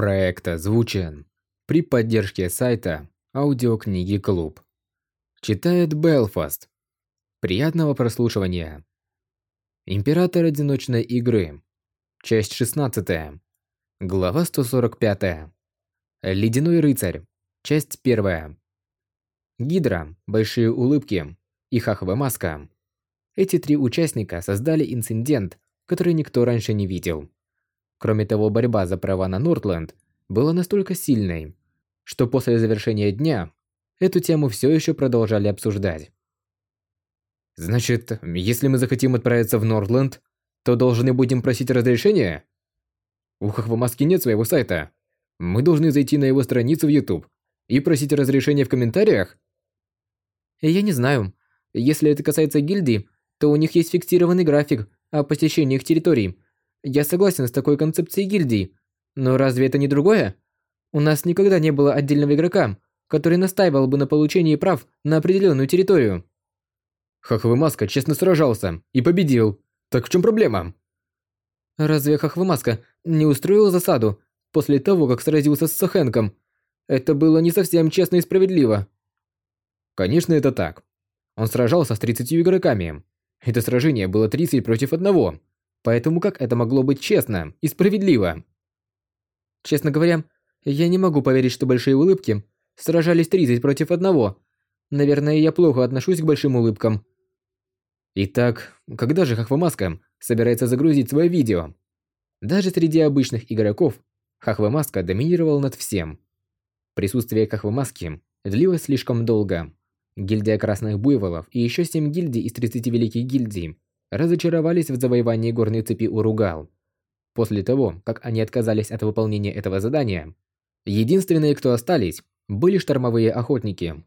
Проект озвучен при поддержке сайта Аудиокниги Клуб. Читает Белфаст. Приятного прослушивания. Император одиночной игры. Часть 16. Глава 145. Ледяной рыцарь. Часть 1. Гидра, большие улыбки и Хахва маска. Эти три участника создали инцидент, который никто раньше не видел. Кроме того, борьба за права на Нортленд была настолько сильной, что после завершения дня эту тему все еще продолжали обсуждать. Значит, если мы захотим отправиться в Нордленд, то должны будем просить разрешения? У Хахвамаски нет своего сайта. Мы должны зайти на его страницу в YouTube и просить разрешения в комментариях? Я не знаю. Если это касается гильдии, то у них есть фиксированный график о посещении их территорий, я согласен с такой концепцией гильдии, но разве это не другое? У нас никогда не было отдельного игрока, который настаивал бы на получении прав на определенную территорию. Хахвы Маска честно сражался и победил. Так в чем проблема? Разве Хахвы Маска не устроил засаду после того, как сразился с Сахенком? Это было не совсем честно и справедливо. Конечно, это так. Он сражался с 30 игроками. Это сражение было 30 против одного. Поэтому как это могло быть честно и справедливо? Честно говоря, я не могу поверить, что большие улыбки сражались 30 против одного. Наверное, я плохо отношусь к большим улыбкам. Итак, когда же Хахвамаска собирается загрузить свое видео? Даже среди обычных игроков Хахвамаска доминировал над всем. Присутствие Хахвамаски длилось слишком долго. Гильдия Красных Буйволов и еще 7 гильдий из 30 великих гильдий разочаровались в завоевании горной цепи Уругал. После того, как они отказались от выполнения этого задания, единственные, кто остались, были штормовые охотники.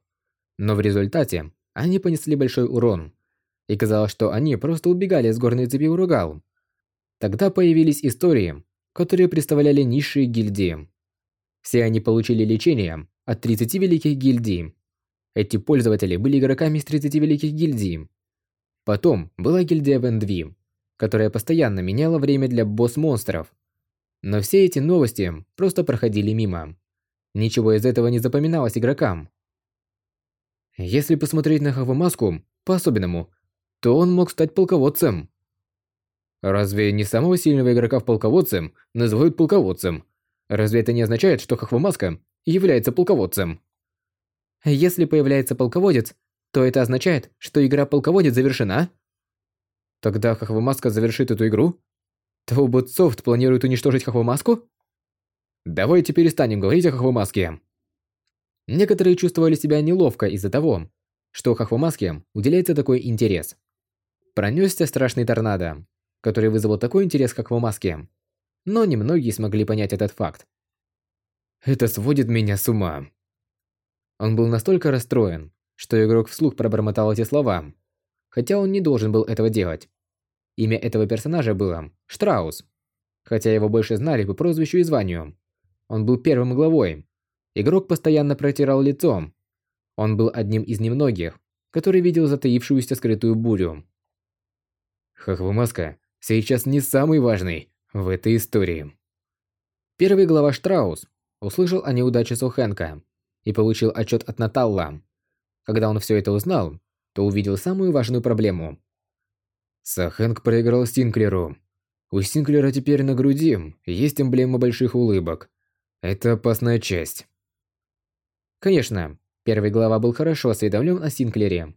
Но в результате они понесли большой урон, и казалось, что они просто убегали с горной цепи Уругал. Тогда появились истории, которые представляли низшие гильдии. Все они получили лечение от 30 великих гильдий. Эти пользователи были игроками из 30 великих гильдий, Потом была гильдия Вендви, которая постоянно меняла время для босс-монстров. Но все эти новости просто проходили мимо. Ничего из этого не запоминалось игрокам. Если посмотреть на Хавамаску по-особенному, то он мог стать полководцем. Разве не самого сильного игрока в полководцем называют полководцем? Разве это не означает, что Хахвамаска является полководцем? Если появляется полководец, то это означает, что игра полководец завершена? Тогда Хахвамаска завершит эту игру? Ubisoft планирует уничтожить Хахвамаску? Давайте перестанем говорить о Хахвамаске. Некоторые чувствовали себя неловко из-за того, что Хахвамаске уделяется такой интерес. Пронесся страшный торнадо, который вызвал такой интерес к Хахвамаске. Но немногие смогли понять этот факт. Это сводит меня с ума. Он был настолько расстроен, что игрок вслух пробормотал эти слова, хотя он не должен был этого делать. Имя этого персонажа было Штраус, хотя его больше знали по прозвищу и званию. Он был первым главой. Игрок постоянно протирал лицом. Он был одним из немногих, который видел затаившуюся скрытую бурю. Хахвамаска сейчас не самый важный в этой истории. Первый глава Штраус услышал о неудаче Сухенка и получил отчет от Наталла, когда он все это узнал, то увидел самую важную проблему. Сахэнк проиграл Стинклеру. У Стинклера теперь на груди есть эмблема больших улыбок. Это опасная часть. Конечно, первый глава был хорошо осведомлен о Стинклере.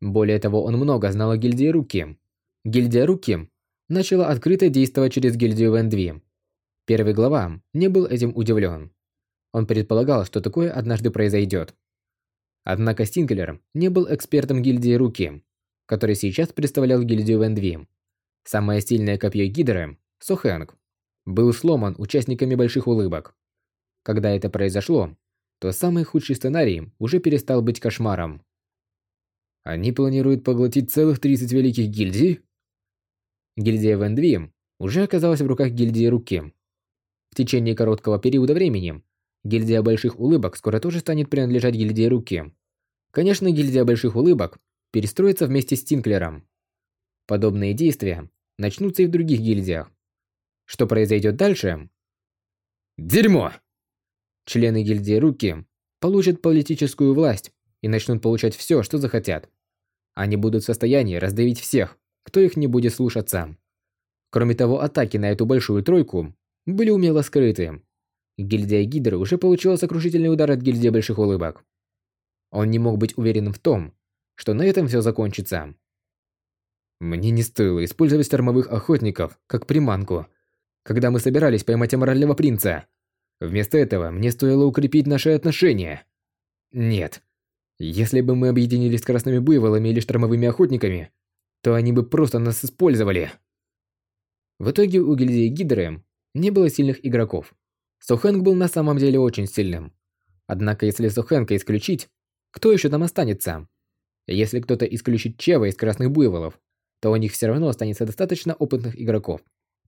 Более того, он много знал о гильдии Руки. Гильдия Руки начала открыто действовать через гильдию Вендви. Первый глава не был этим удивлен. Он предполагал, что такое однажды произойдет. Однако Стинглер не был экспертом гильдии Руки, который сейчас представлял гильдию Вендви. Самое сильное копье Гидры, Сохэнг, был сломан участниками Больших Улыбок. Когда это произошло, то самый худший сценарий уже перестал быть кошмаром. Они планируют поглотить целых 30 великих гильдий? Гильдия Вендви уже оказалась в руках гильдии Руки. В течение короткого периода времени гильдия Больших Улыбок скоро тоже станет принадлежать гильдии Руки. Конечно, гильдия больших улыбок перестроится вместе с Тинклером. Подобные действия начнутся и в других гильдиях. Что произойдет дальше? Дерьмо! Члены гильдии Руки получат политическую власть и начнут получать все, что захотят. Они будут в состоянии раздавить всех, кто их не будет слушаться. Кроме того, атаки на эту большую тройку были умело скрыты. Гильдия Гидры уже получила сокрушительный удар от гильдии Больших Улыбок. Он не мог быть уверен в том, что на этом все закончится. Мне не стоило использовать штормовых охотников как приманку, когда мы собирались поймать аморального принца. Вместо этого мне стоило укрепить наши отношения. Нет. Если бы мы объединились с красными буйволами или штормовыми охотниками, то они бы просто нас использовали. В итоге у гильдии Гидры не было сильных игроков. Сухэнг был на самом деле очень сильным. Однако если Сухэнга исключить, кто еще там останется? Если кто-то исключит Чева из Красных Буйволов, то у них все равно останется достаточно опытных игроков.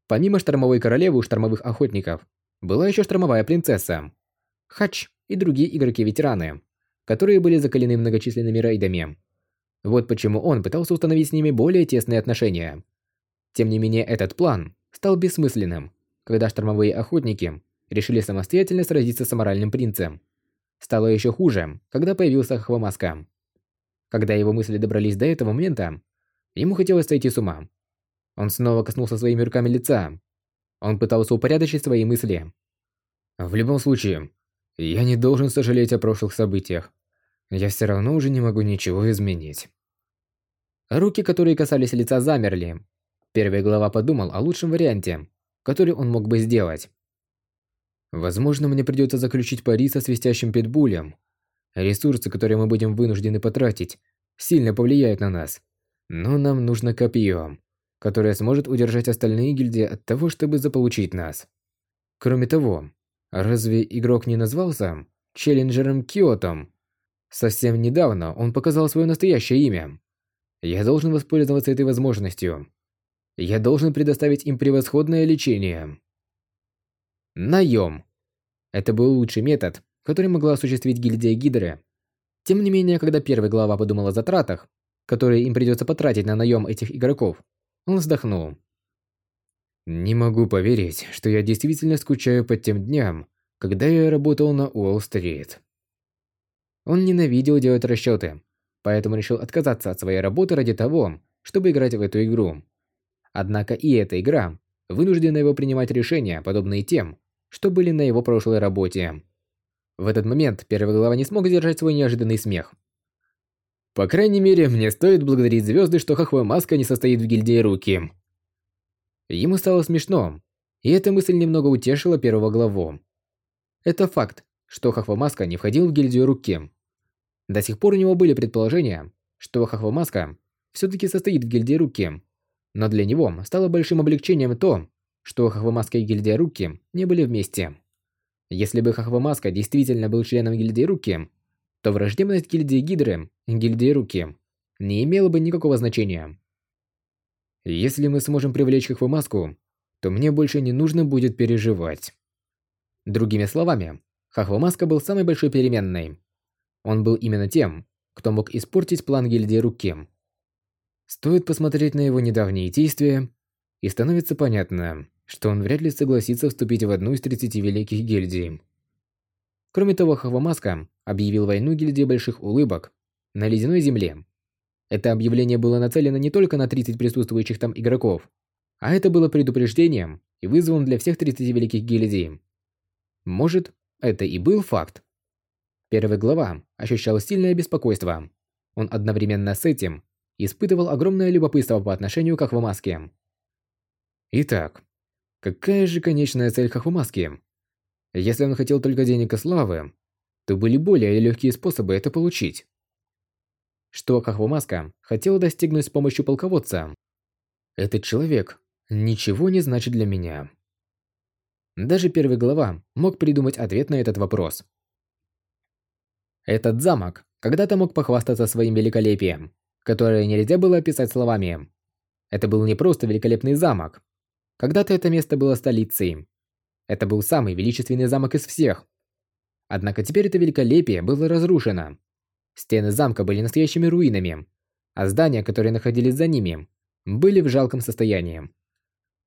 Помимо Штормовой Королевы у Штормовых Охотников, была еще Штормовая Принцесса, Хач и другие игроки-ветераны, которые были закалены многочисленными рейдами. Вот почему он пытался установить с ними более тесные отношения. Тем не менее, этот план стал бессмысленным, когда штормовые охотники решили самостоятельно сразиться с аморальным принцем. Стало еще хуже, когда появился Хвамаска. Когда его мысли добрались до этого момента, ему хотелось сойти с ума. Он снова коснулся своими руками лица. Он пытался упорядочить свои мысли. В любом случае, я не должен сожалеть о прошлых событиях. Я все равно уже не могу ничего изменить. Руки, которые касались лица, замерли. Первый глава подумал о лучшем варианте, который он мог бы сделать. Возможно, мне придется заключить пари со свистящим питбулем. Ресурсы, которые мы будем вынуждены потратить, сильно повлияют на нас. Но нам нужно копье, которое сможет удержать остальные гильдии от того, чтобы заполучить нас. Кроме того, разве игрок не назвался челленджером Киотом? Совсем недавно он показал свое настоящее имя. Я должен воспользоваться этой возможностью. Я должен предоставить им превосходное лечение. Наем. Это был лучший метод, который могла осуществить гильдия Гидры. Тем не менее, когда первый глава подумал о затратах, которые им придется потратить на наем этих игроков, он вздохнул. Не могу поверить, что я действительно скучаю по тем дням, когда я работал на Уолл-стрит. Он ненавидел делать расчеты, поэтому решил отказаться от своей работы ради того, чтобы играть в эту игру. Однако и эта игра вынуждена его принимать решения, подобные тем, что были на его прошлой работе. В этот момент первый глава не смог сдержать свой неожиданный смех. По крайней мере, мне стоит благодарить звезды, что Хахва Маска не состоит в гильдии Руки. Ему стало смешно, и эта мысль немного утешила первого главу. Это факт, что Хахва Маска не входил в гильдию Руки. До сих пор у него были предположения, что Хахва Маска все-таки состоит в гильдии Руки, но для него стало большим облегчением то, что Хахвамаска и гильдия Руки не были вместе. Если бы Хахвамаска действительно был членом гильдии Руки, то враждебность гильдии Гидры и гильдии Руки не имела бы никакого значения. Если мы сможем привлечь Хахвамаску, то мне больше не нужно будет переживать. Другими словами, Хахвамаска был самой большой переменной. Он был именно тем, кто мог испортить план гильдии Руки. Стоит посмотреть на его недавние действия, и становится понятно, что он вряд ли согласится вступить в одну из 30 великих гильдий. Кроме того, Хавамаска объявил войну гильдии Больших Улыбок на Ледяной Земле. Это объявление было нацелено не только на 30 присутствующих там игроков, а это было предупреждением и вызовом для всех 30 великих гильдий. Может, это и был факт. Первая глава ощущал сильное беспокойство. Он одновременно с этим испытывал огромное любопытство по отношению к Ахвамаске. Итак, Какая же конечная цель Хахумаски? Если он хотел только денег и славы, то были более легкие способы это получить. Что Хахвамаска хотел достигнуть с помощью полководца? Этот человек ничего не значит для меня. Даже первый глава мог придумать ответ на этот вопрос. Этот замок когда-то мог похвастаться своим великолепием, которое нельзя было описать словами. Это был не просто великолепный замок, когда-то это место было столицей. Это был самый величественный замок из всех. Однако теперь это великолепие было разрушено. Стены замка были настоящими руинами, а здания, которые находились за ними, были в жалком состоянии.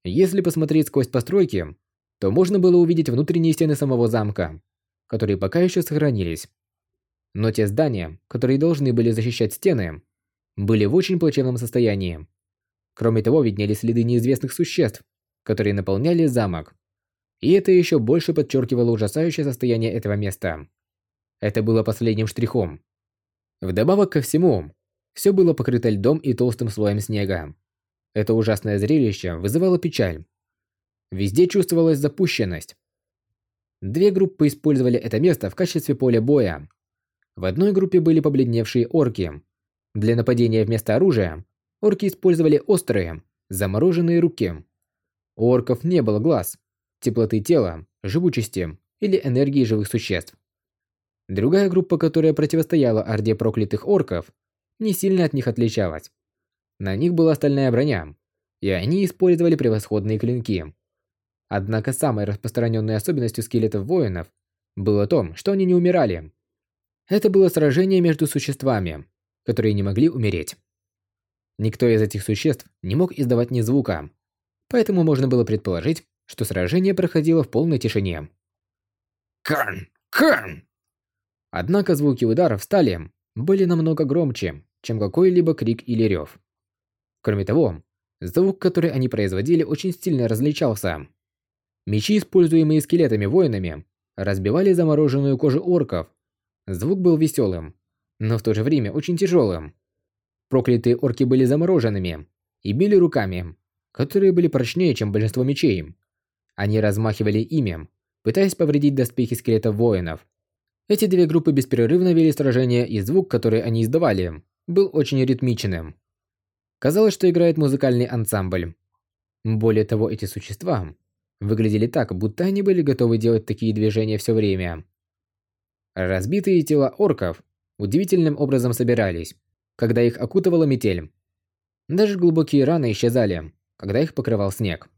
Если посмотреть сквозь постройки, то можно было увидеть внутренние стены самого замка, которые пока еще сохранились. Но те здания, которые должны были защищать стены, были в очень плачевном состоянии. Кроме того, виднелись следы неизвестных существ, которые наполняли замок. И это еще больше подчеркивало ужасающее состояние этого места. Это было последним штрихом. Вдобавок ко всему, все было покрыто льдом и толстым слоем снега. Это ужасное зрелище вызывало печаль. Везде чувствовалась запущенность. Две группы использовали это место в качестве поля боя. В одной группе были побледневшие орки. Для нападения вместо оружия орки использовали острые, замороженные руки. У орков не было глаз, теплоты тела, живучести или энергии живых существ. Другая группа, которая противостояла орде проклятых орков, не сильно от них отличалась. На них была стальная броня, и они использовали превосходные клинки. Однако самой распространенной особенностью скелетов воинов было то, что они не умирали. Это было сражение между существами, которые не могли умереть. Никто из этих существ не мог издавать ни звука, поэтому можно было предположить, что сражение проходило в полной тишине. Кан! Кан! Однако звуки ударов стали были намного громче, чем какой-либо крик или рев. Кроме того, звук, который они производили, очень сильно различался. Мечи, используемые скелетами-воинами, разбивали замороженную кожу орков. Звук был веселым, но в то же время очень тяжелым. Проклятые орки были замороженными и били руками, которые были прочнее, чем большинство мечей. Они размахивали ими, пытаясь повредить доспехи скелетов воинов. Эти две группы беспрерывно вели сражения, и звук, который они издавали, был очень ритмичным. Казалось, что играет музыкальный ансамбль. Более того, эти существа выглядели так, будто они были готовы делать такие движения все время. Разбитые тела орков удивительным образом собирались, когда их окутывала метель. Даже глубокие раны исчезали, когда их покрывал снег.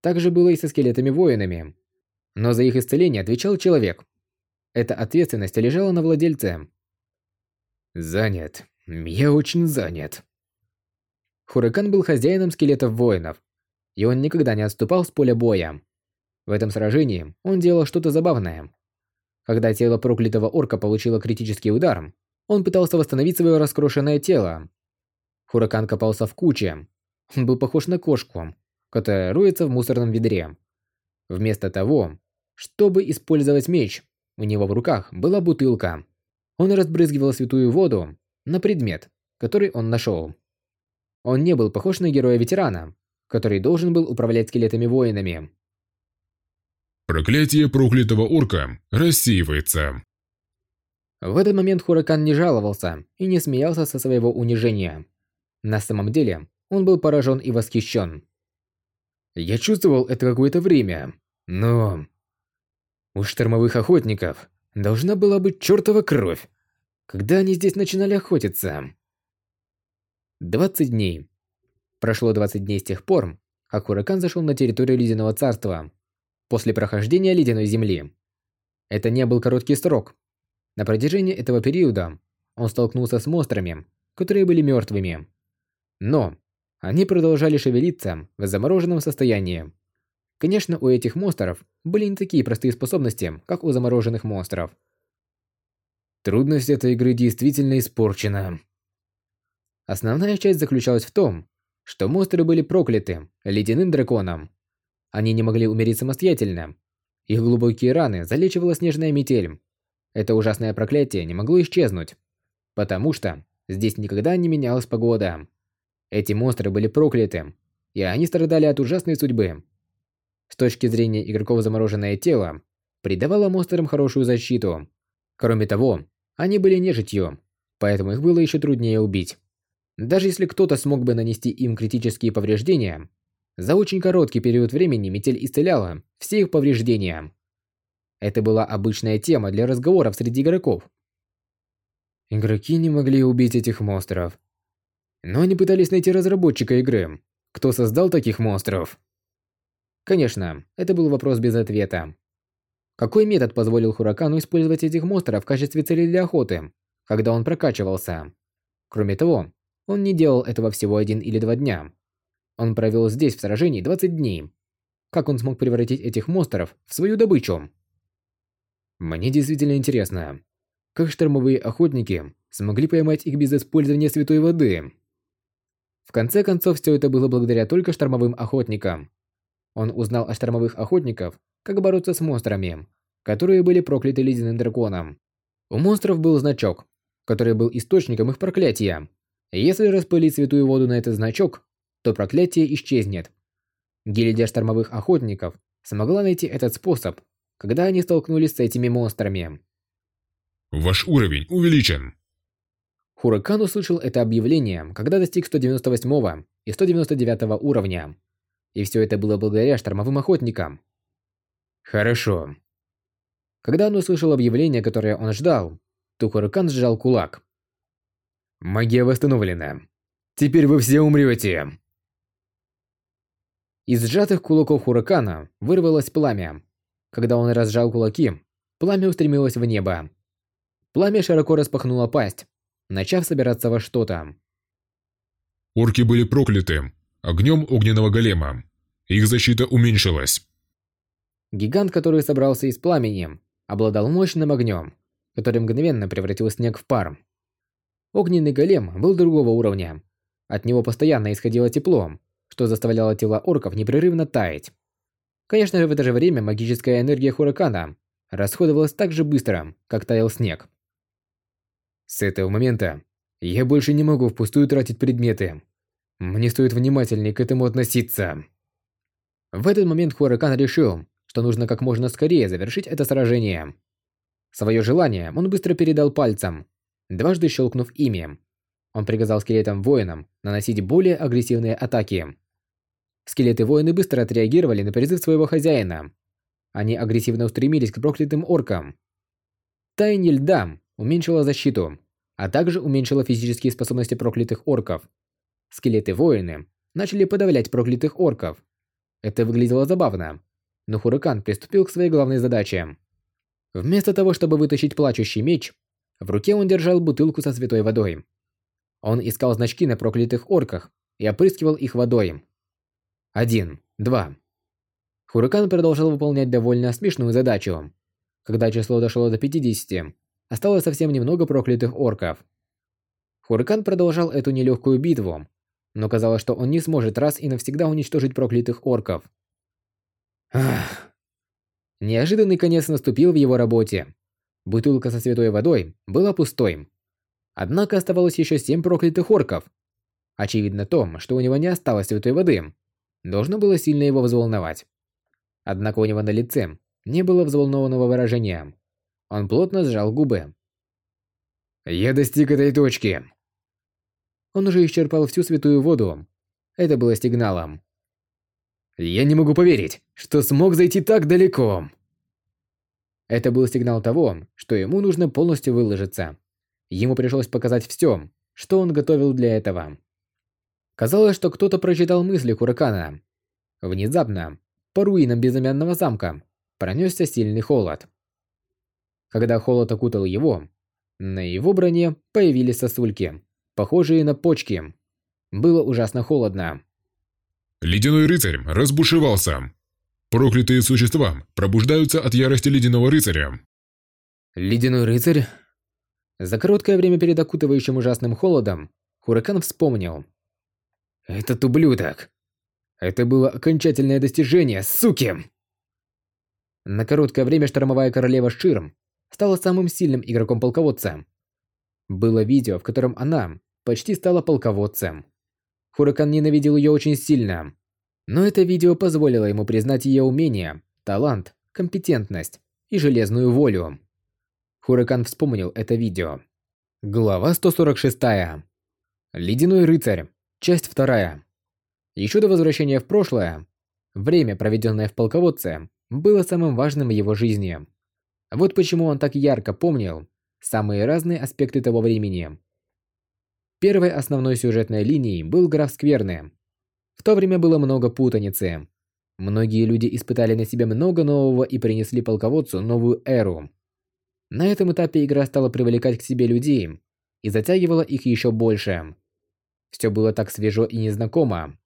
Так же было и со скелетами-воинами. Но за их исцеление отвечал человек. Эта ответственность лежала на владельце. Занят. Я очень занят. Хуракан был хозяином скелетов-воинов, и он никогда не отступал с поля боя. В этом сражении он делал что-то забавное. Когда тело проклятого орка получило критический удар, он пытался восстановить свое раскрошенное тело. Хуракан копался в куче. Был похож на кошку, которая роется в мусорном ведре. Вместо того, чтобы использовать меч, у него в руках была бутылка. Он разбрызгивал святую воду на предмет, который он нашел. Он не был похож на героя-ветерана, который должен был управлять скелетами-воинами. Проклятие проклятого орка рассеивается. В этот момент Хуракан не жаловался и не смеялся со своего унижения. На самом деле, он был поражен и восхищен. Я чувствовал это какое-то время, но... У штормовых охотников должна была быть чертова кровь. Когда они здесь начинали охотиться? 20 дней. Прошло 20 дней с тех пор, как Хуракан зашел на территорию Ледяного Царства, после прохождения Ледяной Земли. Это не был короткий срок. На протяжении этого периода он столкнулся с монстрами, которые были мертвыми. Но они продолжали шевелиться в замороженном состоянии. Конечно, у этих монстров были не такие простые способности, как у замороженных монстров. Трудность этой игры действительно испорчена. Основная часть заключалась в том, что монстры были прокляты ледяным драконом. Они не могли умереть самостоятельно. Их глубокие раны залечивала снежная метель. Это ужасное проклятие не могло исчезнуть, потому что здесь никогда не менялась погода. Эти монстры были прокляты, и они страдали от ужасной судьбы. С точки зрения игроков замороженное тело придавало монстрам хорошую защиту. Кроме того, они были нежитью, поэтому их было еще труднее убить. Даже если кто-то смог бы нанести им критические повреждения, за очень короткий период времени метель исцеляла все их повреждения. Это была обычная тема для разговоров среди игроков. Игроки не могли убить этих монстров. Но они пытались найти разработчика игры. Кто создал таких монстров? Конечно, это был вопрос без ответа. Какой метод позволил Хуракану использовать этих монстров в качестве цели для охоты, когда он прокачивался? Кроме того, он не делал этого всего один или два дня. Он провел здесь в сражении 20 дней. как он смог превратить этих монстров в свою добычу. Мне действительно интересно, как штормовые охотники смогли поймать их без использования святой воды. В конце концов, все это было благодаря только штормовым охотникам. Он узнал о штормовых охотников, как бороться с монстрами, которые были прокляты ледяным драконом. У монстров был значок, который был источником их проклятия. Если распылить святую воду на этот значок, то проклятие исчезнет. Гильдия штормовых охотников смогла найти этот способ, когда они столкнулись с этими монстрами. Ваш уровень увеличен. Хуракан услышал это объявление, когда достиг 198 и 199 уровня. И все это было благодаря штормовым охотникам. Хорошо. Когда он услышал объявление, которое он ждал, то Хуракан сжал кулак. Магия восстановлена. Теперь вы все умрете. Из сжатых кулаков Хуракана вырвалось пламя. Когда он разжал кулаки, пламя устремилось в небо. Пламя широко распахнуло пасть, начав собираться во что-то. Орки были прокляты огнем огненного голема. Их защита уменьшилась. Гигант, который собрался из пламени, обладал мощным огнем, который мгновенно превратил снег в пар. Огненный голем был другого уровня. От него постоянно исходило тепло, что заставляло тела орков непрерывно таять. Конечно же, в это же время магическая энергия Хуракана расходовалась так же быстро, как таял снег. С этого момента я больше не могу впустую тратить предметы. Мне стоит внимательнее к этому относиться. В этот момент Хуракан решил, что нужно как можно скорее завершить это сражение. Свое желание он быстро передал пальцам, дважды щелкнув ими. Он приказал скелетам-воинам наносить более агрессивные атаки. Скелеты-воины быстро отреагировали на призыв своего хозяина. Они агрессивно устремились к проклятым оркам. Таяние льда уменьшила защиту, а также уменьшила физические способности проклятых орков. Скелеты-воины начали подавлять проклятых орков. Это выглядело забавно, но Хуракан приступил к своей главной задаче. Вместо того, чтобы вытащить плачущий меч, в руке он держал бутылку со святой водой. Он искал значки на проклятых орках и опрыскивал их водой. Один, два. Хуракан продолжал выполнять довольно смешную задачу. Когда число дошло до 50, осталось совсем немного проклятых орков. Хуракан продолжал эту нелегкую битву, но казалось, что он не сможет раз и навсегда уничтожить проклятых орков. Ах. Неожиданный конец наступил в его работе. Бутылка со святой водой была пустой. Однако оставалось еще семь проклятых орков. Очевидно то, что у него не осталось святой воды, должно было сильно его взволновать. Однако у него на лице не было взволнованного выражения. Он плотно сжал губы. «Я достиг этой точки!» Он уже исчерпал всю святую воду. Это было сигналом. «Я не могу поверить, что смог зайти так далеко!» Это был сигнал того, что ему нужно полностью выложиться. Ему пришлось показать все, что он готовил для этого. Казалось, что кто-то прочитал мысли Хуракана. Внезапно, по руинам безымянного замка, пронесся сильный холод. Когда холод окутал его, на его броне появились сосульки, похожие на почки. Было ужасно холодно. Ледяной рыцарь разбушевался. Проклятые существа пробуждаются от ярости ледяного рыцаря. Ледяной рыцарь? За короткое время перед окутывающим ужасным холодом, Хуракан вспомнил, этот ублюдок. Это было окончательное достижение, суки! На короткое время штормовая королева Ширм стала самым сильным игроком-полководцем. Было видео, в котором она почти стала полководцем. Хуракан ненавидел ее очень сильно. Но это видео позволило ему признать ее умения, талант, компетентность и железную волю. Хуракан вспомнил это видео. Глава 146. Ледяной рыцарь. Часть вторая. Еще до возвращения в прошлое, время, проведенное в полководце, было самым важным в его жизни. Вот почему он так ярко помнил самые разные аспекты того времени. Первой основной сюжетной линией был граф Скверны. В то время было много путаницы. Многие люди испытали на себе много нового и принесли полководцу новую эру. На этом этапе игра стала привлекать к себе людей и затягивала их еще больше. Все было так свежо и незнакомо.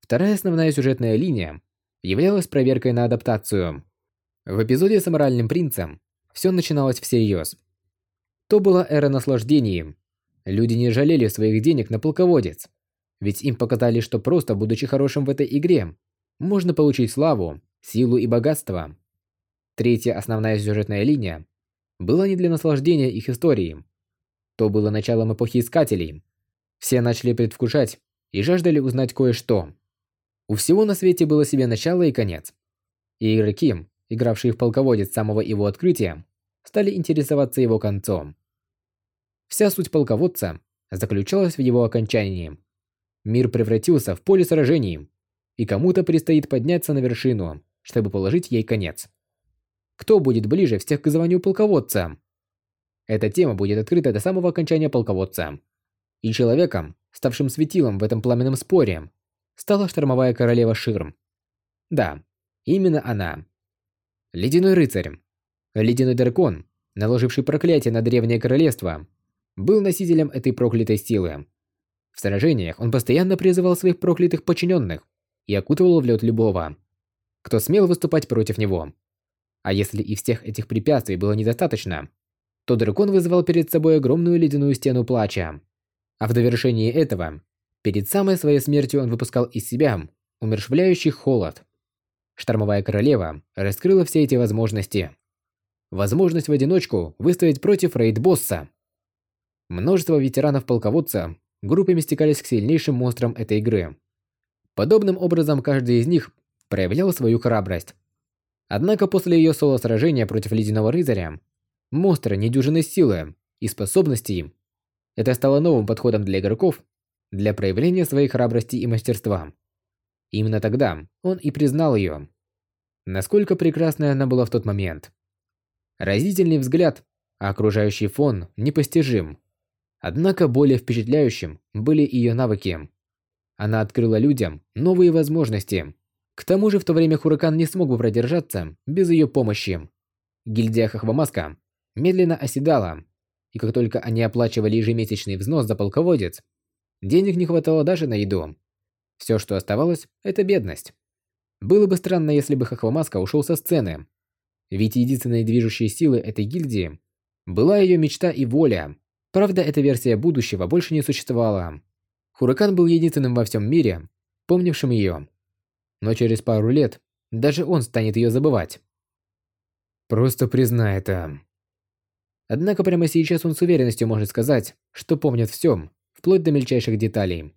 Вторая основная сюжетная линия являлась проверкой на адаптацию. В эпизоде с аморальным принцем все начиналось всерьез. То была эра наслаждений. Люди не жалели своих денег на полководец, ведь им показали, что просто будучи хорошим в этой игре, можно получить славу, силу и богатство. Третья основная сюжетная линия была не для наслаждения их историей. То было началом эпохи Искателей. Все начали предвкушать и жаждали узнать кое-что. У всего на свете было себе начало и конец. И игроки, игравшие в полководец с самого его открытия, стали интересоваться его концом. Вся суть полководца заключалась в его окончании. Мир превратился в поле сражений, и кому-то предстоит подняться на вершину, чтобы положить ей конец. Кто будет ближе всех к званию полководца? Эта тема будет открыта до самого окончания полководца. И человеком, ставшим светилом в этом пламенном споре, стала штормовая королева Ширм. Да, именно она. Ледяной рыцарь. Ледяной дракон, наложивший проклятие на древнее королевство, был носителем этой проклятой силы. В сражениях он постоянно призывал своих проклятых подчиненных и окутывал в лед любого, кто смел выступать против него. А если и всех этих препятствий было недостаточно, то дракон вызывал перед собой огромную ледяную стену плача. А в довершении этого, перед самой своей смертью он выпускал из себя умершвляющий холод. Штормовая королева раскрыла все эти возможности. Возможность в одиночку выстоять против рейд-босса. Множество ветеранов-полководца группами стекались к сильнейшим монстрам этой игры. Подобным образом каждый из них проявлял свою храбрость. Однако после ее соло-сражения против Ледяного Рыцаря, монстра недюжинной силы и способностей, это стало новым подходом для игроков для проявления своей храбрости и мастерства. Именно тогда он и признал ее. Насколько прекрасной она была в тот момент. Разительный взгляд, а окружающий фон непостижим. Однако более впечатляющим были ее навыки. Она открыла людям новые возможности, к тому же в то время Хуракан не смог бы продержаться без ее помощи. Гильдия Хахвамаска медленно оседала, и как только они оплачивали ежемесячный взнос за полководец, денег не хватало даже на еду. Все, что оставалось, это бедность. Было бы странно, если бы Хахвамаска ушел со сцены. Ведь единственной движущей силой этой гильдии была ее мечта и воля. Правда, эта версия будущего больше не существовала. Хуракан был единственным во всем мире, помнившим ее но через пару лет даже он станет ее забывать. Просто признай это. Однако прямо сейчас он с уверенностью может сказать, что помнит все, вплоть до мельчайших деталей.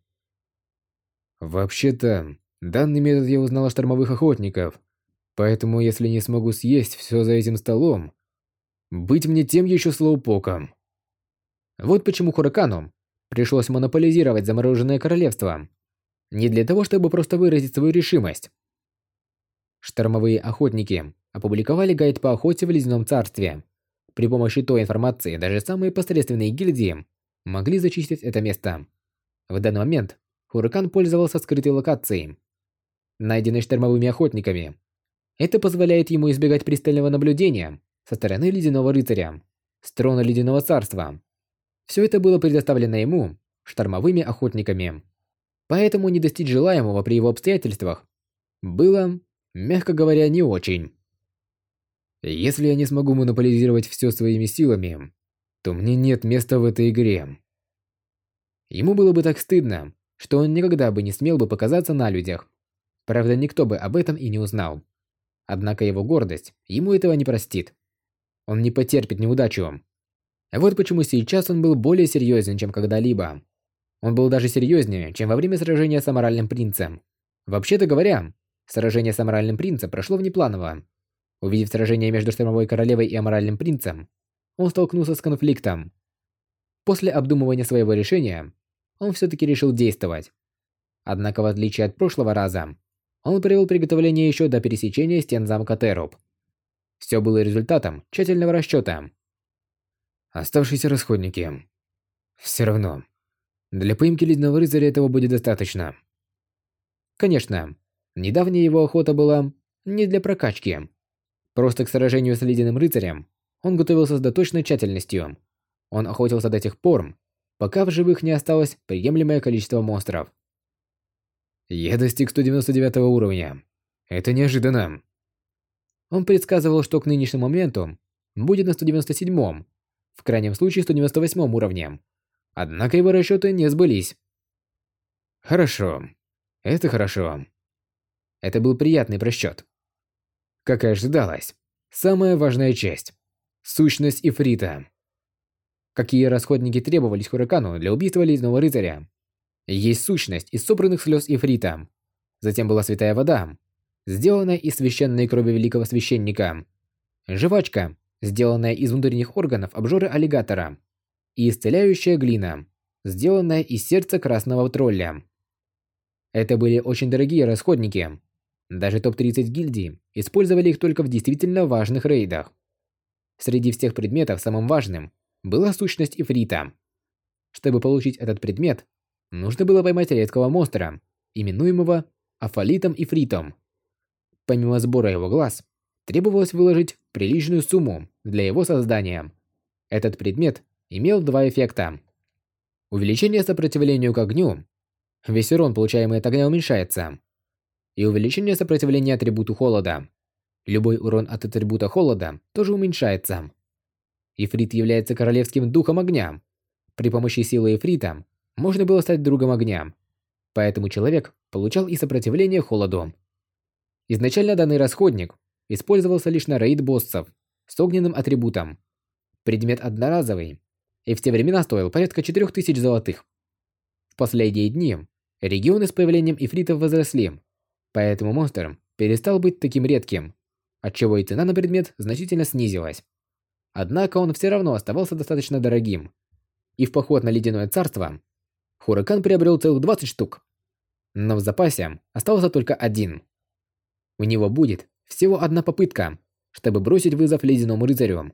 Вообще-то, данный метод я узнал о штормовых охотников, поэтому если не смогу съесть все за этим столом, быть мне тем еще слоупоком. Вот почему Хуракану пришлось монополизировать замороженное королевство не для того, чтобы просто выразить свою решимость. Штормовые охотники опубликовали гайд по охоте в Ледяном Царстве. При помощи той информации даже самые посредственные гильдии могли зачистить это место. В данный момент Хуракан пользовался скрытой локацией, найденной штормовыми охотниками. Это позволяет ему избегать пристального наблюдения со стороны Ледяного Рыцаря, с трона Ледяного Царства. Все это было предоставлено ему штормовыми охотниками. Поэтому не достичь желаемого при его обстоятельствах было, мягко говоря, не очень. Если я не смогу монополизировать все своими силами, то мне нет места в этой игре. Ему было бы так стыдно, что он никогда бы не смел бы показаться на людях. Правда, никто бы об этом и не узнал. Однако его гордость ему этого не простит. Он не потерпит неудачу. Вот почему сейчас он был более серьезен, чем когда-либо. Он был даже серьезнее, чем во время сражения с Аморальным Принцем. Вообще-то говоря, сражение с Аморальным Принцем прошло внепланово. Увидев сражение между Штормовой Королевой и Аморальным Принцем, он столкнулся с конфликтом. После обдумывания своего решения, он все-таки решил действовать. Однако, в отличие от прошлого раза, он провел приготовление еще до пересечения стен замка Теруб. Все было результатом тщательного расчета. Оставшиеся расходники. Все равно, для поимки Ледяного Рыцаря этого будет достаточно. Конечно, недавняя его охота была не для прокачки. Просто к сражению с Ледяным Рыцарем он готовился с доточной тщательностью. Он охотился до тех пор, пока в живых не осталось приемлемое количество монстров. Я достиг 199 уровня. Это неожиданно. Он предсказывал, что к нынешнему моменту будет на 197-м, в крайнем случае 198-м уровне. Однако его расчеты не сбылись. Хорошо. Это хорошо. Это был приятный просчет. Как и ожидалось, самая важная часть – сущность Ифрита. Какие расходники требовались Хуракану для убийства Ледяного Рыцаря? Есть сущность из собранных слез Ифрита. Затем была святая вода, сделанная из священной крови великого священника. Жвачка, сделанная из внутренних органов обжоры аллигатора. И исцеляющая глина, сделанная из сердца красного тролля. Это были очень дорогие расходники. Даже топ-30 гильдий использовали их только в действительно важных рейдах. Среди всех предметов самым важным была сущность Ифрита. Чтобы получить этот предмет, нужно было поймать редкого монстра, именуемого Афалитом Ифритом. Помимо сбора его глаз, требовалось выложить приличную сумму для его создания. Этот предмет имел два эффекта. Увеличение сопротивлению к огню. Весь урон, получаемый от огня, уменьшается. И увеличение сопротивления атрибуту холода. Любой урон от атрибута холода тоже уменьшается. Ифрит является королевским духом огня. При помощи силы Ифрита можно было стать другом огня. Поэтому человек получал и сопротивление холоду. Изначально данный расходник использовался лишь на рейд боссов с огненным атрибутом. Предмет одноразовый, и в те времена стоил порядка 4000 золотых. В последние дни регионы с появлением ифритов возросли, поэтому монстр перестал быть таким редким, отчего и цена на предмет значительно снизилась. Однако он все равно оставался достаточно дорогим. И в поход на Ледяное Царство Хуракан приобрел целых 20 штук. Но в запасе остался только один. У него будет всего одна попытка, чтобы бросить вызов Ледяному Рыцарю.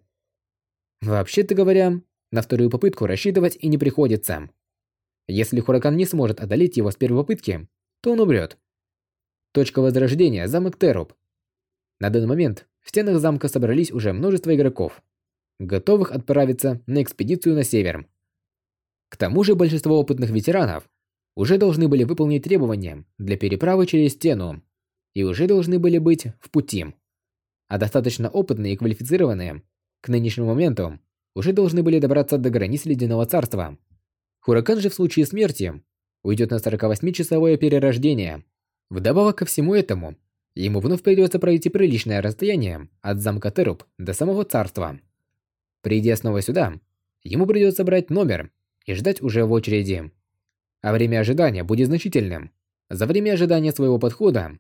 Вообще-то говоря, на вторую попытку рассчитывать и не приходится. Если Хуракан не сможет одолеть его с первой попытки, то он умрет. Точка возрождения – замок Теруб. На данный момент в стенах замка собрались уже множество игроков готовых отправиться на экспедицию на север. К тому же большинство опытных ветеранов уже должны были выполнить требования для переправы через стену и уже должны были быть в пути. А достаточно опытные и квалифицированные к нынешнему моменту уже должны были добраться до границ Ледяного Царства. Хуракан же в случае смерти уйдет на 48-часовое перерождение. Вдобавок ко всему этому, ему вновь придется пройти приличное расстояние от замка Теруб до самого царства. Придя снова сюда, ему придется брать номер и ждать уже в очереди. А время ожидания будет значительным. За время ожидания своего подхода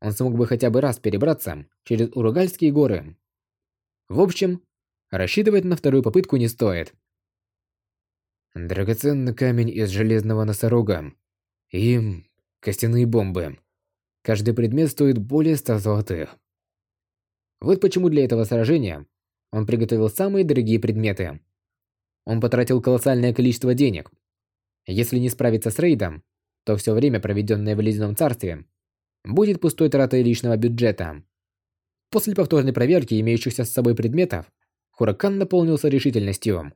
он смог бы хотя бы раз перебраться через Уругальские горы. В общем, рассчитывать на вторую попытку не стоит. Драгоценный камень из железного носорога и костяные бомбы. Каждый предмет стоит более 100 золотых. Вот почему для этого сражения он приготовил самые дорогие предметы. Он потратил колоссальное количество денег. Если не справиться с рейдом, то все время, проведенное в Ледяном Царстве, будет пустой тратой личного бюджета. После повторной проверки имеющихся с собой предметов, Хуракан наполнился решительностью.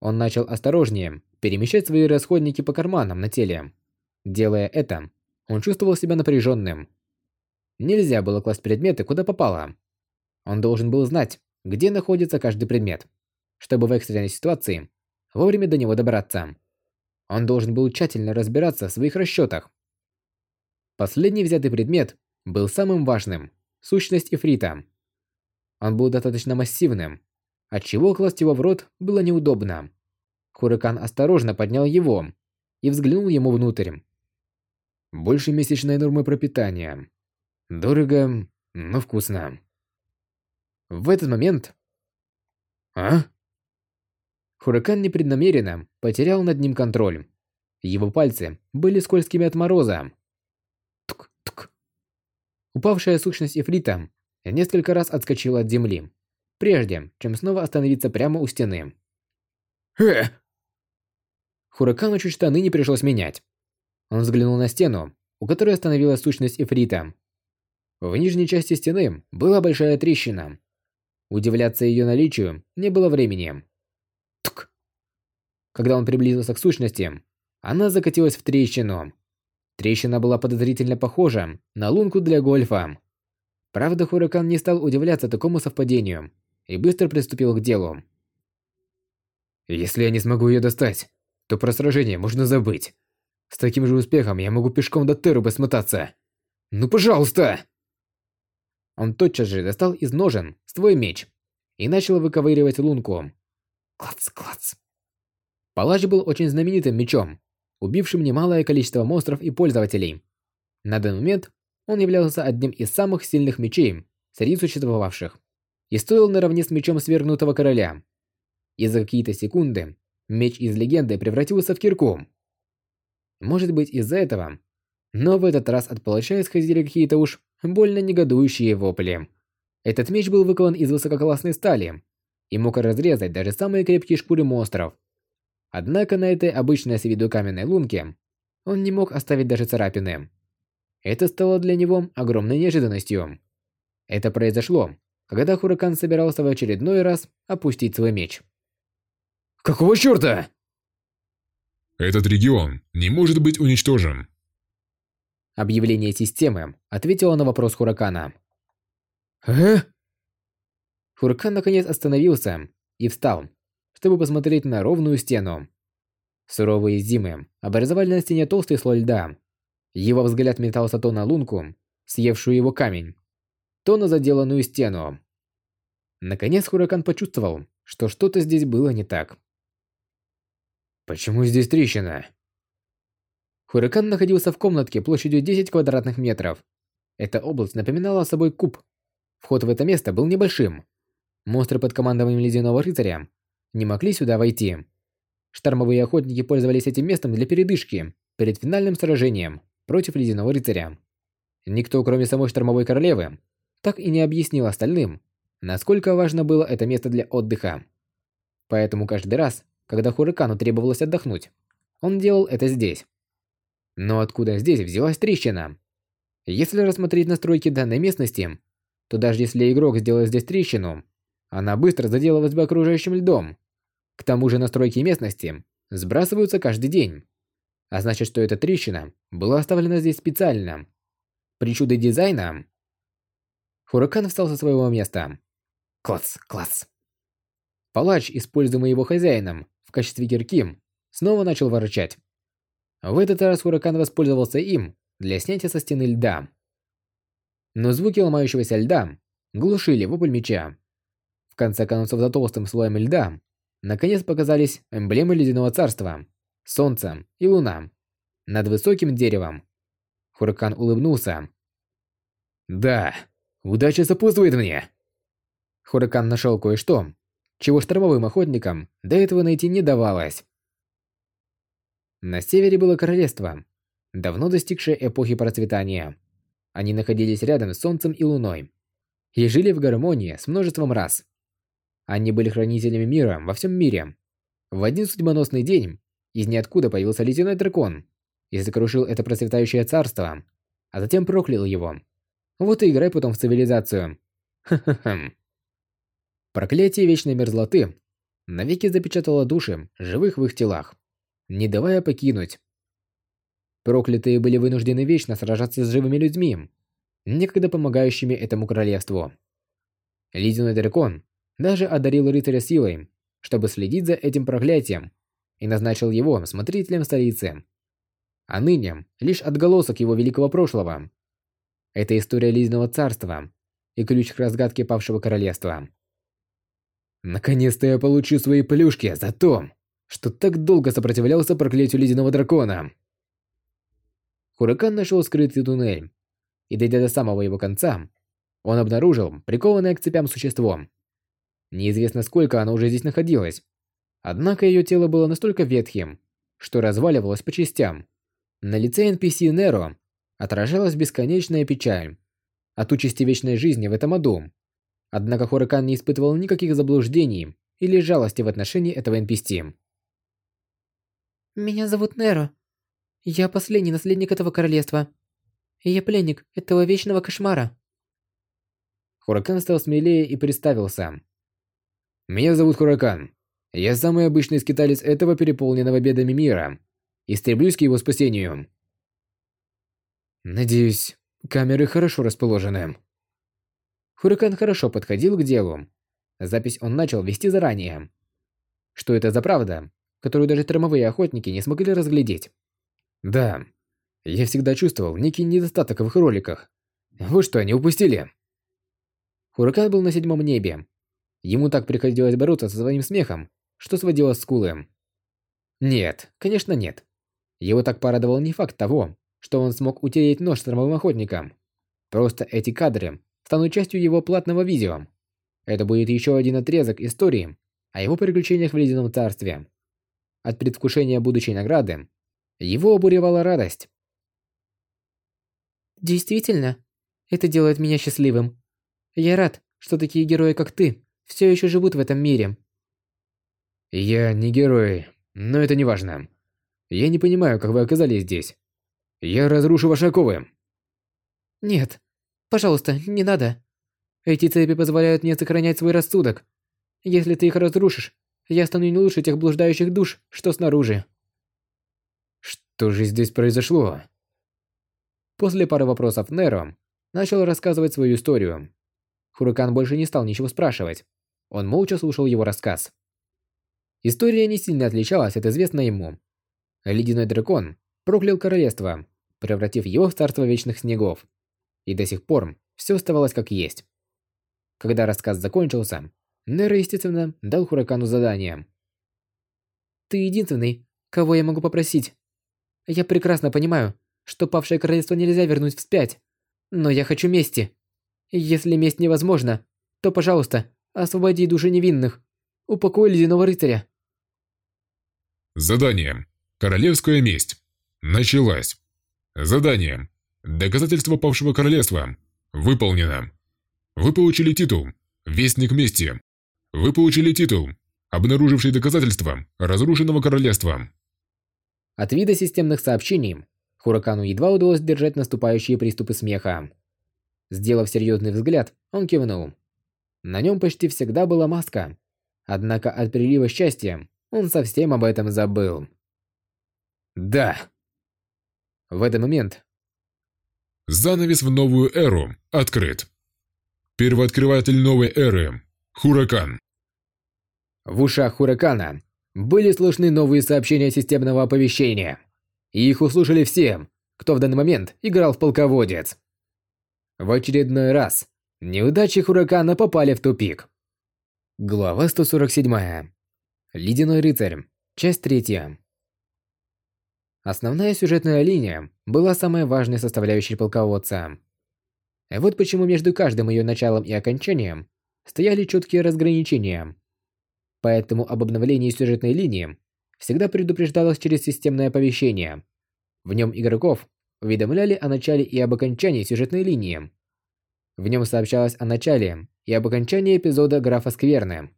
Он начал осторожнее перемещать свои расходники по карманам на теле. Делая это, он чувствовал себя напряженным. Нельзя было класть предметы куда попало. Он должен был знать, где находится каждый предмет, чтобы в экстренной ситуации вовремя до него добраться. Он должен был тщательно разбираться в своих расчетах. Последний взятый предмет был самым важным – сущность Ифрита. Он был достаточно массивным, отчего класть его в рот было неудобно. Хуракан осторожно поднял его и взглянул ему внутрь. Больше месячной нормы пропитания. Дорого, но вкусно. В этот момент... А? Хуракан непреднамеренно потерял над ним контроль. Его пальцы были скользкими от мороза. Тук-тук. Упавшая сущность Ифрита несколько раз отскочила от земли, прежде чем снова остановиться прямо у стены. Э! Хуракану чуть штаны не пришлось менять. Он взглянул на стену, у которой остановилась сущность Ифрита. В нижней части стены была большая трещина, Удивляться ее наличию не было времени. Тк. Когда он приблизился к сущности, она закатилась в трещину. Трещина была подозрительно похожа на лунку для гольфа. Правда, Хуракан не стал удивляться такому совпадению и быстро приступил к делу. Если я не смогу ее достать, то про сражение можно забыть. С таким же успехом я могу пешком до Терубы смотаться. Ну, пожалуйста! Он тотчас же достал из ножен свой меч и начал выковыривать лунку. Клац-клац. Палач был очень знаменитым мечом, убившим немалое количество монстров и пользователей. На данный момент он являлся одним из самых сильных мечей среди существовавших и стоил наравне с мечом свергнутого короля. И за какие-то секунды меч из легенды превратился в кирку. Может быть из-за этого, но в этот раз от палача исходили какие-то уж больно негодующие вопли. Этот меч был выкован из высококлассной стали и мог разрезать даже самые крепкие шкуры монстров. Однако на этой обычной с виду каменной лунке он не мог оставить даже царапины. Это стало для него огромной неожиданностью. Это произошло, когда Хуракан собирался в очередной раз опустить свой меч. Какого чёрта? Этот регион не может быть уничтожен. Объявление системы ответило на вопрос Хуракана. Э? Хуракан наконец остановился и встал, чтобы посмотреть на ровную стену. Суровые зимы образовали на стене толстый слой льда. Его взгляд метался то на лунку, съевшую его камень, то на заделанную стену. Наконец Хуракан почувствовал, что что-то здесь было не так. Почему здесь трещина? Хуракан находился в комнатке площадью 10 квадратных метров. Эта область напоминала собой куб. Вход в это место был небольшим. Монстры под командованием Ледяного Рыцаря не могли сюда войти. Штормовые охотники пользовались этим местом для передышки перед финальным сражением против Ледяного Рыцаря. Никто, кроме самой Штормовой Королевы, так и не объяснил остальным, насколько важно было это место для отдыха. Поэтому каждый раз, когда Хуракану требовалось отдохнуть, он делал это здесь. Но откуда здесь взялась трещина? Если рассмотреть настройки данной местности, то даже если игрок сделает здесь трещину, она быстро заделалась бы окружающим льдом. К тому же настройки местности сбрасываются каждый день. А значит, что эта трещина была оставлена здесь специально. Причуды дизайна... Хуракан встал со своего места. Класс, класс. Палач, используемый его хозяином в качестве кирки, снова начал ворчать. В этот раз Хуракан воспользовался им для снятия со стены льда. Но звуки ломающегося льда глушили вопль меча. В конце концов, за толстым слоем льда наконец показались эмблемы Ледяного Царства, Солнце и Луна над высоким деревом. Хуракан улыбнулся. «Да, удача сопутствует мне!» Хуракан нашел кое-что, чего штормовым охотникам до этого найти не давалось. На севере было королевство, давно достигшее эпохи процветания. Они находились рядом с Солнцем и Луной и жили в гармонии с множеством рас. Они были хранителями мира во всем мире. В один судьбоносный день из ниоткуда появился ледяной дракон и закрушил это процветающее царство, а затем проклял его. Вот и играй потом в цивилизацию. Ха-ха-ха. Проклятие вечной мерзлоты навеки запечатало души живых в их телах не давая покинуть. Проклятые были вынуждены вечно сражаться с живыми людьми, некогда помогающими этому королевству. Ледяной дракон даже одарил рыцаря силой, чтобы следить за этим проклятием, и назначил его смотрителем столицы. А ныне лишь отголосок его великого прошлого. Это история Ледяного царства и ключ к разгадке павшего королевства. Наконец-то я получу свои плюшки за то, что так долго сопротивлялся проклятию ледяного дракона. Хуракан нашел скрытый туннель, и дойдя до самого его конца, он обнаружил прикованное к цепям существо. Неизвестно сколько оно уже здесь находилось, однако ее тело было настолько ветхим, что разваливалось по частям. На лице NPC Неро отражалась бесконечная печаль от участи вечной жизни в этом аду. Однако Хуракан не испытывал никаких заблуждений или жалости в отношении этого NPC. Меня зовут Неро. Я последний наследник этого королевства. И я пленник этого вечного кошмара. Хуракан стал смелее и представился. Меня зовут Хуракан. Я самый обычный скиталец этого переполненного бедами мира. И стремлюсь к его спасению. Надеюсь, камеры хорошо расположены. Хуракан хорошо подходил к делу. Запись он начал вести заранее. Что это за правда, которую даже тромовые охотники не смогли разглядеть? Да, я всегда чувствовал некий недостаток в их роликах. Вы что, не упустили? Хуракан был на седьмом небе. Ему так приходилось бороться со своим смехом, что сводило скулы. Нет, конечно нет. Его так порадовал не факт того, что он смог утереть нож тромовым охотникам. Просто эти кадры станут частью его платного видео. Это будет еще один отрезок истории о его приключениях в Ледяном Царстве. От предвкушения будущей награды его обуревала радость. Действительно, это делает меня счастливым. Я рад, что такие герои, как ты, все еще живут в этом мире. Я не герой, но это не важно. Я не понимаю, как вы оказались здесь. Я разрушу ваши оковы. Нет, пожалуйста, не надо. Эти цепи позволяют мне сохранять свой рассудок. Если ты их разрушишь, я стану не лучше тех блуждающих душ, что снаружи. Что же здесь произошло? После пары вопросов Неро начал рассказывать свою историю. Хуракан больше не стал ничего спрашивать. Он молча слушал его рассказ. История не сильно отличалась от известной ему. Ледяной дракон проклял королевство, превратив его в царство вечных снегов. И до сих пор все оставалось как есть. Когда рассказ закончился, Неро, естественно, дал Хуракану задание. «Ты единственный, кого я могу попросить. Я прекрасно понимаю, что павшее королевство нельзя вернуть вспять, но я хочу мести. Если месть невозможна, то, пожалуйста, освободи души невинных. Упокой ледяного рыцаря». Задание. Королевская месть. Началась. Задание. Доказательство павшего королевства. Выполнено. Вы получили титул «Вестник мести». Вы получили титул «Обнаруживший доказательства разрушенного королевства». От вида системных сообщений Хуракану едва удалось держать наступающие приступы смеха. Сделав серьезный взгляд, он кивнул. На нем почти всегда была маска. Однако от прилива счастья он совсем об этом забыл. Да. В этот момент... Занавес в новую эру открыт. Первооткрыватель новой эры. Хуракан. В ушах Хуракана были слышны новые сообщения системного оповещения. И их услышали все, кто в данный момент играл в полководец. В очередной раз неудачи Хуракана попали в тупик. Глава 147. Ледяной рыцарь. Часть третья. Основная сюжетная линия была самой важной составляющей полководца. Вот почему между каждым ее началом и окончанием стояли четкие разграничения. Поэтому об обновлении сюжетной линии всегда предупреждалось через системное оповещение. В нем игроков уведомляли о начале и об окончании сюжетной линии. В нем сообщалось о начале и об окончании эпизода Графа Скверны.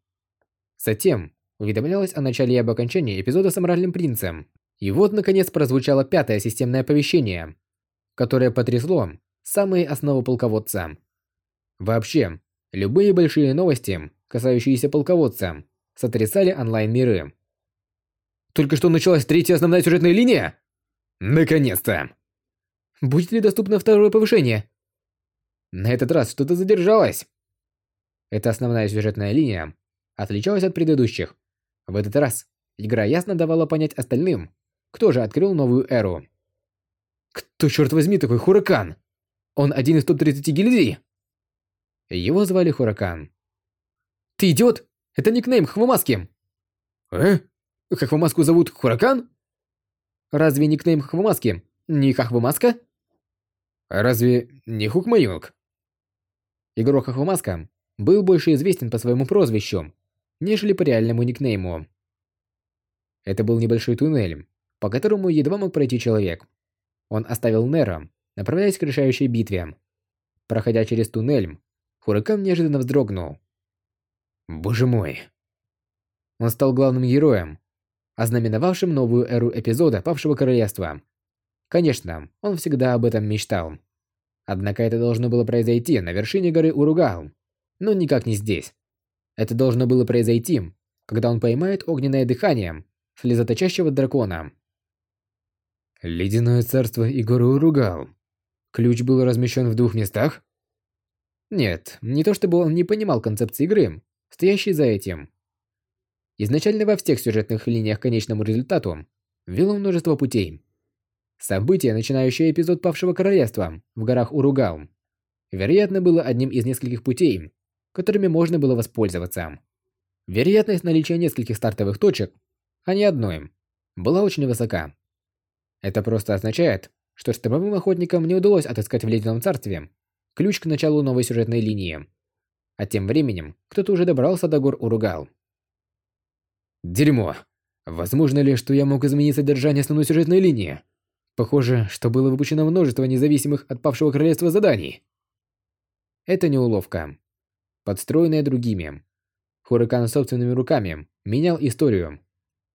Затем уведомлялось о начале и об окончании эпизода с Амральным Принцем. И вот, наконец, прозвучало пятое системное оповещение, которое потрясло самые основы полководца. Вообще, любые большие новости, касающиеся полководца, сотрясали онлайн-миры. Только что началась третья основная сюжетная линия? Наконец-то! Будет ли доступно второе повышение? На этот раз что-то задержалось. Эта основная сюжетная линия отличалась от предыдущих. В этот раз игра ясно давала понять остальным, кто же открыл новую эру? Кто, черт возьми, такой Хуракан? Он один из топ-30 гильдий? Его звали Хуракан. Ты идиот? Это никнейм Хвамаски. Э? Хахвамаску зовут Хуракан? Разве никнейм Хахвамаски не Хахвамаска? Разве не Хукмаюк? Игрок Хахвамаска был больше известен по своему прозвищу, нежели по реальному никнейму. Это был небольшой туннель, по которому едва мог пройти человек. Он оставил Нера, направляясь к решающей битве. Проходя через туннель, Хуракан неожиданно вздрогнул. Боже мой. Он стал главным героем, ознаменовавшим новую эру эпизода Павшего Королевства. Конечно, он всегда об этом мечтал. Однако это должно было произойти на вершине горы Уругал, но никак не здесь. Это должно было произойти, когда он поймает огненное дыхание слезоточащего дракона. Ледяное царство и гору Уругал. Ключ был размещен в двух местах? Нет, не то чтобы он не понимал концепции игры, стоящей за этим. Изначально во всех сюжетных линиях к конечному результату вело множество путей. Событие, начинающее эпизод Павшего Королевства в горах Уругал, вероятно, было одним из нескольких путей, которыми можно было воспользоваться. Вероятность наличия нескольких стартовых точек, а не одной, была очень высока. Это просто означает, что штабовым охотникам не удалось отыскать в Ледяном Царстве ключ к началу новой сюжетной линии. А тем временем кто-то уже добрался до гор Уругал. Дерьмо. Возможно ли, что я мог изменить содержание основной сюжетной линии? Похоже, что было выпущено множество независимых от Павшего Королевства заданий. Это не уловка. Подстроенная другими. Хуракан собственными руками менял историю.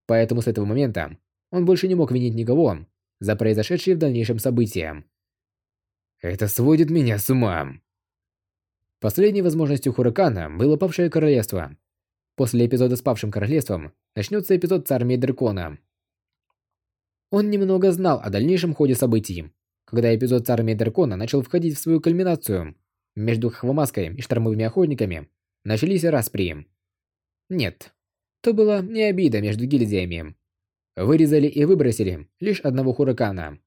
Поэтому с этого момента он больше не мог винить никого за произошедшие в дальнейшем события. Это сводит меня с ума. Последней возможностью Хуракана было Павшее Королевство. После эпизода с Павшим Королевством начнется эпизод с армией Дракона. Он немного знал о дальнейшем ходе событий. Когда эпизод с армией Дракона начал входить в свою кульминацию, между Хвамаской и штормовыми охотниками начались распри. Нет, то была не обида между гильдиями. Вырезали и выбросили лишь одного Хуракана.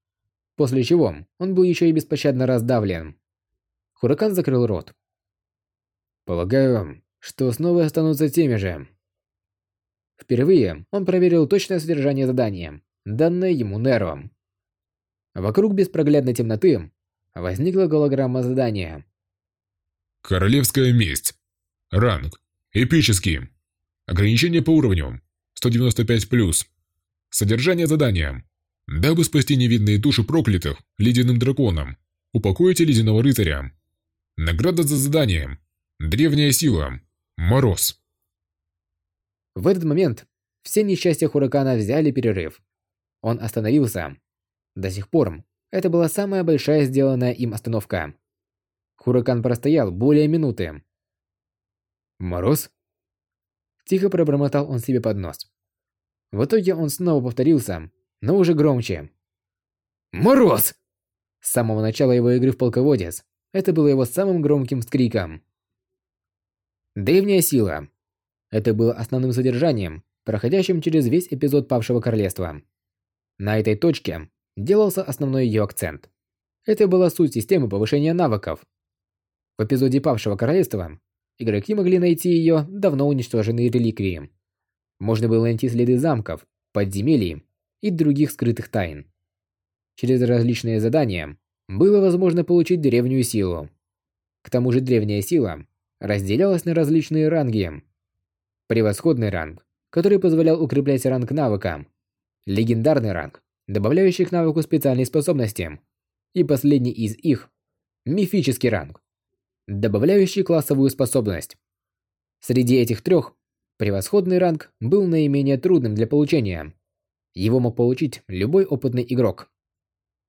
После чего он был еще и беспощадно раздавлен. Хуракан закрыл рот. Полагаю, что снова останутся теми же. Впервые он проверил точное содержание задания, данное ему Неро. Вокруг беспроглядной темноты возникла голограмма задания. Королевская месть. Ранг. Эпический. Ограничение по уровню. 195+. Содержание задания. Дабы спасти невидные души проклятых ледяным драконом, упокойте ледяного рыцаря. Награда за задание. Древняя сила. Мороз. В этот момент все несчастья Хуракана взяли перерыв. Он остановился. До сих пор это была самая большая сделанная им остановка. Хуракан простоял более минуты. «Мороз?» Тихо пробормотал он себе под нос. В итоге он снова повторился, но уже громче. «Мороз!» С самого начала его игры в полководец это было его самым громким вскриком. Древняя сила. Это было основным содержанием, проходящим через весь эпизод Павшего Королевства. На этой точке делался основной ее акцент. Это была суть системы повышения навыков. В эпизоде Павшего Королевства игроки могли найти ее давно уничтоженные реликвии. Можно было найти следы замков, подземелий и других скрытых тайн. Через различные задания было возможно получить древнюю силу. К тому же древняя сила разделялась на различные ранги. Превосходный ранг, который позволял укреплять ранг навыка. Легендарный ранг, добавляющий к навыку специальные способности. И последний из их – мифический ранг, добавляющий классовую способность. Среди этих трех превосходный ранг был наименее трудным для получения. Его мог получить любой опытный игрок.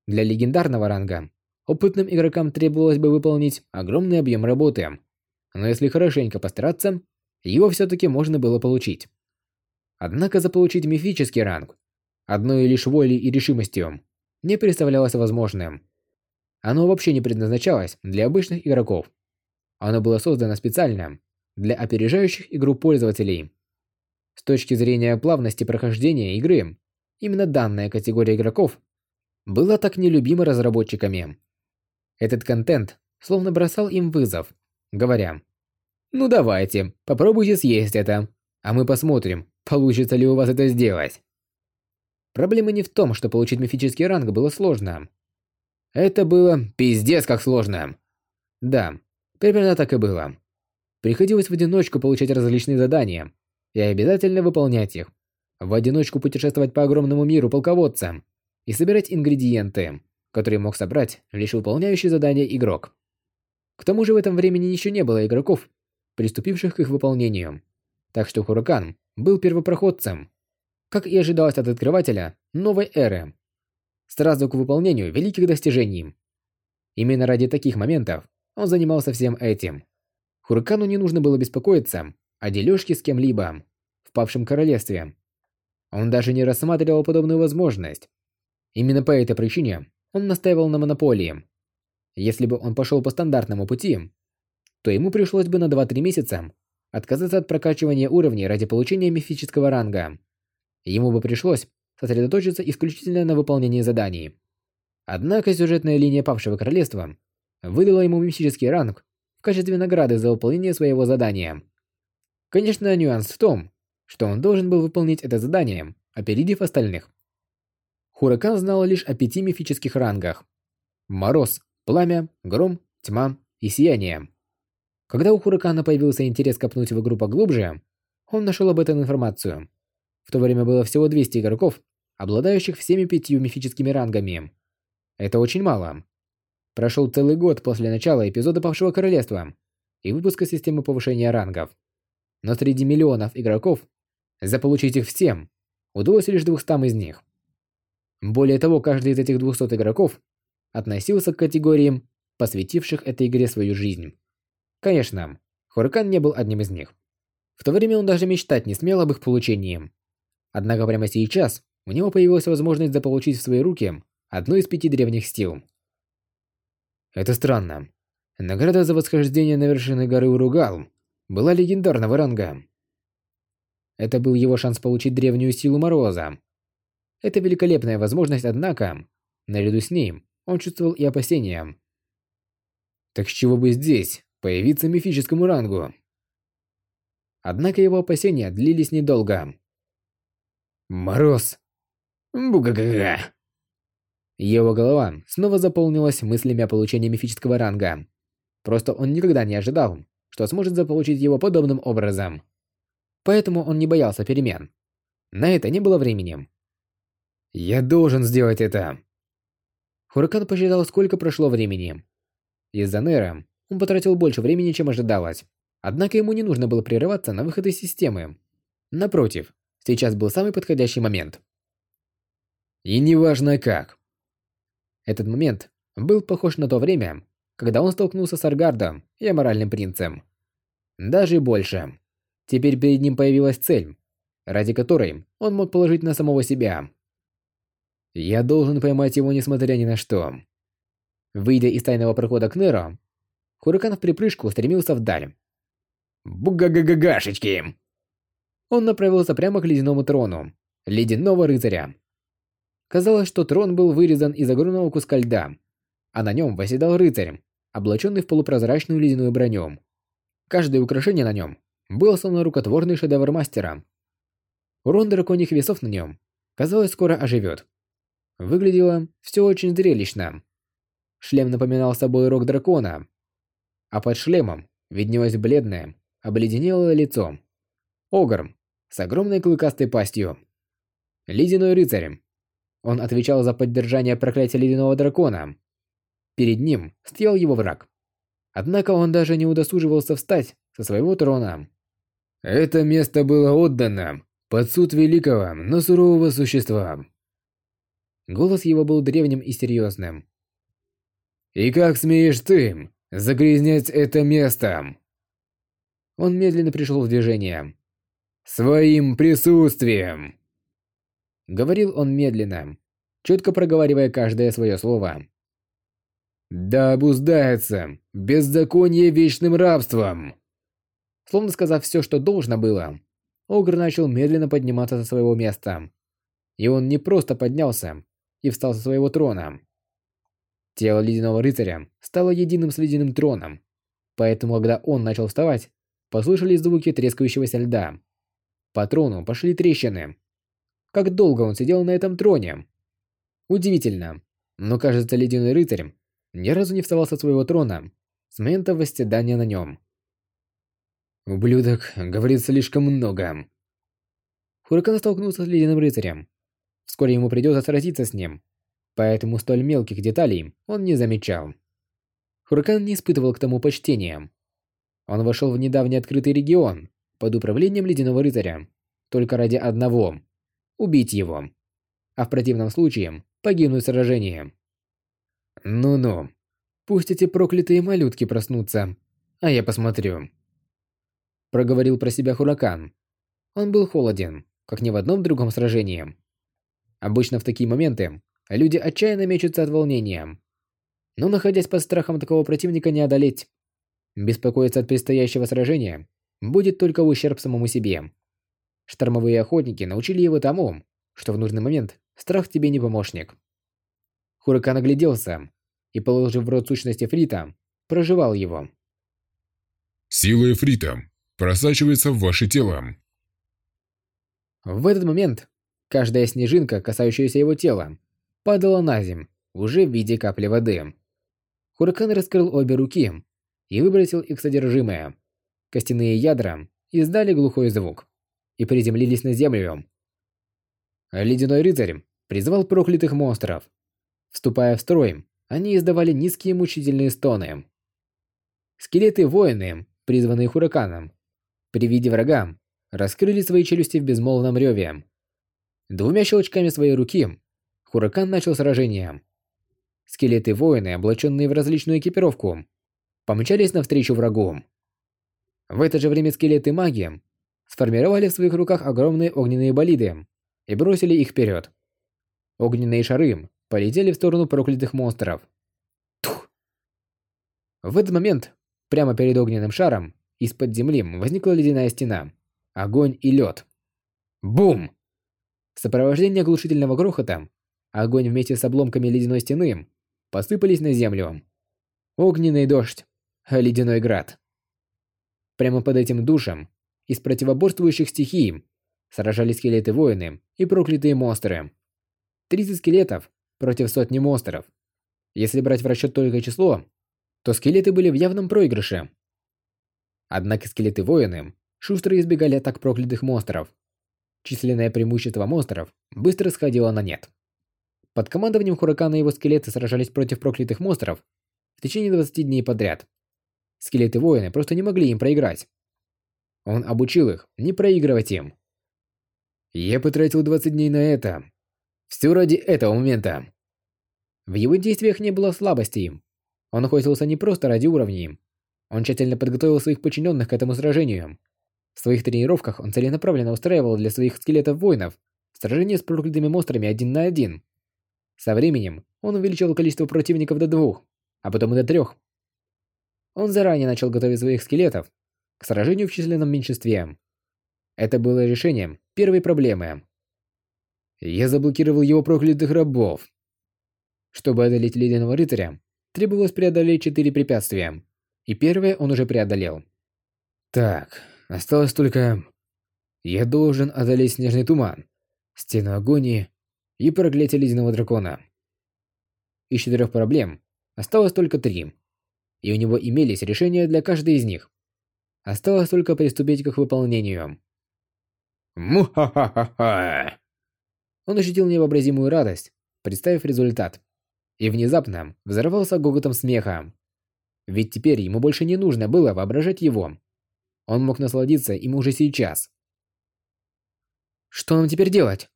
Для легендарного ранга опытным игрокам требовалось бы выполнить огромный объем работы, но если хорошенько постараться, его все-таки можно было получить. Однако заполучить мифический ранг одной лишь волей и решимостью не представлялось возможным. Оно вообще не предназначалось для обычных игроков. Оно было создано специально для опережающих игру пользователей. С точки зрения плавности прохождения игры, именно данная категория игроков была так нелюбима разработчиками. Этот контент словно бросал им вызов, говоря «Ну давайте, попробуйте съесть это, а мы посмотрим, получится ли у вас это сделать». Проблема не в том, что получить мифический ранг было сложно. Это было пиздец как сложно. Да, Примерно так и было. Приходилось в одиночку получать различные задания и обязательно выполнять их. В одиночку путешествовать по огромному миру полководца и собирать ингредиенты, которые мог собрать лишь выполняющий задания игрок. К тому же в этом времени еще не было игроков, приступивших к их выполнению. Так что Хуракан был первопроходцем, как и ожидалось от открывателя новой эры. Сразу к выполнению великих достижений. Именно ради таких моментов он занимался всем этим. Хуракану не нужно было беспокоиться о дележке с кем-либо в павшем королевстве. Он даже не рассматривал подобную возможность. Именно по этой причине он настаивал на монополии. Если бы он пошел по стандартному пути, то ему пришлось бы на 2-3 месяца отказаться от прокачивания уровней ради получения мифического ранга. Ему бы пришлось сосредоточиться исключительно на выполнении заданий. Однако сюжетная линия Павшего Королевства выдала ему мифический ранг в качестве награды за выполнение своего задания. Конечно, нюанс в том, что он должен был выполнить это задание, опередив остальных. Хуракан знал лишь о пяти мифических рангах. Мороз, пламя, гром, тьма и сияние. Когда у Хуракана появился интерес копнуть в игру поглубже, он нашел об этом информацию. В то время было всего 200 игроков, обладающих всеми пятью мифическими рангами. Это очень мало. Прошел целый год после начала эпизода Павшего Королевства и выпуска системы повышения рангов. Но среди миллионов игроков заполучить их всем удалось лишь 200 из них. Более того, каждый из этих 200 игроков относился к категориям, посвятивших этой игре свою жизнь. Конечно, Хуракан не был одним из них. В то время он даже мечтать не смел об их получении. Однако прямо сейчас у него появилась возможность заполучить в свои руки одну из пяти древних стил. Это странно. Награда за восхождение на вершины горы Уругал была легендарного ранга. Это был его шанс получить древнюю силу Мороза. Это великолепная возможность, однако, наряду с ней, он чувствовал и опасения. Так с чего бы здесь появиться мифическому рангу? Однако его опасения длились недолго. Мороз. Бугагага. Его голова снова заполнилась мыслями о получении мифического ранга. Просто он никогда не ожидал, что сможет заполучить его подобным образом. Поэтому он не боялся перемен. На это не было времени. Я должен сделать это. Хуракан посчитал, сколько прошло времени. Из-за Нера он потратил больше времени, чем ожидалось. Однако ему не нужно было прерываться на выход из системы. Напротив, сейчас был самый подходящий момент. И неважно как. Этот момент был похож на то время, когда он столкнулся с Аргардом и Аморальным принцем. Даже больше. Теперь перед ним появилась цель, ради которой он мог положить на самого себя. Я должен поймать его, несмотря ни на что. Выйдя из тайного прохода к Неро, Хуракан в припрыжку стремился вдаль. Бугагагагашечки! Он направился прямо к ледяному трону, ледяного рыцаря. Казалось, что трон был вырезан из огромного куска льда, а на нем восседал рыцарь, облаченный в полупрозрачную ледяную броню. Каждое украшение на нем было словно рукотворный шедевр мастера. Урон драконьих весов на нем, казалось, скоро оживет. Выглядело все очень зрелищно. Шлем напоминал собой рог дракона, а под шлемом виднелось бледное, обледенелое лицо. Огр с огромной клыкастой пастью. Ледяной рыцарь. Он отвечал за поддержание проклятия ледяного дракона. Перед ним стоял его враг. Однако он даже не удосуживался встать со своего трона. Это место было отдано под суд великого, но сурового существа. Голос его был древним и серьезным. «И как смеешь ты загрязнять это место?» Он медленно пришел в движение. «Своим присутствием!» Говорил он медленно, четко проговаривая каждое свое слово. «Да обуздается беззаконие вечным рабством!» Словно сказав все, что должно было, Огр начал медленно подниматься со своего места. И он не просто поднялся, и встал со своего трона. Тело ледяного рыцаря стало единым с ледяным троном, поэтому, когда он начал вставать, послышались звуки трескающегося льда. По трону пошли трещины. Как долго он сидел на этом троне? Удивительно, но кажется, ледяной рыцарь ни разу не вставал со своего трона с момента восседания на нем. Ублюдок говорит слишком много. Хуракан столкнулся с ледяным рыцарем. Вскоре ему придется сразиться с ним, поэтому столь мелких деталей он не замечал. Хуракан не испытывал к тому почтения. Он вошел в недавний открытый регион под управлением Ледяного Рыцаря только ради одного – убить его. А в противном случае погибнуть в сражении. Ну-ну, пусть эти проклятые малютки проснутся, а я посмотрю. Проговорил про себя Хуракан. Он был холоден, как ни в одном другом сражении. Обычно в такие моменты люди отчаянно мечутся от волнения. Но находясь под страхом такого противника не одолеть. Беспокоиться от предстоящего сражения будет только ущерб самому себе. Штормовые охотники научили его тому, что в нужный момент страх тебе не помощник. Хуракан огляделся и, положив в рот сущности Фрита, проживал его. Сила Эфрита просачивается в ваше тело. В этот момент каждая снежинка, касающаяся его тела, падала на земь, уже в виде капли воды. Хуракан раскрыл обе руки и выбросил их содержимое. Костяные ядра издали глухой звук и приземлились на землю. Ледяной рыцарь призвал проклятых монстров. Вступая в строй, они издавали низкие мучительные стоны. Скелеты-воины, призванные Хураканом, при виде врага, раскрыли свои челюсти в безмолвном реве. Двумя щелчками своей руки Хуракан начал сражение. Скелеты-воины, облаченные в различную экипировку, помчались навстречу врагу. В это же время скелеты-маги сформировали в своих руках огромные огненные болиды и бросили их вперед. Огненные шары полетели в сторону проклятых монстров. Тух! В этот момент, прямо перед огненным шаром, из-под земли возникла ледяная стена, огонь и лед. Бум! В сопровождении оглушительного грохота, огонь вместе с обломками ледяной стены посыпались на землю. Огненный дождь, ледяной град. Прямо под этим душем из противоборствующих стихий сражались скелеты-воины и проклятые монстры. 30 скелетов против сотни монстров. Если брать в расчет только число, то скелеты были в явном проигрыше. Однако скелеты-воины шустро избегали атак проклятых монстров. Численное преимущество монстров быстро сходило на нет. Под командованием Хуракана его скелеты сражались против проклятых монстров в течение 20 дней подряд. Скелеты-воины просто не могли им проиграть. Он обучил их не проигрывать им. Я потратил 20 дней на это. Все ради этого момента. В его действиях не было слабостей. Он охотился не просто ради уровней. Он тщательно подготовил своих подчиненных к этому сражению. В своих тренировках он целенаправленно устраивал для своих скелетов-воинов сражения с проклятыми монстрами один на один. Со временем он увеличил количество противников до двух, а потом и до трех. Он заранее начал готовить своих скелетов к сражению в численном меньшинстве. Это было решением первой проблемы. Я заблокировал его проклятых рабов. Чтобы одолеть ледяного рыцаря, требовалось преодолеть четыре препятствия, и первое он уже преодолел. Так, осталось только... Я должен одолеть снежный туман, стену агонии и проклятие ледяного дракона. Из четырех проблем осталось только три, и у него имелись решения для каждой из них. Осталось только приступить к их выполнению. Му-ха-ха-ха-ха! Он ощутил невообразимую радость, представив результат. И внезапно взорвался гоготом смеха. Ведь теперь ему больше не нужно было воображать его. Он мог насладиться им уже сейчас. Что нам теперь делать?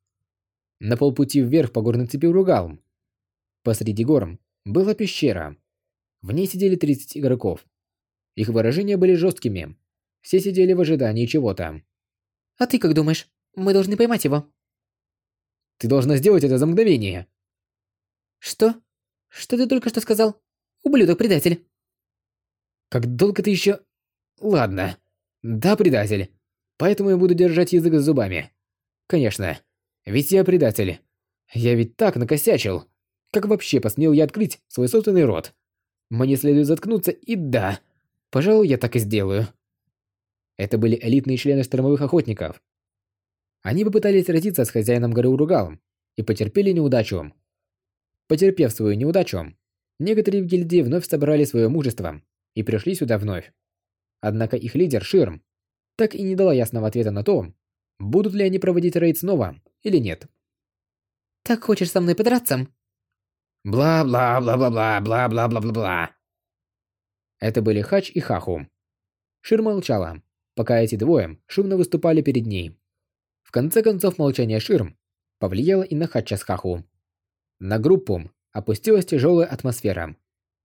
На полпути вверх по горной цепи ругал. Посреди гор была пещера. В ней сидели 30 игроков. Их выражения были жесткими. Все сидели в ожидании чего-то. «А ты как думаешь? Мы должны поймать его?» «Ты должна сделать это за мгновение!» «Что? Что ты только что сказал? Ублюдок-предатель!» «Как долго ты еще...» «Ладно. Да, предатель. Поэтому я буду держать язык за зубами. Конечно. Ведь я предатель. Я ведь так накосячил. Как вообще посмел я открыть свой собственный рот? Мне следует заткнуться и да. Пожалуй, я так и сделаю. Это были элитные члены штормовых охотников. Они попытались родиться с хозяином горы Уругалом и потерпели неудачу. Потерпев свою неудачу, некоторые в гильдии вновь собрали свое мужество и пришли сюда вновь. Однако их лидер Ширм так и не дала ясного ответа на то, будут ли они проводить рейд снова или нет. «Так хочешь со мной подраться?» Бла-бла-бла-бла-бла-бла-бла-бла-бла. Это были Хач и Хаху. Шир молчала, пока эти двое шумно выступали перед ней. В конце концов, молчание Ширм повлияло и на Хача с Хаху. На группу опустилась тяжелая атмосфера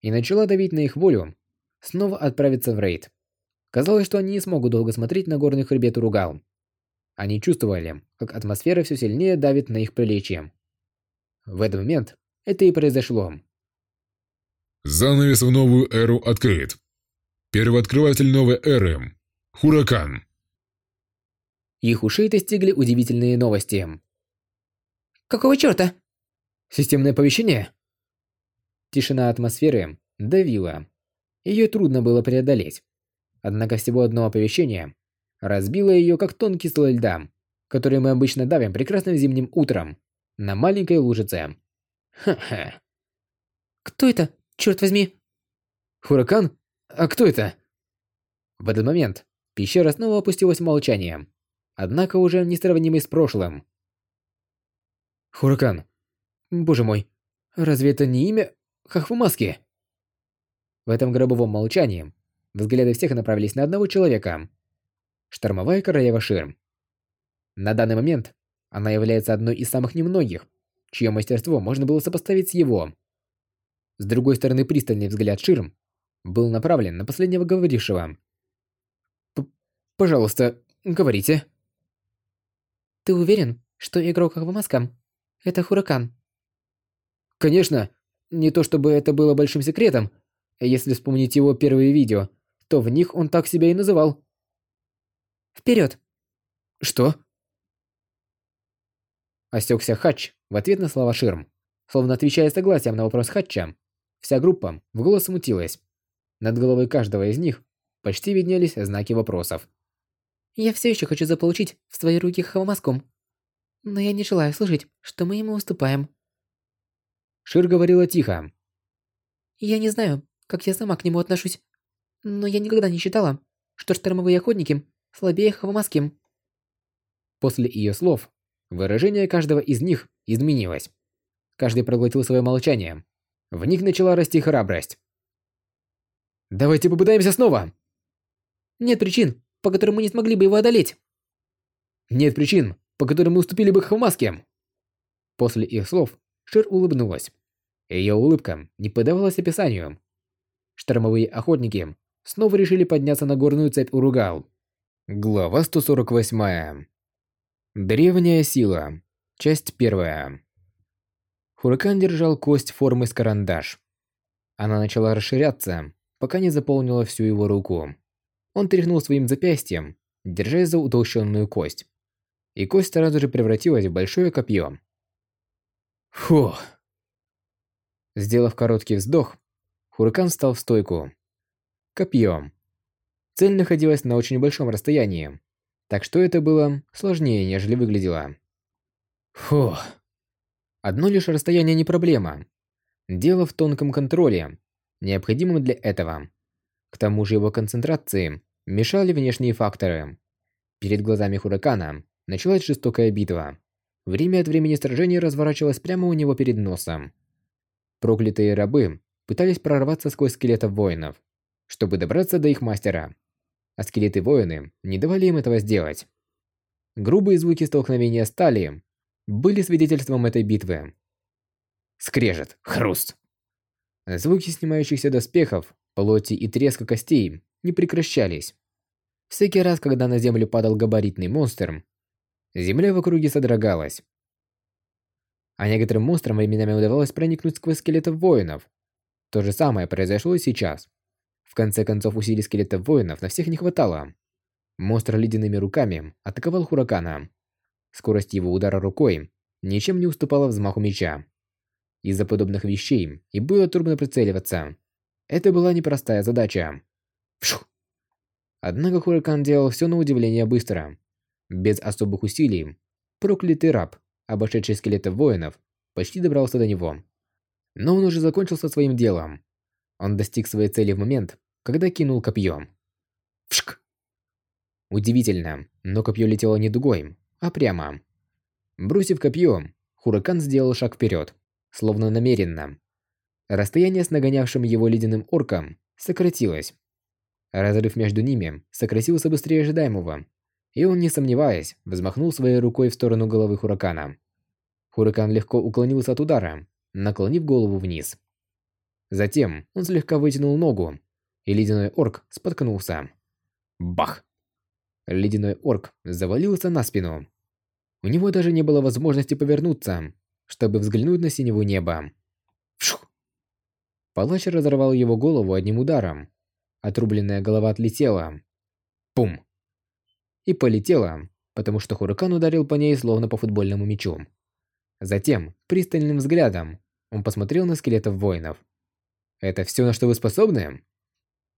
и начала давить на их волю снова отправиться в рейд. Казалось, что они не смогут долго смотреть на горный хребет Уругал. Они чувствовали, как атмосфера все сильнее давит на их приличие. В этот момент это и произошло. Занавес в новую эру открыт. Первооткрыватель новой эры. Хуракан. Их ушей достигли удивительные новости. Какого чёрта? Системное оповещение? Тишина атмосферы давила. Её трудно было преодолеть. Однако всего одно оповещение разбило её как тонкий слой льда, который мы обычно давим прекрасным зимним утром на маленькой лужице. Ха-ха. Кто это? Чёрт возьми. Хуракан? А кто это? В этот момент пещера снова опустилась в молчание, однако уже несравнимый с прошлым. Хуракан. Боже мой, разве это не имя Хахвамаски? В этом гробовом молчании взгляды всех направились на одного человека. Штормовая королева Ширм. На данный момент она является одной из самых немногих, чье мастерство можно было сопоставить с его. С другой стороны, пристальный взгляд Ширм был направлен на последнего говорившего. «Пожалуйста, говорите». Ты уверен, что игрок Хахвамаска – это Хуракан? Конечно, не то чтобы это было большим секретом. Если вспомнить его первые видео, то в них он так себя и называл. Вперед! Что? Осекся Хач в ответ на слова Ширм. Словно отвечая согласием на вопрос Хатча, вся группа в голос смутилась. Над головой каждого из них почти виднелись знаки вопросов. Я все еще хочу заполучить в свои руки Хавамаскум. Но я не желаю слышать, что мы ему уступаем. Шир говорила тихо. Я не знаю, как я сама к нему отношусь. Но я никогда не считала, что штормовые охотники слабее Хавамаским. После ее слов, выражение каждого из них изменилось. Каждый проглотил свое молчание. В них начала расти храбрость. «Давайте попытаемся снова!» «Нет причин, по которым мы не смогли бы его одолеть!» «Нет причин, по которым мы уступили бы Хавамаске!» После их слов Шир улыбнулась. Ее улыбка не поддавалась описанию. Штормовые охотники снова решили подняться на горную цепь Уругал. Глава 148. Древняя сила. Часть первая. Хуракан держал кость формы с карандаш. Она начала расширяться, пока не заполнила всю его руку. Он тряхнул своим запястьем, держась за утолщенную кость. И кость сразу же превратилась в большое копье. Фух. Сделав короткий вздох, Хуракан встал в стойку. Копье. Цель находилась на очень большом расстоянии, так что это было сложнее, нежели выглядело. Фух. Одно лишь расстояние не проблема. Дело в тонком контроле, необходимом для этого. К тому же его концентрации мешали внешние факторы. Перед глазами Хуракана началась жестокая битва. Время от времени сражение разворачивалось прямо у него перед носом. Проклятые рабы пытались прорваться сквозь скелетов воинов, чтобы добраться до их мастера. А скелеты-воины не давали им этого сделать. Грубые звуки столкновения стали были свидетельством этой битвы. Скрежет, хруст. Звуки снимающихся доспехов, плоти и треска костей не прекращались. Всякий раз, когда на землю падал габаритный монстр, Земля в округе содрогалась. А некоторым монстрам временами удавалось проникнуть сквозь скелетов воинов. То же самое произошло и сейчас. В конце концов, усилий скелетов воинов на всех не хватало. Монстр ледяными руками атаковал Хуракана. Скорость его удара рукой ничем не уступала взмаху меча. Из-за подобных вещей и было трудно прицеливаться. Это была непростая задача. Фшух. Однако Хуракан делал все на удивление быстро. Без особых усилий, проклятый раб, обошедший скелетов воинов, почти добрался до него. Но он уже закончил со своим делом. Он достиг своей цели в момент, когда кинул копье. Вшк! Удивительно, но копье летело не дугой, а прямо. Бросив копье, Хуракан сделал шаг вперед, словно намеренно. Расстояние с нагонявшим его ледяным орком сократилось. Разрыв между ними сократился быстрее ожидаемого, и он, не сомневаясь, взмахнул своей рукой в сторону головы Хуракана. Хуракан легко уклонился от удара, наклонив голову вниз. Затем он слегка вытянул ногу, и ледяной орк споткнулся. Бах! Ледяной орк завалился на спину. У него даже не было возможности повернуться, чтобы взглянуть на синего неба. Вшух! Палач разорвал его голову одним ударом. Отрубленная голова отлетела. Пум! И полетела, потому что Хуракан ударил по ней словно по футбольному мячу. Затем, пристальным взглядом, он посмотрел на скелетов воинов. «Это все, на что вы способны?»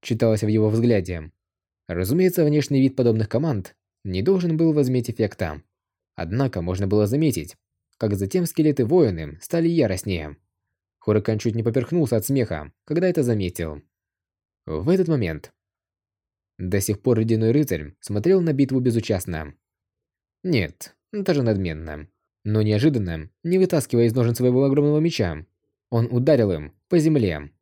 Читалось в его взгляде. Разумеется, внешний вид подобных команд не должен был возметь эффекта. Однако можно было заметить, как затем скелеты-воины стали яростнее. Хуракан чуть не поперхнулся от смеха, когда это заметил. В этот момент до сих пор Ледяной Рыцарь смотрел на битву безучастно. Нет, даже надменно. Но неожиданно, не вытаскивая из ножен своего огромного меча, он ударил им по земле.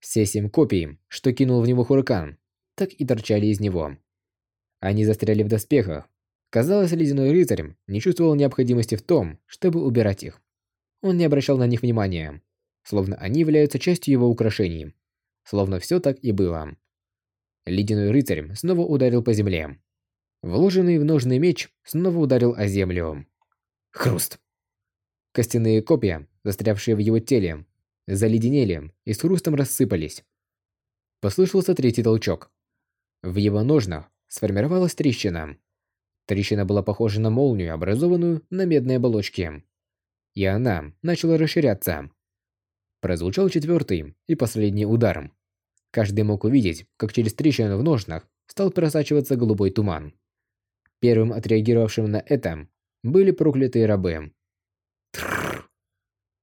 Все семь копий, что кинул в него Хуракан, так и торчали из него. Они застряли в доспехах. Казалось, Ледяной Рыцарь не чувствовал необходимости в том, чтобы убирать их. Он не обращал на них внимания, словно они являются частью его украшений. Словно все так и было. Ледяной Рыцарь снова ударил по земле. Вложенный в ножный меч снова ударил о землю. Хруст. Костяные копья, застрявшие в его теле, заледенели и с хрустом рассыпались. Послышался третий толчок. В его ножнах сформировалась трещина. Трещина была похожа на молнию, образованную на медной оболочке. И она начала расширяться. Прозвучал четвертый и последний удар. Каждый мог увидеть, как через трещину в ножнах стал просачиваться голубой туман. Первым отреагировавшим на это были проклятые рабы. Трррр.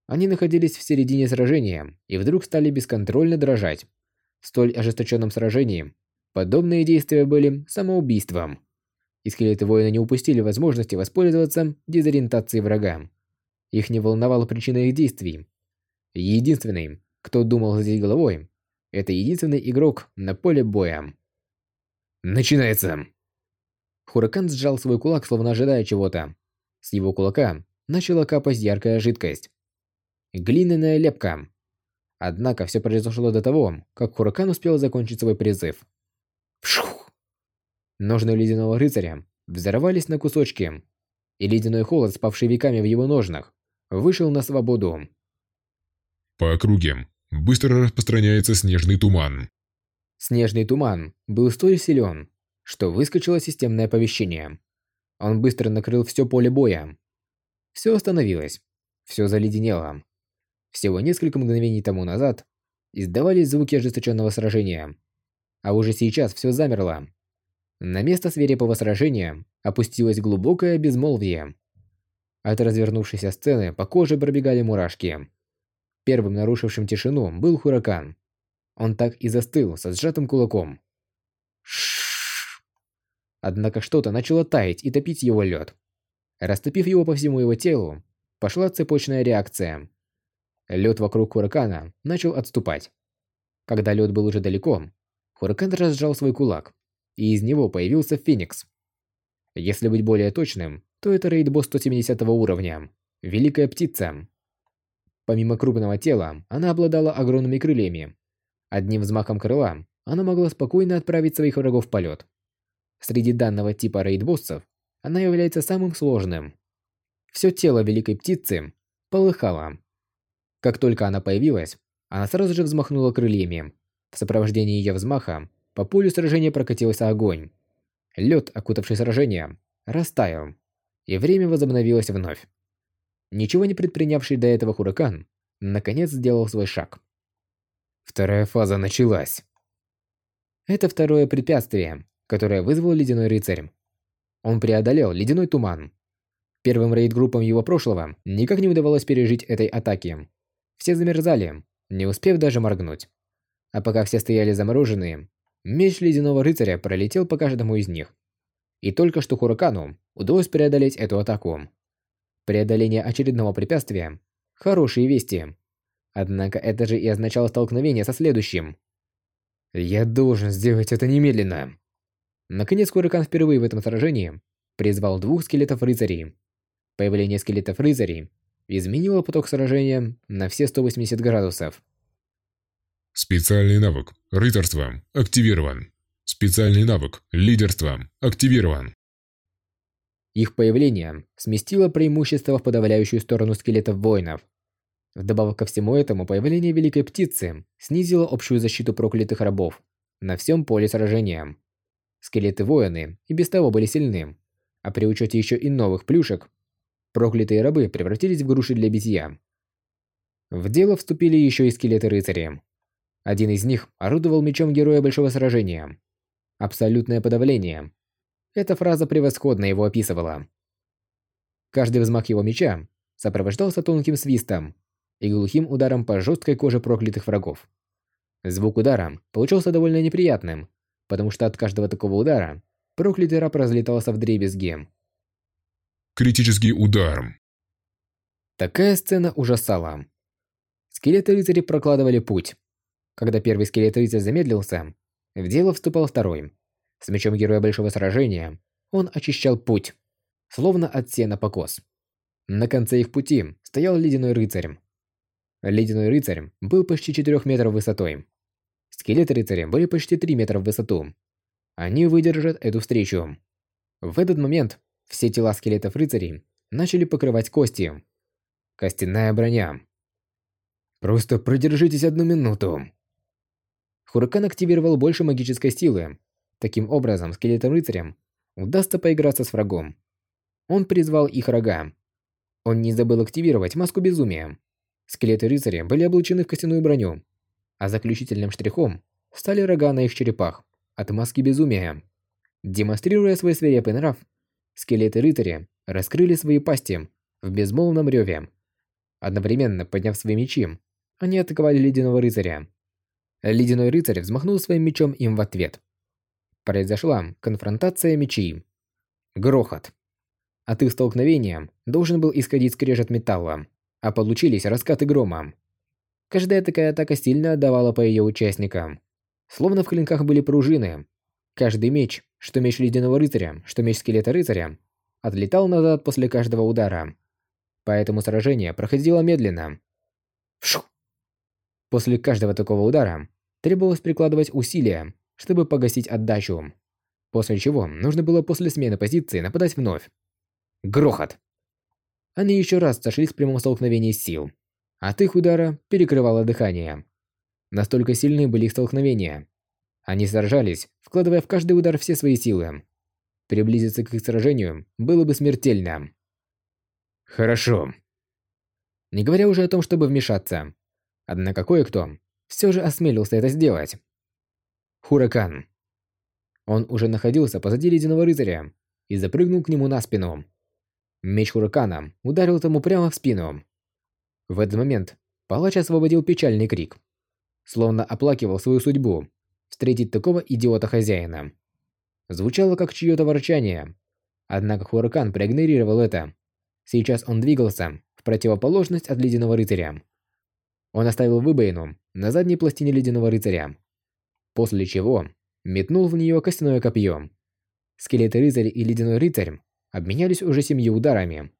Они находились в середине сражения и вдруг стали бесконтрольно дрожать. В столь ожесточенном сражении подобные действия были самоубийством. И скелеты воина не упустили возможности воспользоваться дезориентацией врага. Их не волновала причина их действий. Единственный, кто думал здесь головой, это единственный игрок на поле боя. Начинается. Хуракан сжал свой кулак, словно ожидая чего-то. С его кулака начала капать яркая жидкость. Глиняная лепка. Однако все произошло до того, как Хуракан успел закончить свой призыв. Вшух! Ножны ледяного рыцаря взорвались на кусочки, и ледяной холод, спавший веками в его ножнах, вышел на свободу. По округе быстро распространяется снежный туман. Снежный туман был столь силен, что выскочило системное оповещение. Он быстро накрыл все поле боя. Все остановилось. Все заледенело. Всего несколько мгновений тому назад издавались звуки ожесточенного сражения. А уже сейчас все замерло. На место свирепого сражения опустилось глубокое безмолвие. От развернувшейся сцены по коже пробегали мурашки. Первым нарушившим тишину был Хуракан. Он так и застыл со сжатым кулаком. Однако что-то начало таять и топить его лед. Растопив его по всему его телу, пошла цепочная реакция. Лед вокруг Хуракана начал отступать. Когда лед был уже далеко, Хуракан разжал свой кулак, и из него появился Феникс. Если быть более точным, то это рейд-босс 170 уровня, Великая Птица. Помимо крупного тела, она обладала огромными крыльями. Одним взмахом крыла она могла спокойно отправить своих врагов в полет. Среди данного типа рейд-боссов она является самым сложным. Все тело великой птицы полыхало. Как только она появилась, она сразу же взмахнула крыльями. В сопровождении ее взмаха по полю сражения прокатился огонь. Лед, окутавший сражение, растаял, и время возобновилось вновь. Ничего не предпринявший до этого Хуракан, наконец сделал свой шаг. Вторая фаза началась. Это второе препятствие, которое вызвал Ледяной Рыцарь. Он преодолел Ледяной Туман. Первым рейд-группам его прошлого никак не удавалось пережить этой атаки. Все замерзали, не успев даже моргнуть. А пока все стояли замороженные, меч Ледяного Рыцаря пролетел по каждому из них. И только что Хуракану удалось преодолеть эту атаку. Преодоление очередного препятствия – хорошие вести. Однако это же и означало столкновение со следующим. Я должен сделать это немедленно. Наконец Хуракан впервые в этом сражении призвал двух скелетов-рыцарей. Появление скелетов-рыцарей изменило поток сражения на все 180 градусов. Специальный навык «Рыцарство» активирован. Специальный навык «Лидерство» активирован. Их появление сместило преимущество в подавляющую сторону скелетов воинов. Вдобавок ко всему этому, появление Великой Птицы снизило общую защиту проклятых рабов на всем поле сражения. Скелеты-воины и без того были сильны, а при учете еще и новых плюшек, проклятые рабы превратились в груши для битья. В дело вступили еще и скелеты-рыцари. Один из них орудовал мечом героя большого сражения. Абсолютное подавление. Эта фраза превосходно его описывала. Каждый взмах его меча сопровождался тонким свистом и глухим ударом по жесткой коже проклятых врагов. Звук удара получился довольно неприятным, потому что от каждого такого удара проклятый раб разлетался в дребезги. Критический удар. Такая сцена ужасала. Скелеты-рыцари прокладывали путь. Когда первый скелет-рыцарь замедлился, в дело вступал второй. С мечом героя большого сражения он очищал путь, словно от сена покос. На конце их пути стоял ледяной рыцарь. Ледяной рыцарь был почти 4 метров высотой. Скелеты рыцаря были почти 3 метра в высоту. Они выдержат эту встречу. В этот момент все тела скелетов рыцарей начали покрывать кости. Костяная броня. Просто продержитесь одну минуту. Хуракан активировал больше магической силы. Таким образом, скелетам рыцарям удастся поиграться с врагом. Он призвал их рога. Он не забыл активировать маску безумия. Скелеты рыцаря были облачены в костяную броню, а заключительным штрихом стали рога на их черепах от маски безумия. Демонстрируя свой свирепый нрав, скелеты рыцаря раскрыли свои пасти в безмолвном реве. Одновременно подняв свои мечи, они атаковали ледяного рыцаря. Ледяной рыцарь взмахнул своим мечом им в ответ. Произошла конфронтация мечей. Грохот. От их столкновения должен был исходить скрежет металла, а получились раскаты грома. Каждая такая атака сильно отдавала по ее участникам. Словно в клинках были пружины. Каждый меч, что меч ледяного рыцаря, что меч скелета рыцаря, отлетал назад после каждого удара. Поэтому сражение проходило медленно. Фшух! После каждого такого удара требовалось прикладывать усилия, чтобы погасить отдачу. После чего нужно было после смены позиции нападать вновь. Грохот. Они еще раз сошлись в прямом столкновении сил. От их удара перекрывало дыхание. Настолько сильны были их столкновения. Они сражались, вкладывая в каждый удар все свои силы. Приблизиться к их сражению было бы смертельно. Хорошо. Не говоря уже о том, чтобы вмешаться. Однако кое-кто все же осмелился это сделать. Хуракан. Он уже находился позади Ледяного Рыцаря и запрыгнул к нему на спину. Меч Хуракана ударил тому прямо в спину. В этот момент палач освободил печальный крик. Словно оплакивал свою судьбу, встретить такого идиота-хозяина. Звучало как чье-то ворчание. Однако Хуракан проигнорировал это. Сейчас он двигался в противоположность от Ледяного Рыцаря. Он оставил выбоину на задней пластине Ледяного Рыцаря. После чего метнул в нее костяное копье. Скелеты Рыцарь и Ледяной Рыцарь обменялись уже семью ударами.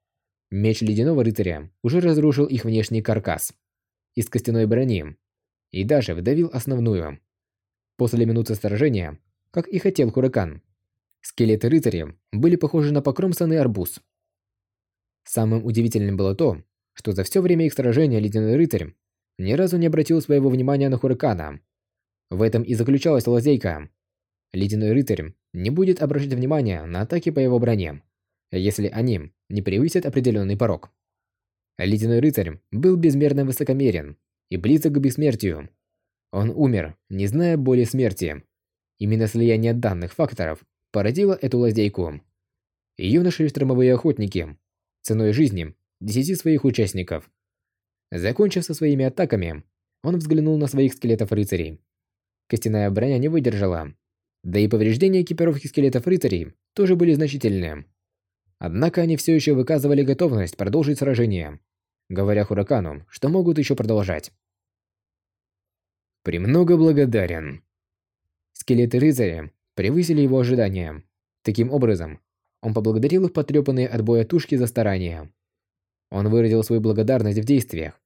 Меч Ледяного Рыцаря уже разрушил их внешний каркас из костяной брони и даже вдавил основную. После минуты сражения, как и хотел Хуракан, скелеты Рыцаря были похожи на покромсанный арбуз. Самым удивительным было то, что за все время их сражения Ледяной Рыцарь ни разу не обратил своего внимания на Хуракана. В этом и заключалась лазейка. Ледяной Рыцарь не будет обращать внимания на атаки по его броне, если они не превысят определенный порог. Ледяной Рыцарь был безмерно высокомерен и близок к бессмертию. Он умер, не зная боли смерти. Именно слияние данных факторов породило эту лазейку. Ее нашли штормовые охотники, ценой жизни десяти своих участников. Закончив со своими атаками, он взглянул на своих скелетов-рыцарей. Костяная броня не выдержала. Да и повреждения экипировки скелетов-рыцарей тоже были значительные. Однако они все еще выказывали готовность продолжить сражение, говоря Хуракану, что могут еще продолжать. «Премного благодарен». Скелеты рыцаря превысили его ожидания. Таким образом, он поблагодарил их потрепанные от боя тушки за старания. Он выразил свою благодарность в действиях.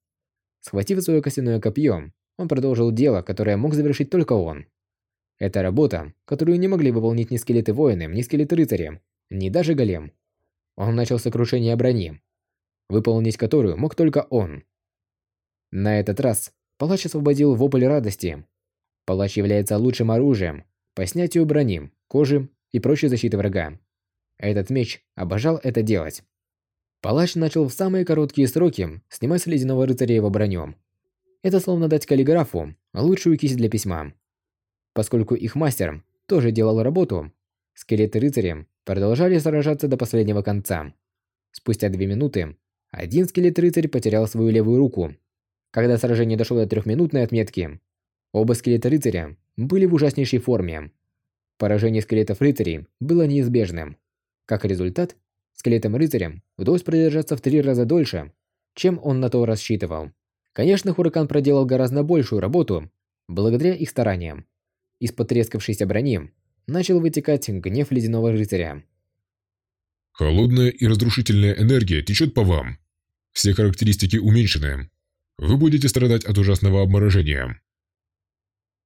Схватив свое костяное копье, он продолжил дело, которое мог завершить только он. Это работа, которую не могли выполнить ни скелеты-воины, ни скелеты-рыцари, ни даже голем. Он начал сокрушение брони, выполнить которую мог только он. На этот раз палач освободил вопль радости. Палач является лучшим оружием по снятию брони, кожи и прочей защиты врага. Этот меч обожал это делать. Палач начал в самые короткие сроки снимать с ледяного рыцаря его броню. Это словно дать каллиграфу лучшую кисть для письма. Поскольку их мастер тоже делал работу, скелеты рыцаря продолжали сражаться до последнего конца. Спустя две минуты один скелет-рыцарь потерял свою левую руку. Когда сражение дошло до трехминутной отметки, оба скелета-рыцаря были в ужаснейшей форме. Поражение скелетов рыцарей было неизбежным. Как результат, скелетам рыцарям удалось продержаться в три раза дольше, чем он на то рассчитывал. Конечно, Хуракан проделал гораздо большую работу, благодаря их стараниям. Из потрескавшейся брони начал вытекать гнев ледяного рыцаря. Холодная и разрушительная энергия течет по вам. Все характеристики уменьшены. Вы будете страдать от ужасного обморожения.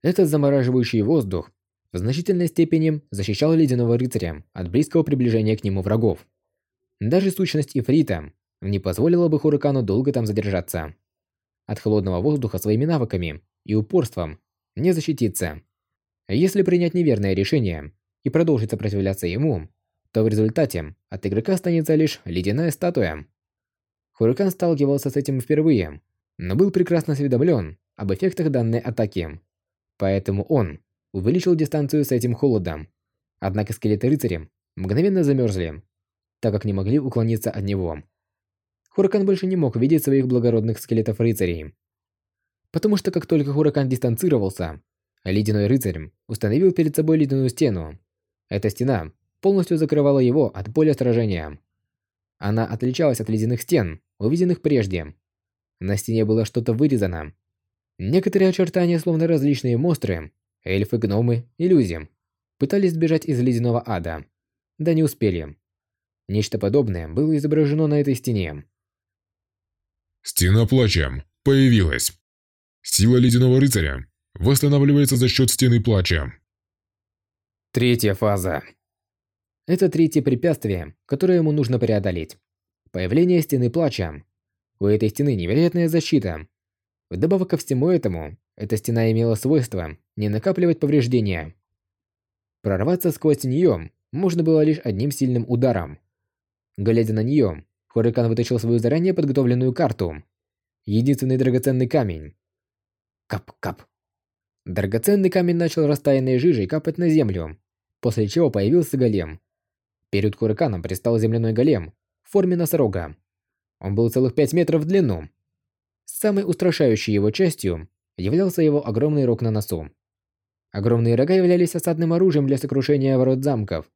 Этот замораживающий воздух в значительной степени защищал ледяного рыцаря от близкого приближения к нему врагов. Даже сущность Ифрита не позволила бы Хуракану долго там задержаться. От холодного воздуха своими навыками и упорством не защититься. Если принять неверное решение и продолжить сопротивляться ему, то в результате от игрока останется лишь ледяная статуя. Хуракан сталкивался с этим впервые, но был прекрасно осведомлен об эффектах данной атаки. Поэтому он увеличил дистанцию с этим холодом. Однако скелеты рыцаря мгновенно замерзли, так как не могли уклониться от него. Хуракан больше не мог видеть своих благородных скелетов рыцарей. Потому что как только Хуракан дистанцировался, ледяной рыцарь установил перед собой ледяную стену. Эта стена полностью закрывала его от поля сражения. Она отличалась от ледяных стен, увиденных прежде. На стене было что-то вырезано. Некоторые очертания, словно различные монстры, эльфы, гномы, иллюзии, пытались сбежать из ледяного ада. Да не успели. Нечто подобное было изображено на этой стене. Стена плача появилась. Сила ледяного рыцаря восстанавливается за счет стены плача. Третья фаза. Это третье препятствие, которое ему нужно преодолеть. Появление стены плача. У этой стены невероятная защита. Вдобавок ко всему этому, эта стена имела свойство не накапливать повреждения. Прорваться сквозь нее можно было лишь одним сильным ударом. Глядя на нее, Хурикан вытащил свою заранее подготовленную карту. Единственный драгоценный камень. Кап-кап. Драгоценный камень начал растаянной жижей капать на землю, после чего появился голем. Перед Хуриканом пристал земляной голем в форме носорога. Он был целых 5 метров в длину. Самой устрашающей его частью являлся его огромный рог на носу. Огромные рога являлись осадным оружием для сокрушения ворот замков,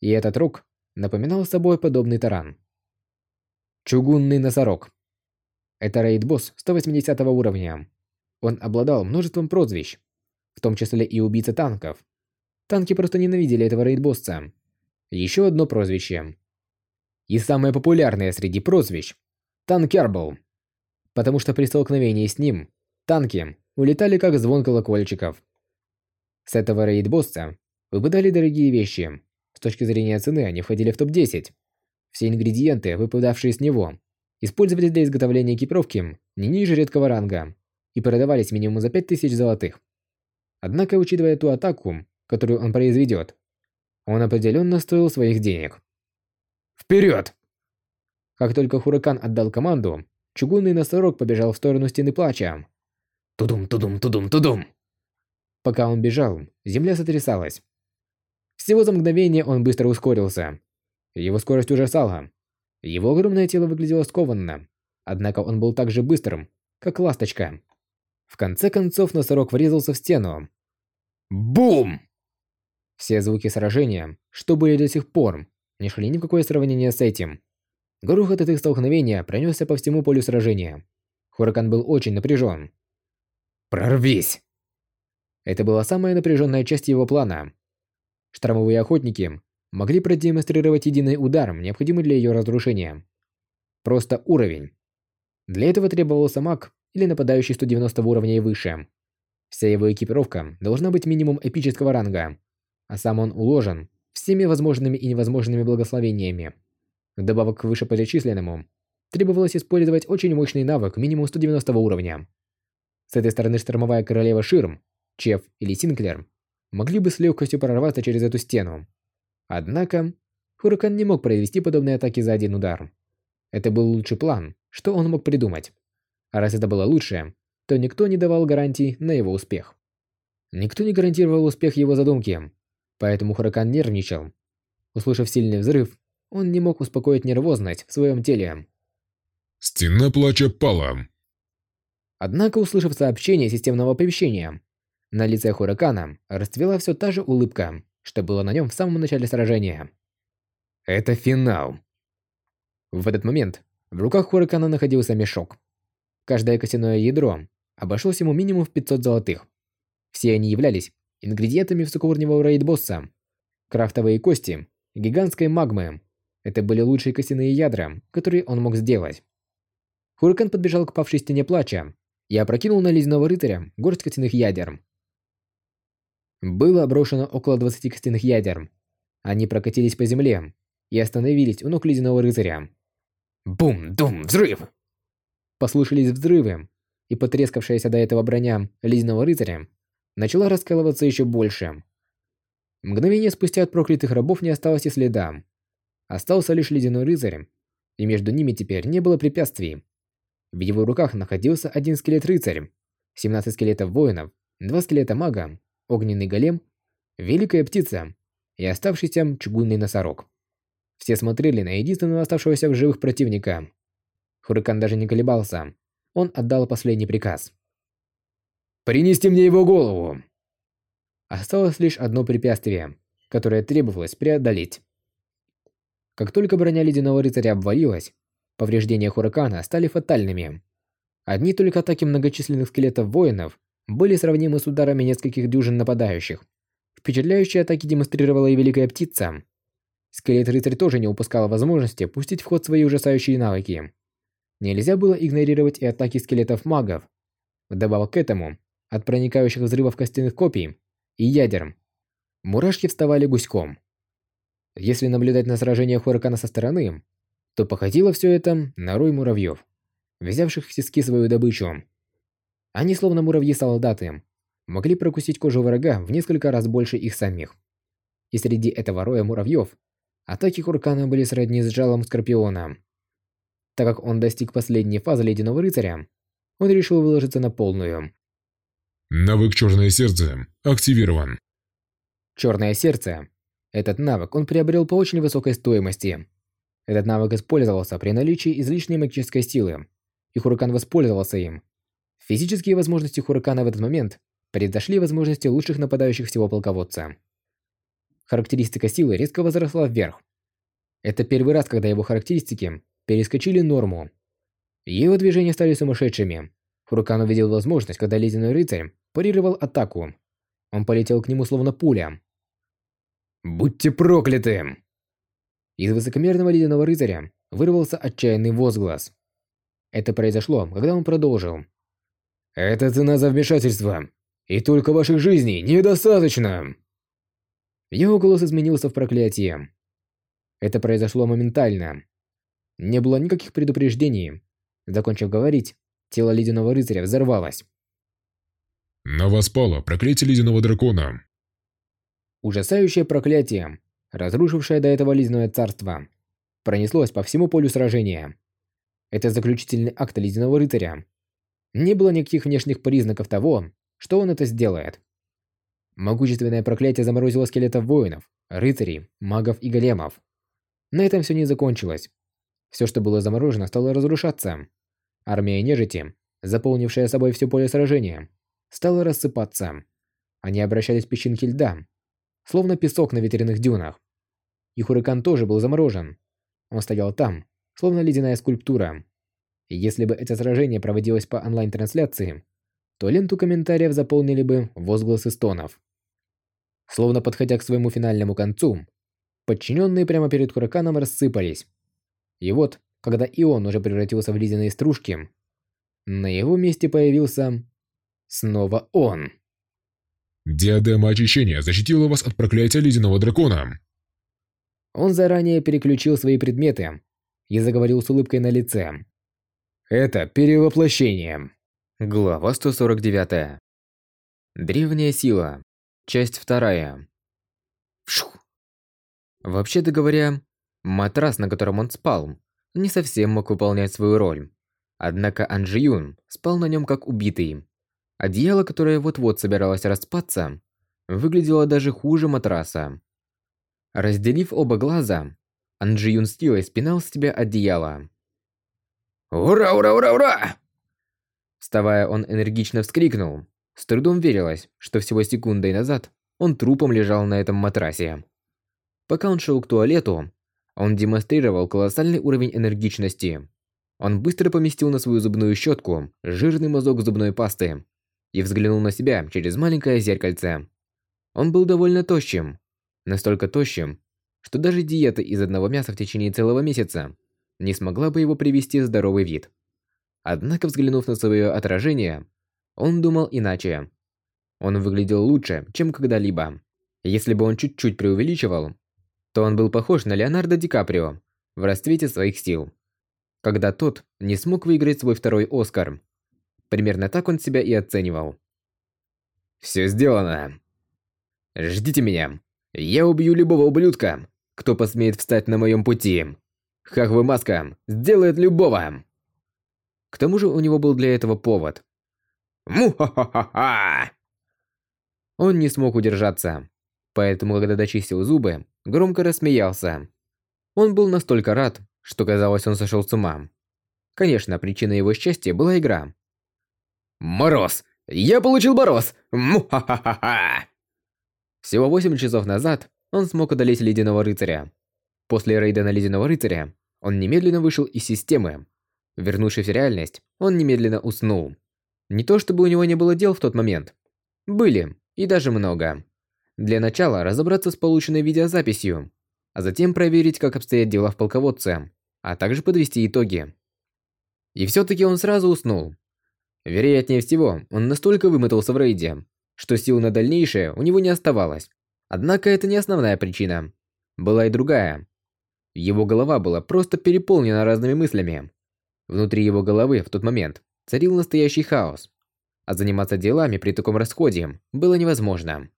и этот рог напоминал собой подобный таран. Чугунный носорог. Это рейд-босс 180 уровня. Он обладал множеством прозвищ, в том числе и убийца танков. Танки просто ненавидели этого рейд-босса. Еще одно прозвище. И самое популярное среди прозвищ – Танкербл. Потому что при столкновении с ним танки улетали как звон колокольчиков. С этого рейд-босса выпадали дорогие вещи. С точки зрения цены они входили в топ-10. Все ингредиенты, выпадавшие с него, использовались для изготовления экипировки не ниже редкого ранга и продавались минимум за 5000 золотых. Однако, учитывая ту атаку, которую он произведет, он определенно стоил своих денег. Вперед! Как только Хуракан отдал команду, чугунный носорог побежал в сторону стены плача. Тудум, тудум, тудум, тудум. Пока он бежал, земля сотрясалась. Всего за мгновение он быстро ускорился. Его скорость ужасала. Его огромное тело выглядело скованно, однако он был так же быстрым, как ласточка. В конце концов носорог врезался в стену. Бум! Все звуки сражения, что были до сих пор, не шли ни в какое сравнение с этим. Грохот от их столкновения пронесся по всему полю сражения. Хуракан был очень напряжен. «Прорвись!» Это была самая напряженная часть его плана. Штормовые охотники могли продемонстрировать единый удар, необходимый для ее разрушения. Просто уровень. Для этого требовался маг или нападающий 190 уровня и выше. Вся его экипировка должна быть минимум эпического ранга а сам он уложен всеми возможными и невозможными благословениями. Вдобавок к вышеперечисленному, требовалось использовать очень мощный навык минимум 190 уровня. С этой стороны штормовая королева Ширм, Чеф или Синклер могли бы с легкостью прорваться через эту стену. Однако, Хуракан не мог провести подобные атаки за один удар. Это был лучший план, что он мог придумать. А раз это было лучшее, то никто не давал гарантий на его успех. Никто не гарантировал успех его задумки, поэтому Хуракан нервничал. Услышав сильный взрыв, он не мог успокоить нервозность в своем теле. Стена плача пала. Однако, услышав сообщение системного оповещения, на лице Хуракана расцвела все та же улыбка, что было на нем в самом начале сражения. Это финал. В этот момент в руках Хуракана находился мешок. Каждое костяное ядро обошлось ему минимум в 500 золотых. Все они являлись ингредиентами высокоуровневого рейд-босса. Крафтовые кости, гигантской магмы. Это были лучшие костяные ядра, которые он мог сделать. Хуракан подбежал к павшей стене плача и опрокинул на ледяного рыцаря горсть костяных ядер. Было брошено около 20 костяных ядер. Они прокатились по земле и остановились у ног ледяного рыцаря. Бум-дум, взрыв! Послышались взрывы, и потрескавшаяся до этого броня ледяного рыцаря начала раскалываться еще больше. Мгновение спустя от проклятых рабов не осталось и следа. Остался лишь ледяной рыцарь, и между ними теперь не было препятствий. В его руках находился один скелет-рыцарь, 17 скелетов воинов, два скелета мага, огненный голем, великая птица и оставшийся чугунный носорог. Все смотрели на единственного оставшегося в живых противника. Хурикан даже не колебался. Он отдал последний приказ. «Принести мне его голову!» Осталось лишь одно препятствие, которое требовалось преодолеть. Как только броня ледяного рыцаря обвалилась, повреждения Хуракана стали фатальными. Одни только атаки многочисленных скелетов воинов были сравнимы с ударами нескольких дюжин нападающих. Впечатляющие атаки демонстрировала и Великая Птица. Скелет-рыцарь тоже не упускал возможности пустить в ход свои ужасающие навыки. Нельзя было игнорировать и атаки скелетов-магов. Вдобавок к этому, от проникающих взрывов костяных копий и ядер. Мурашки вставали гуськом. Если наблюдать на сражение Хуракана со стороны, то походило все это на рой муравьев, взявших в тиски свою добычу. Они, словно муравьи-солдаты, могли прокусить кожу врага в несколько раз больше их самих. И среди этого роя муравьев атаки Хуракана были сродни с жалом Скорпиона. Так как он достиг последней фазы Ледяного Рыцаря, он решил выложиться на полную. Навык Черное Сердце активирован. Черное Сердце. Этот навык он приобрел по очень высокой стоимости. Этот навык использовался при наличии излишней магической силы, и Хуракан воспользовался им. Физические возможности Хуракана в этот момент превзошли возможности лучших нападающих всего полководца. Характеристика силы резко возросла вверх. Это первый раз, когда его характеристики перескочили норму. Его движения стали сумасшедшими. Хуракан увидел возможность, когда Ледяной Рыцарь парировал атаку. Он полетел к нему словно пуля. «Будьте прокляты!» Из высокомерного Ледяного Рыцаря вырвался отчаянный возглас. Это произошло, когда он продолжил. «Это цена за вмешательство, и только ваших жизней недостаточно!» Его голос изменился в проклятие. Это произошло моментально. Не было никаких предупреждений. Закончив говорить, тело Ледяного Рыцаря взорвалось. На вас пало проклятие ледяного дракона. Ужасающее проклятие, разрушившее до этого ледяное царство, пронеслось по всему полю сражения. Это заключительный акт ледяного рыцаря. Не было никаких внешних признаков того, что он это сделает. Могущественное проклятие заморозило скелетов воинов, рыцарей, магов и големов. На этом все не закончилось. Все, что было заморожено, стало разрушаться. Армия нежити, заполнившая собой все поле сражения, стала рассыпаться. Они обращались в песчинки льда, словно песок на ветряных дюнах. И Хурикан тоже был заморожен. Он стоял там, словно ледяная скульптура. И если бы это сражение проводилось по онлайн-трансляции, то ленту комментариев заполнили бы возгласы стонов. Словно подходя к своему финальному концу, подчиненные прямо перед Хураканом рассыпались. И вот, когда и он уже превратился в ледяные стружки, на его месте появился Снова он. Диадема очищения защитила вас от проклятия ледяного дракона. Он заранее переключил свои предметы и заговорил с улыбкой на лице. «Это перевоплощение». Глава 149. Древняя сила. Часть вторая. Вшух. Вообще-то говоря, матрас, на котором он спал, не совсем мог выполнять свою роль. Однако Анжиюн спал на нем как убитый. Одеяло, которое вот-вот собиралось распаться, выглядело даже хуже матраса. Разделив оба глаза, Анжиюн с силой спинал с себя одеяло. «Ура, ура, ура, ура!» Вставая, он энергично вскрикнул. С трудом верилось, что всего секундой назад он трупом лежал на этом матрасе. Пока он шел к туалету, он демонстрировал колоссальный уровень энергичности. Он быстро поместил на свою зубную щетку жирный мазок зубной пасты и взглянул на себя через маленькое зеркальце. Он был довольно тощим. Настолько тощим, что даже диета из одного мяса в течение целого месяца не смогла бы его привести в здоровый вид. Однако, взглянув на свое отражение, он думал иначе. Он выглядел лучше, чем когда-либо. Если бы он чуть-чуть преувеличивал, то он был похож на Леонардо Ди Каприо в расцвете своих сил когда тот не смог выиграть свой второй Оскар. Примерно так он себя и оценивал. «Все сделано. Ждите меня. Я убью любого ублюдка, кто посмеет встать на моем пути. Хахвы Маска сделает любого!» К тому же у него был для этого повод. Му-ха-ха-ха-ха! Он не смог удержаться, поэтому, когда дочистил зубы, громко рассмеялся. Он был настолько рад, что казалось, он сошел с ума. Конечно, причиной его счастья была игра. «Мороз! Я получил мороз! Му-ха-ха-ха-ха!» Всего 8 часов назад он смог одолеть Ледяного Рыцаря. После рейда на Ледяного Рыцаря он немедленно вышел из системы. Вернувшись в реальность, он немедленно уснул. Не то чтобы у него не было дел в тот момент. Были, и даже много. Для начала разобраться с полученной видеозаписью, а затем проверить, как обстоят дела в полководце а также подвести итоги. И все-таки он сразу уснул. Вероятнее всего, он настолько вымотался в рейде, что сил на дальнейшее у него не оставалось. Однако это не основная причина. Была и другая. Его голова была просто переполнена разными мыслями. Внутри его головы в тот момент царил настоящий хаос. А заниматься делами при таком расходе было невозможно.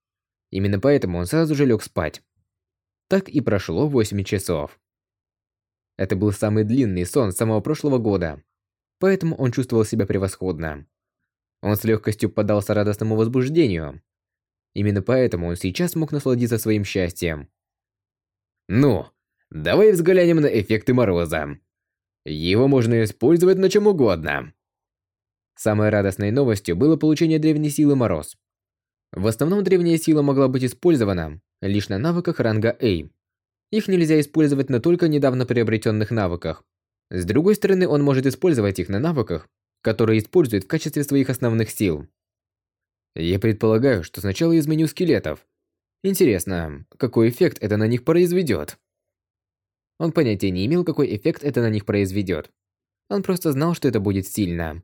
Именно поэтому он сразу же лег спать. Так и прошло 8 часов. Это был самый длинный сон самого прошлого года, поэтому он чувствовал себя превосходно. Он с легкостью поддался радостному возбуждению. Именно поэтому он сейчас мог насладиться своим счастьем. «Ну, давай взглянем на эффекты мороза. Его можно использовать на чем угодно». Самой радостной новостью было получение древней силы Мороз. В основном древняя сила могла быть использована лишь на навыках ранга A. Их нельзя использовать на только недавно приобретенных навыках. С другой стороны, он может использовать их на навыках, которые использует в качестве своих основных сил. Я предполагаю, что сначала изменю скелетов. Интересно, какой эффект это на них произведет? Он понятия не имел, какой эффект это на них произведет. Он просто знал, что это будет сильно.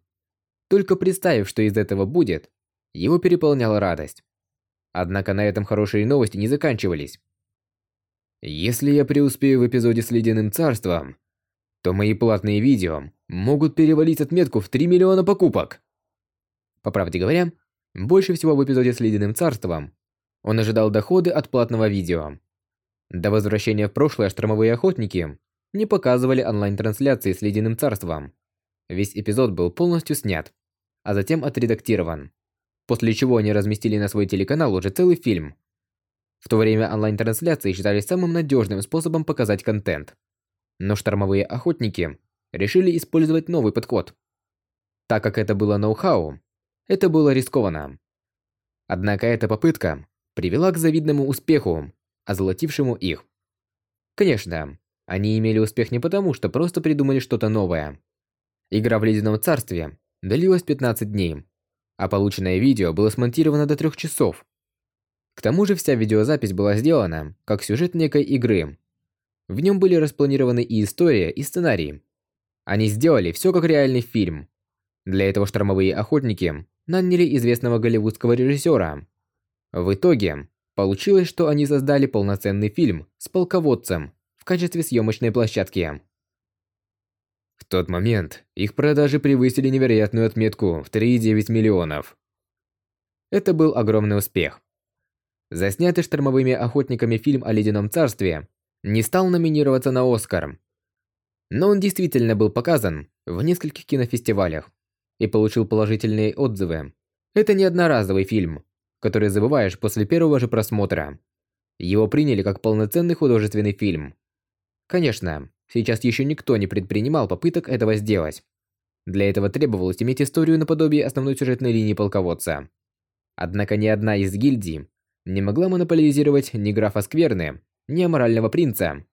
Только представив, что из этого будет, его переполняла радость. Однако на этом хорошие новости не заканчивались. Если я преуспею в эпизоде с Ледяным Царством, то мои платные видео могут перевалить отметку в 3 миллиона покупок. По правде говоря, больше всего в эпизоде с Ледяным Царством он ожидал доходы от платного видео. До возвращения в прошлое штормовые охотники не показывали онлайн-трансляции с Ледяным Царством. Весь эпизод был полностью снят, а затем отредактирован. После чего они разместили на свой телеканал уже целый фильм, в то время онлайн-трансляции считались самым надежным способом показать контент. Но штормовые охотники решили использовать новый подход. Так как это было ноу-хау, это было рискованно. Однако эта попытка привела к завидному успеху, озолотившему их. Конечно, они имели успех не потому, что просто придумали что-то новое. Игра в Ледяном Царстве длилась 15 дней, а полученное видео было смонтировано до 3 часов. К тому же вся видеозапись была сделана как сюжет некой игры. В нем были распланированы и история, и сценарий. Они сделали все как реальный фильм. Для этого штормовые охотники наняли известного голливудского режиссера. В итоге, получилось, что они создали полноценный фильм с полководцем в качестве съемочной площадки. тот момент их продажи превысили невероятную отметку в 3,9 миллионов. Это был огромный успех. Заснятый штормовыми охотниками фильм о Ледяном Царстве не стал номинироваться на Оскар. Но он действительно был показан в нескольких кинофестивалях и получил положительные отзывы. Это не одноразовый фильм, который забываешь после первого же просмотра. Его приняли как полноценный художественный фильм. Конечно, сейчас еще никто не предпринимал попыток этого сделать. Для этого требовалось иметь историю наподобие основной сюжетной линии полководца. Однако ни одна из гильдий не могла монополизировать ни графа Скверны, ни аморального принца.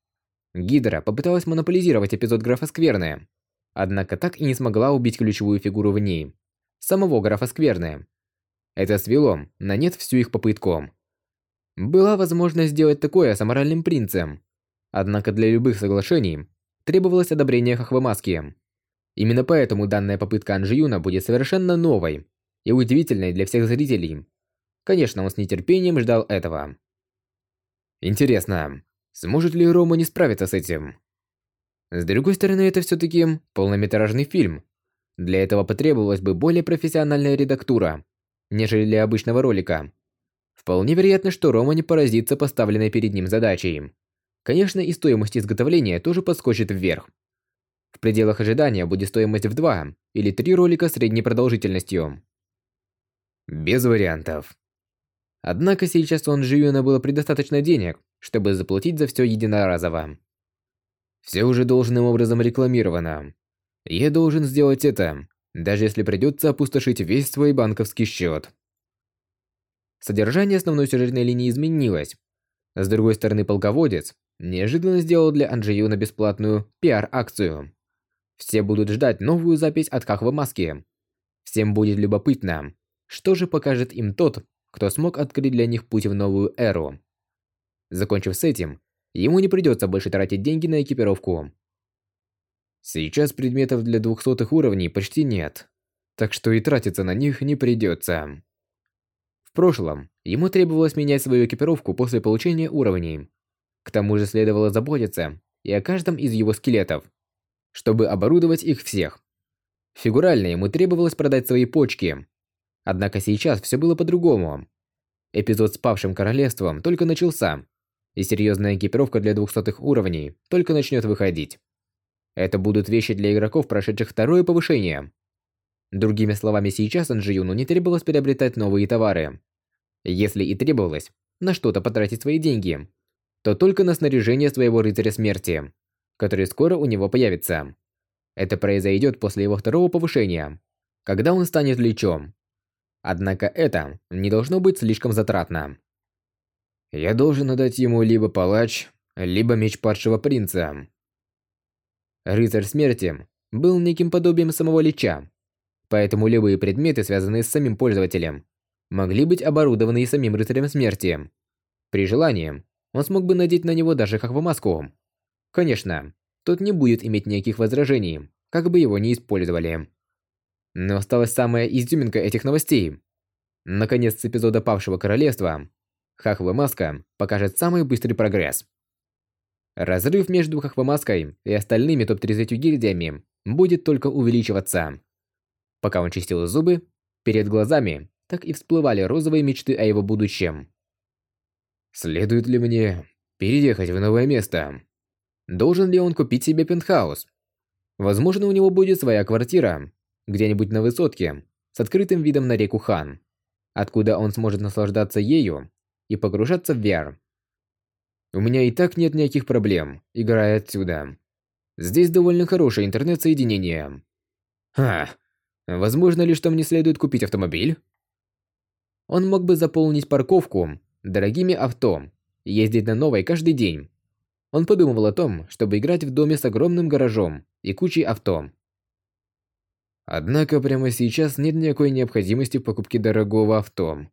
Гидра попыталась монополизировать эпизод графа Скверны, однако так и не смогла убить ключевую фигуру в ней – самого графа Скверны. Это свело на нет всю их попытку. Была возможность сделать такое с аморальным принцем, однако для любых соглашений требовалось одобрение Хахвамаски. Именно поэтому данная попытка Анжиюна будет совершенно новой и удивительной для всех зрителей. Конечно, он с нетерпением ждал этого. Интересно, сможет ли Рома не справиться с этим? С другой стороны, это все-таки полнометражный фильм. Для этого потребовалась бы более профессиональная редактура, нежели для обычного ролика. Вполне вероятно, что Рома не поразится поставленной перед ним задачей. Конечно, и стоимость изготовления тоже подскочит вверх. В пределах ожидания будет стоимость в 2 или 3 ролика средней продолжительностью. Без вариантов. Однако сейчас у Анжиюна было предостаточно денег, чтобы заплатить за все единоразово. Все уже должным образом рекламировано. Я должен сделать это, даже если придется опустошить весь свой банковский счет. Содержание основной сюжетной линии изменилось. С другой стороны, полководец неожиданно сделал для Анжиюна бесплатную пиар-акцию. Все будут ждать новую запись от Кахвы Маски. Всем будет любопытно, что же покажет им тот, кто смог открыть для них путь в новую эру. Закончив с этим, ему не придется больше тратить деньги на экипировку. Сейчас предметов для двухсотых уровней почти нет, так что и тратиться на них не придется. В прошлом ему требовалось менять свою экипировку после получения уровней. К тому же следовало заботиться и о каждом из его скелетов, чтобы оборудовать их всех. Фигурально ему требовалось продать свои почки, Однако сейчас все было по-другому. Эпизод с павшим королевством только начался, и серьезная экипировка для двухсотых уровней только начнет выходить. Это будут вещи для игроков, прошедших второе повышение. Другими словами, сейчас Анжиюну не требовалось приобретать новые товары. Если и требовалось на что-то потратить свои деньги, то только на снаряжение своего рыцаря смерти, который скоро у него появится. Это произойдет после его второго повышения, когда он станет лечом. Однако это не должно быть слишком затратно. Я должен отдать ему либо палач, либо меч падшего принца. Рыцарь смерти был неким подобием самого лича, поэтому любые предметы, связанные с самим пользователем, могли быть оборудованы и самим рыцарем смерти. При желании, он смог бы надеть на него даже хахвамаску. Конечно, тот не будет иметь никаких возражений, как бы его ни использовали. Но осталась самая изюминка этих новостей. Наконец, с эпизода Павшего Королевства Хахва Маска покажет самый быстрый прогресс. Разрыв между Хахва Маской и остальными топ-30 гильдиями будет только увеличиваться. Пока он чистил зубы, перед глазами так и всплывали розовые мечты о его будущем. Следует ли мне переехать в новое место? Должен ли он купить себе пентхаус? Возможно, у него будет своя квартира, где-нибудь на высотке, с открытым видом на реку Хан, откуда он сможет наслаждаться ею и погружаться в VR. У меня и так нет никаких проблем, играя отсюда. Здесь довольно хорошее интернет-соединение. Ха, возможно ли, что мне следует купить автомобиль? Он мог бы заполнить парковку дорогими авто ездить на новой каждый день. Он подумывал о том, чтобы играть в доме с огромным гаражом и кучей авто. Однако прямо сейчас нет никакой необходимости в покупке дорогого авто.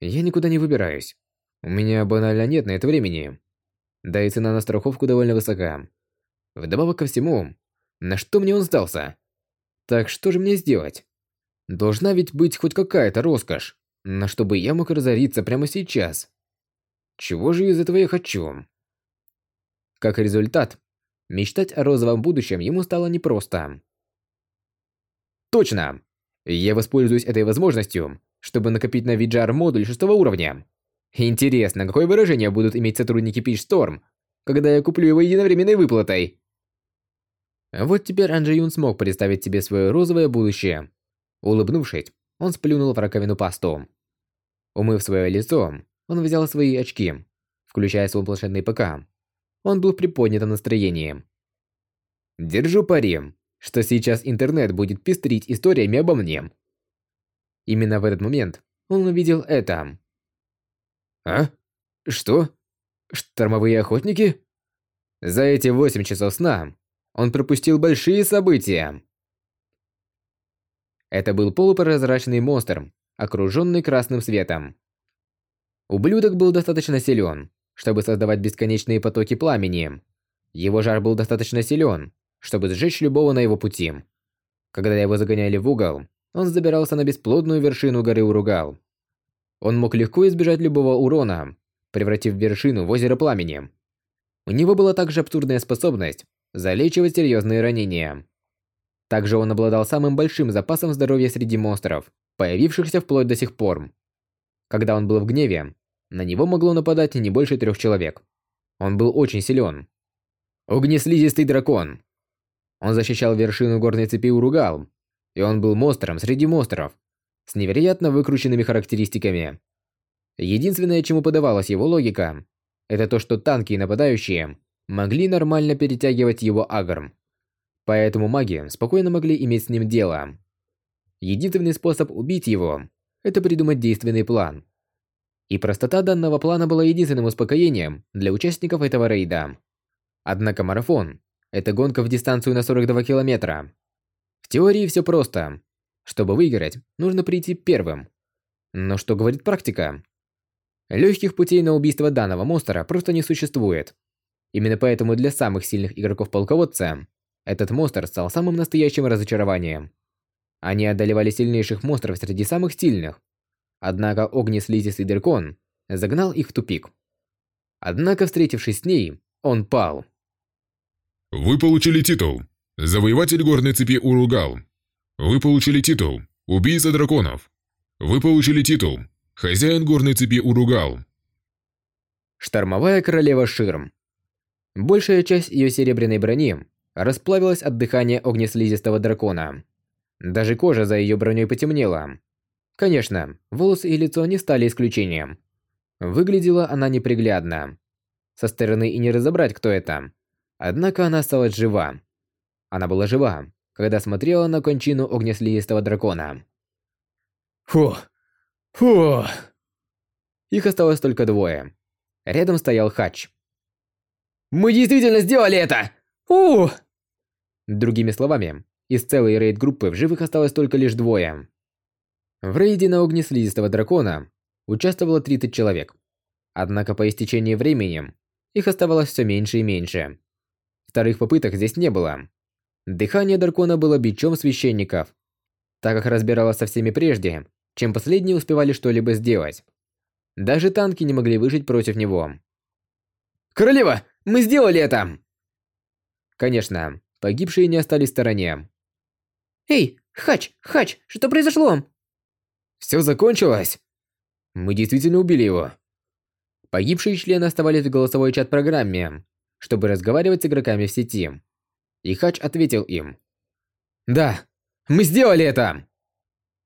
Я никуда не выбираюсь. У меня банально нет на это времени. Да и цена на страховку довольно высока. Вдобавок ко всему, на что мне он сдался? Так что же мне сделать? Должна ведь быть хоть какая-то роскошь, на чтобы я мог разориться прямо сейчас. Чего же из этого я хочу? Как результат, Мечтать о розовом будущем ему стало непросто. Точно! Я воспользуюсь этой возможностью, чтобы накопить на Виджар модуль шестого уровня. Интересно, какое выражение будут иметь сотрудники Storm, когда я куплю его единовременной выплатой? Вот теперь Анджи смог представить себе свое розовое будущее. Улыбнувшись, он сплюнул в раковину пасту. Умыв свое лицо, он взял свои очки, включая свой планшетный ПК. Он был в приподнятом настроении. Держу пари, что сейчас интернет будет пестрить историями обо мне. Именно в этот момент он увидел это. А? Что? Штормовые охотники? За эти восемь часов сна он пропустил большие события. Это был полупрозрачный монстр, окруженный красным светом. Ублюдок был достаточно силен, чтобы создавать бесконечные потоки пламени. Его жар был достаточно силен, чтобы сжечь любого на его пути. Когда его загоняли в угол, он забирался на бесплодную вершину горы Уругал. Он мог легко избежать любого урона, превратив вершину в озеро пламени. У него была также абсурдная способность залечивать серьезные ранения. Также он обладал самым большим запасом здоровья среди монстров, появившихся вплоть до сих пор. Когда он был в гневе, на него могло нападать не больше трех человек. Он был очень силен. Огнеслизистый дракон. Он защищал вершину горной цепи Уругал, и он был монстром среди монстров, с невероятно выкрученными характеристиками. Единственное, чему подавалась его логика, это то, что танки и нападающие могли нормально перетягивать его агром. Поэтому маги спокойно могли иметь с ним дело. Единственный способ убить его – это придумать действенный план. И простота данного плана была единственным успокоением для участников этого рейда. Однако марафон – это гонка в дистанцию на 42 километра. В теории все просто. Чтобы выиграть, нужно прийти первым. Но что говорит практика? Легких путей на убийство данного монстра просто не существует. Именно поэтому для самых сильных игроков-полководца этот монстр стал самым настоящим разочарованием. Они одолевали сильнейших монстров среди самых сильных. Однако огнеслизистый дракон загнал их в тупик. Однако, встретившись с ней, он пал. Вы получили титул «Завоеватель горной цепи Уругал». Вы получили титул «Убийца драконов». Вы получили титул Хозяин горной цепи Уругал. Штормовая королева Ширм. Большая часть ее серебряной брони расплавилась от дыхания огнеслизистого дракона. Даже кожа за ее броней потемнела. Конечно, волосы и лицо не стали исключением. Выглядела она неприглядно. Со стороны и не разобрать, кто это. Однако она осталась жива. Она была жива, когда смотрела на кончину огнеслизистого дракона. Фух, Фу. Их осталось только двое. Рядом стоял Хач. «Мы действительно сделали это! Фу!» Другими словами, из целой рейд-группы в живых осталось только лишь двое. В рейде на огнеслизистого дракона участвовало 30 человек. Однако по истечении времени их оставалось все меньше и меньше. Вторых попыток здесь не было. Дыхание дракона было бичом священников. Так как разбиралась со всеми прежде, чем последние успевали что-либо сделать. Даже танки не могли выжить против него. «Королева, мы сделали это!» Конечно, погибшие не остались в стороне. «Эй, Хач, Хач, что произошло?» «Все закончилось!» «Мы действительно убили его!» Погибшие члены оставались в голосовой чат-программе, чтобы разговаривать с игроками в сети. И Хач ответил им. «Да, мы сделали это!»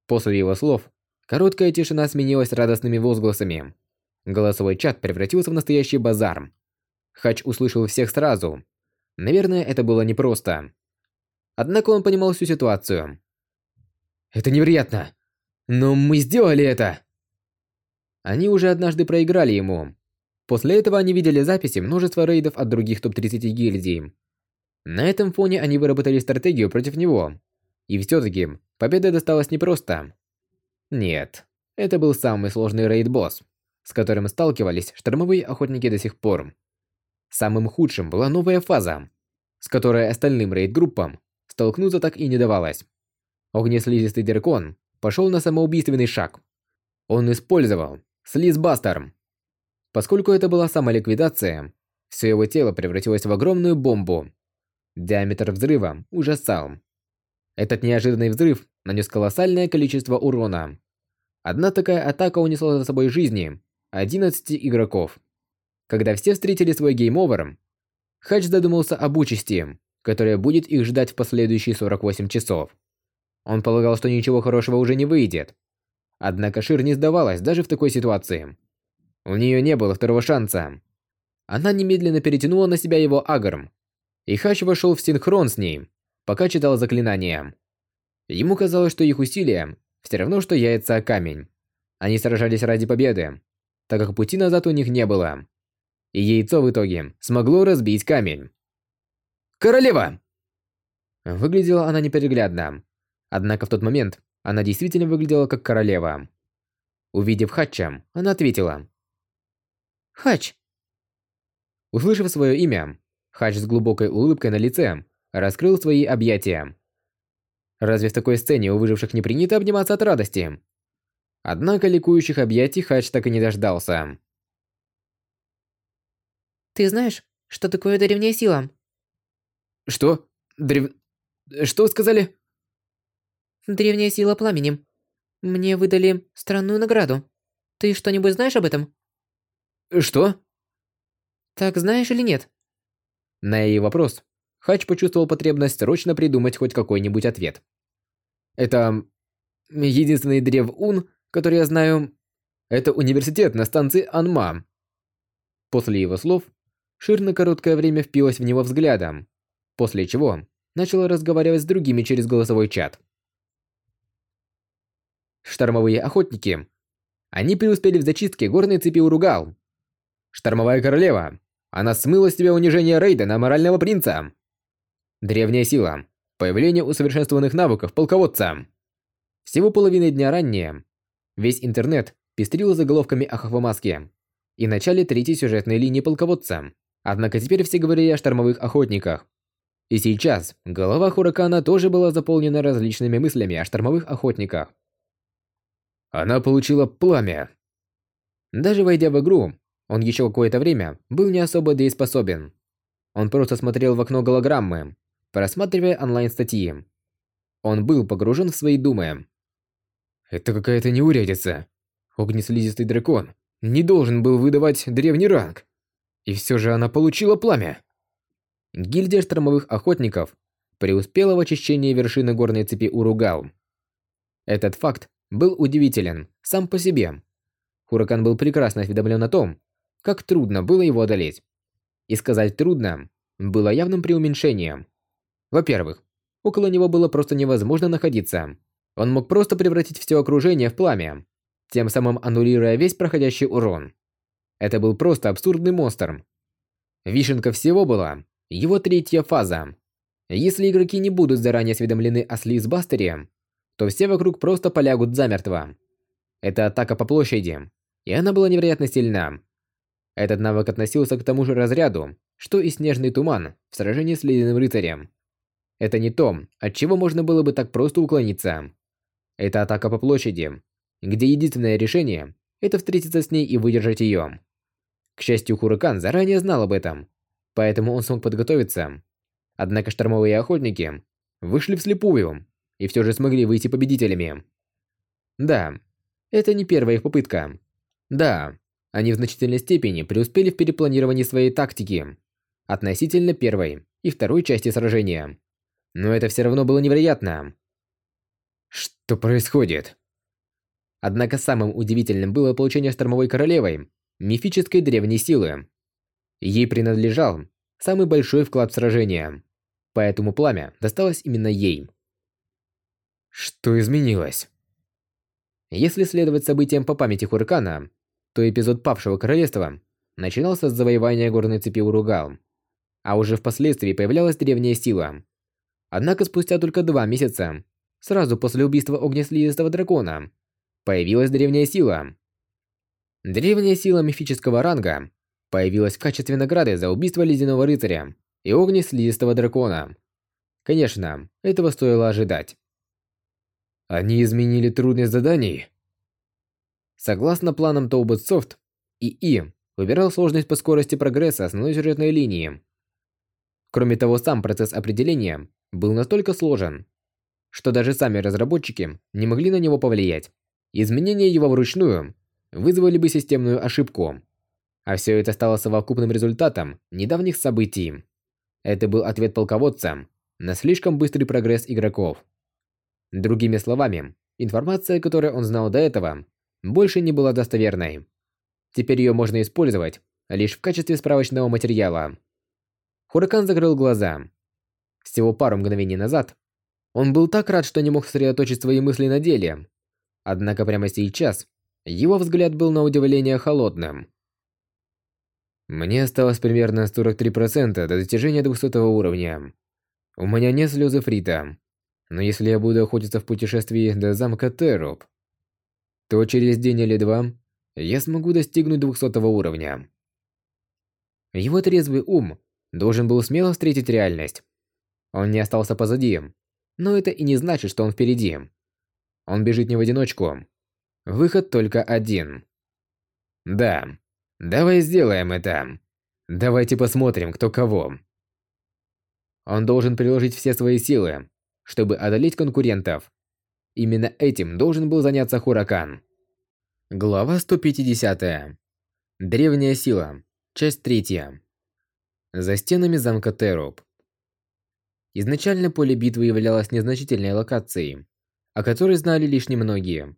После его слов Короткая тишина сменилась радостными возгласами. Голосовой чат превратился в настоящий базар. Хач услышал всех сразу. Наверное, это было непросто. Однако он понимал всю ситуацию. «Это невероятно! Но мы сделали это!» Они уже однажды проиграли ему. После этого они видели записи множества рейдов от других топ-30 гильдий. На этом фоне они выработали стратегию против него. И все-таки победа досталась непросто. Нет, это был самый сложный рейд-босс, с которым сталкивались штормовые охотники до сих пор. Самым худшим была новая фаза, с которой остальным рейд-группам столкнуться так и не давалось. Огнеслизистый дракон пошел на самоубийственный шаг. Он использовал Слизбастер. Поскольку это была самоликвидация, все его тело превратилось в огромную бомбу. Диаметр взрыва ужасал. Этот неожиданный взрыв нанес колоссальное количество урона. Одна такая атака унесла за собой жизни 11 игроков. Когда все встретили свой game over, Хач задумался об участи, которая будет их ждать в последующие 48 часов. Он полагал, что ничего хорошего уже не выйдет. Однако Шир не сдавалась даже в такой ситуации. У нее не было второго шанса. Она немедленно перетянула на себя его aggro, и Хач вошел в синхрон с ней, пока читал заклинания. Ему казалось, что их усилия все равно, что яйца о камень. Они сражались ради победы, так как пути назад у них не было. И яйцо в итоге смогло разбить камень. «Королева!» Выглядела она непереглядно. Однако в тот момент она действительно выглядела как королева. Увидев Хатча, она ответила. «Хач!» Услышав свое имя, Хач с глубокой улыбкой на лице раскрыл свои объятия. Разве в такой сцене у выживших не принято обниматься от радости? Однако ликующих объятий Хач так и не дождался. «Ты знаешь, что такое древняя сила?» «Что? Древ... Что сказали?» «Древняя сила пламенем. Мне выдали странную награду. Ты что-нибудь знаешь об этом?» «Что?» «Так знаешь или нет?» На ее вопрос Хач почувствовал потребность срочно придумать хоть какой-нибудь ответ. «Это... единственный древ Ун, который я знаю... Это университет на станции Анма». После его слов, Шир на короткое время впилась в него взглядом, после чего начала разговаривать с другими через голосовой чат. Штормовые охотники. Они преуспели в зачистке горной цепи Уругал. Штормовая королева. Она смыла с себя унижение Рейдена, морального принца. Древняя сила. Появление усовершенствованных навыков полководца. Всего половины дня ранее. Весь интернет пестрил заголовками о Хохвамаске и начале третьей сюжетной линии полководца. Однако теперь все говорили о штормовых охотниках. И сейчас голова Хуракана тоже была заполнена различными мыслями о штормовых охотниках. Она получила пламя. Даже войдя в игру, он еще какое-то время был не особо дееспособен. Он просто смотрел в окно голограммы, просматривая онлайн-статьи. Он был погружен в свои думы. Это какая-то неурядица. Огнеслизистый дракон не должен был выдавать древний ранг. И все же она получила пламя. Гильдия штормовых охотников преуспела в очищении вершины горной цепи Уругал. Этот факт был удивителен сам по себе. Хуракан был прекрасно осведомлен о том, как трудно было его одолеть. И сказать «трудно» было явным преуменьшением. Во-первых, около него было просто невозможно находиться. Он мог просто превратить все окружение в пламя, тем самым аннулируя весь проходящий урон. Это был просто абсурдный монстр. Вишенка всего была его третья фаза. Если игроки не будут заранее осведомлены о Слизбастере, то все вокруг просто полягут замертво. Это атака по площади, и она была невероятно сильна. Этот навык относился к тому же разряду, что и снежный туман в сражении с ледяным рыцарем. Это не то, от чего можно было бы так просто уклониться. Это атака по площади, где единственное решение – это встретиться с ней и выдержать ее. К счастью, Хуракан заранее знал об этом, поэтому он смог подготовиться. Однако штормовые охотники вышли вслепую и все же смогли выйти победителями. Да, это не первая их попытка. Да, они в значительной степени преуспели в перепланировании своей тактики относительно первой и второй части сражения. Но это все равно было невероятно. Что происходит? Однако самым удивительным было получение Штормовой Королевой мифической древней силы. Ей принадлежал самый большой вклад в сражение, поэтому пламя досталось именно ей. Что изменилось? Если следовать событиям по памяти Хуркана, то эпизод Павшего Королевства начинался с завоевания горной цепи Уругал, а уже впоследствии появлялась древняя сила. Однако спустя только два месяца, сразу после убийства огнеслизистого дракона, появилась древняя сила. Древняя сила мифического ранга появилась в качестве награды за убийство ледяного рыцаря и огнеслизистого дракона. Конечно, этого стоило ожидать. Они изменили трудность заданий. Согласно планам Toubot Soft, ИИ выбирал сложность по скорости прогресса основной сюжетной линии. Кроме того, сам процесс определения был настолько сложен, что даже сами разработчики не могли на него повлиять. Изменения его вручную вызвали бы системную ошибку. А все это стало совокупным результатом недавних событий. Это был ответ полководца на слишком быстрый прогресс игроков. Другими словами, информация, которую он знал до этого, больше не была достоверной. Теперь ее можно использовать лишь в качестве справочного материала. Хуракан закрыл глаза. Всего пару мгновений назад он был так рад, что не мог сосредоточить свои мысли на деле. Однако прямо сейчас его взгляд был на удивление холодным. Мне осталось примерно 43% до достижения 200 уровня. У меня нет слезы Фрита. Но если я буду охотиться в путешествии до замка Теруп, то через день или два я смогу достигнуть 200 уровня. Его трезвый ум должен был смело встретить реальность. Он не остался позади, но это и не значит, что он впереди. Он бежит не в одиночку. Выход только один. Да, давай сделаем это. Давайте посмотрим, кто кого. Он должен приложить все свои силы, чтобы одолеть конкурентов. Именно этим должен был заняться Хуракан. Глава 150. Древняя сила. Часть 3. За стенами замка Теруп. Изначально поле битвы являлось незначительной локацией, о которой знали лишь немногие.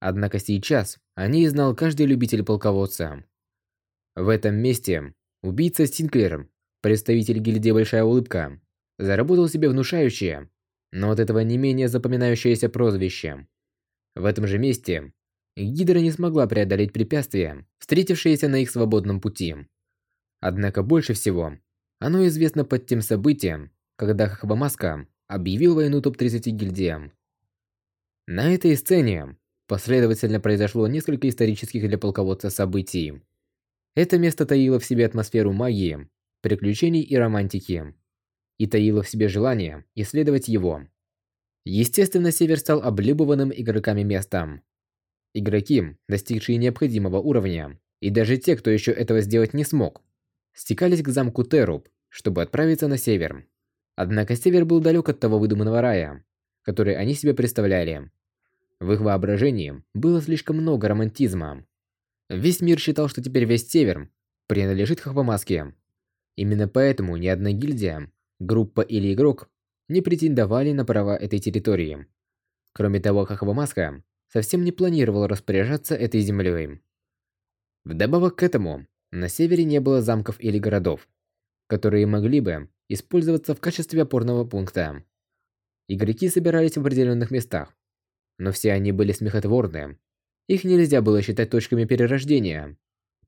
Однако сейчас о ней знал каждый любитель полководца. В этом месте убийца Синклер, представитель гильдии Большая Улыбка, заработал себе внушающее, но от этого не менее запоминающееся прозвище. В этом же месте Гидра не смогла преодолеть препятствия, встретившиеся на их свободном пути. Однако больше всего оно известно под тем событием, когда Хахабамаска объявил войну топ-30 гильдиям. На этой сцене последовательно произошло несколько исторических для полководца событий. Это место таило в себе атмосферу магии, приключений и романтики и таила в себе желание исследовать его. Естественно, Север стал облюбованным игроками местом. Игроки, достигшие необходимого уровня, и даже те, кто еще этого сделать не смог, стекались к замку Теруб, чтобы отправиться на север. Однако север был далек от того выдуманного рая, который они себе представляли. В их воображении было слишком много романтизма. Весь мир считал, что теперь весь север принадлежит Хахвамаске. Именно поэтому ни одна гильдия группа или игрок не претендовали на права этой территории. Кроме того, Хахвамаска совсем не планировал распоряжаться этой землей. Вдобавок к этому, на севере не было замков или городов, которые могли бы использоваться в качестве опорного пункта. Игроки собирались в определенных местах, но все они были смехотворны. Их нельзя было считать точками перерождения,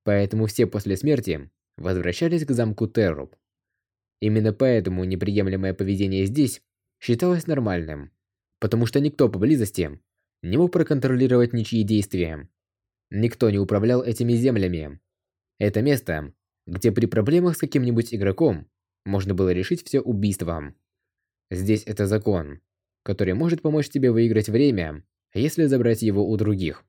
поэтому все после смерти возвращались к замку Терруб. Именно поэтому неприемлемое поведение здесь считалось нормальным, потому что никто поблизости не мог проконтролировать ничьи действия. Никто не управлял этими землями. Это место, где при проблемах с каким-нибудь игроком можно было решить все убийством. Здесь это закон, который может помочь тебе выиграть время, если забрать его у других.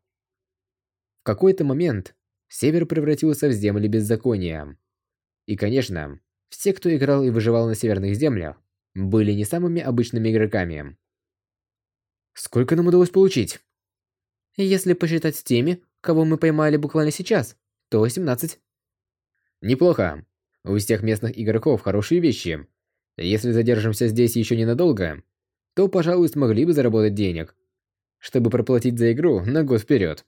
В какой-то момент Север превратился в земли беззакония. И, конечно, все, кто играл и выживал на северных землях, были не самыми обычными игроками. Сколько нам удалось получить? Если посчитать с теми, кого мы поймали буквально сейчас, то 18. Неплохо. У всех местных игроков хорошие вещи. Если задержимся здесь еще ненадолго, то, пожалуй, смогли бы заработать денег, чтобы проплатить за игру на год вперед.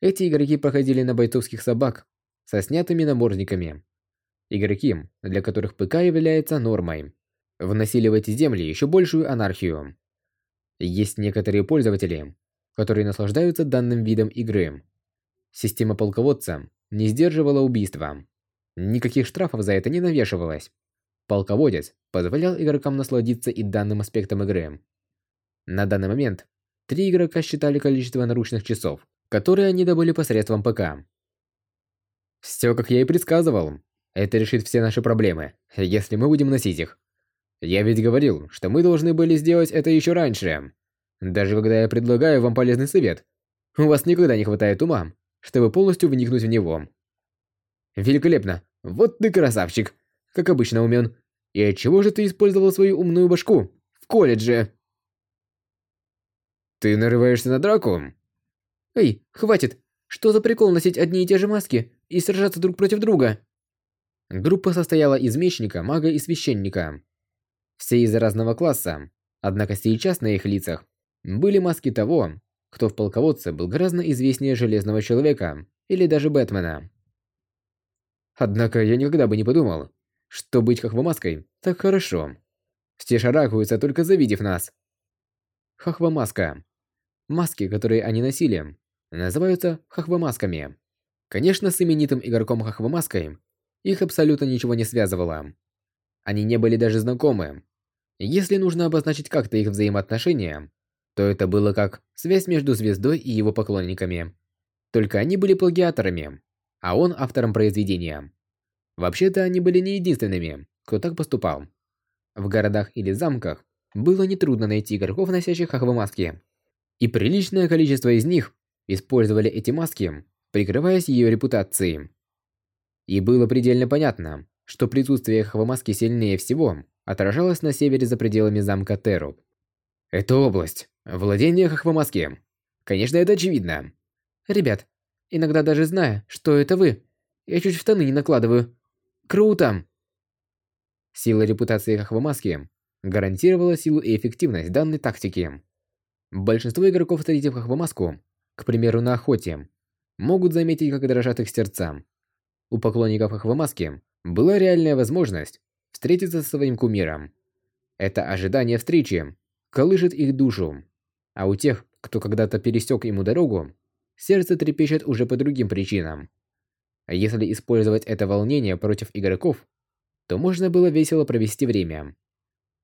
Эти игроки проходили на бойцовских собак со снятыми намордниками Игроки, для которых ПК является нормой, вносили в эти земли еще большую анархию. Есть некоторые пользователи, которые наслаждаются данным видом игры. Система полководца не сдерживала убийства. Никаких штрафов за это не навешивалось. Полководец позволял игрокам насладиться и данным аспектом игры. На данный момент три игрока считали количество наручных часов, которые они добыли посредством ПК. Все, как я и предсказывал. Это решит все наши проблемы, если мы будем носить их. Я ведь говорил, что мы должны были сделать это еще раньше. Даже когда я предлагаю вам полезный совет, у вас никогда не хватает ума, чтобы полностью вникнуть в него. Великолепно. Вот ты красавчик. Как обычно умен. И отчего же ты использовал свою умную башку в колледже? Ты нарываешься на драку? Эй, хватит! Что за прикол носить одни и те же маски и сражаться друг против друга? Группа состояла из мечника, мага и священника. Все из разного класса, однако сейчас на их лицах были маски того, кто в полководце был гораздо известнее Железного Человека или даже Бэтмена. Однако я никогда бы не подумал, что быть хохвомаской так хорошо. Все шарахаются, только завидев нас. Хохвомаска. Маски, которые они носили, называются хохвомасками. Конечно, с именитым игроком хохвомаской их абсолютно ничего не связывало. Они не были даже знакомы. Если нужно обозначить как-то их взаимоотношения, то это было как связь между звездой и его поклонниками. Только они были плагиаторами, а он автором произведения. Вообще-то они были не единственными, кто так поступал. В городах или замках было нетрудно найти игроков, носящих маски, И приличное количество из них использовали эти маски, прикрываясь ее репутацией. И было предельно понятно, что присутствие маски сильнее всего отражалось на севере за пределами замка Теру. Это область, владение Хохвамаски. Конечно, это очевидно. Ребят, иногда даже зная, что это вы, я чуть в штаны не накладываю. Круто! Сила репутации Хохвамаски гарантировала силу и эффективность данной тактики. Большинство игроков, встретив Хохвамаску, к примеру, на охоте, могут заметить, как дрожат их сердца. У поклонников Хохвамаски была реальная возможность встретиться со своим кумиром. Это ожидание встречи колышет их душу. А у тех, кто когда-то пересек ему дорогу, сердце трепещет уже по другим причинам. Если использовать это волнение против игроков, то можно было весело провести время.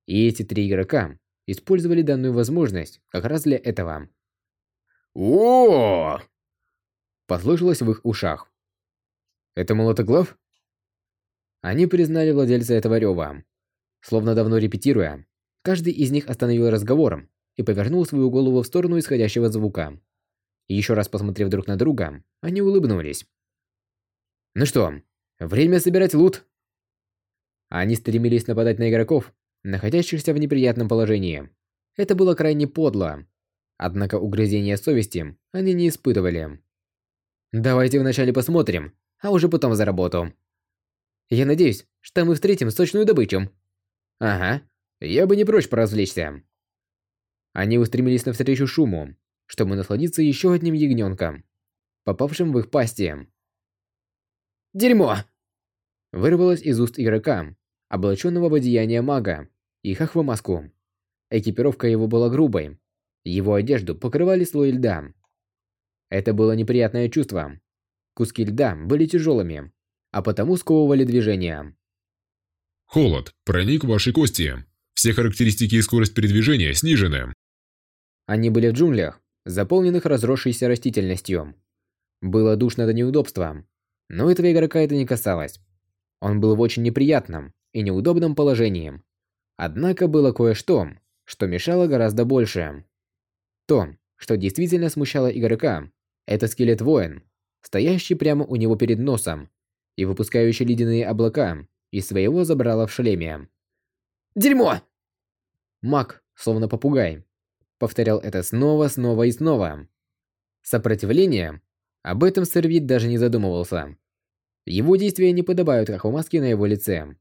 И эти три игрока использовали данную возможность как раз для этого. о Послышалось в их ушах. «Это молотоглав?» Они признали владельца этого рева. Словно давно репетируя, каждый из них остановил разговором и повернул свою голову в сторону исходящего звука. Еще раз посмотрев друг на друга, они улыбнулись. «Ну что, время собирать лут!» Они стремились нападать на игроков, находящихся в неприятном положении. Это было крайне подло. Однако угрызения совести они не испытывали. «Давайте вначале посмотрим, а уже потом за работу», я надеюсь, что мы встретим сочную добычу. Ага, я бы не прочь поразвлечься. Они устремились навстречу шуму, чтобы насладиться еще одним ягненком, попавшим в их пасти. Дерьмо! Вырвалось из уст игрока, облаченного в одеяние мага и хахвамаску. Экипировка его была грубой. Его одежду покрывали слой льда. Это было неприятное чувство. Куски льда были тяжелыми, а потому сковывали движение. Холод проник в ваши кости. Все характеристики и скорость передвижения снижены. Они были в джунглях, заполненных разросшейся растительностью. Было душно до неудобства, но этого игрока это не касалось. Он был в очень неприятном и неудобном положении. Однако было кое-что, что мешало гораздо больше. То, что действительно смущало игрока, это скелет-воин, стоящий прямо у него перед носом и выпускающий ледяные облака из своего забрала в шлеме. «Дерьмо!» Мак, словно попугай, повторял это снова, снова и снова. Сопротивление? Об этом Сервит даже не задумывался. Его действия не подобают Хохвамаске на его лице.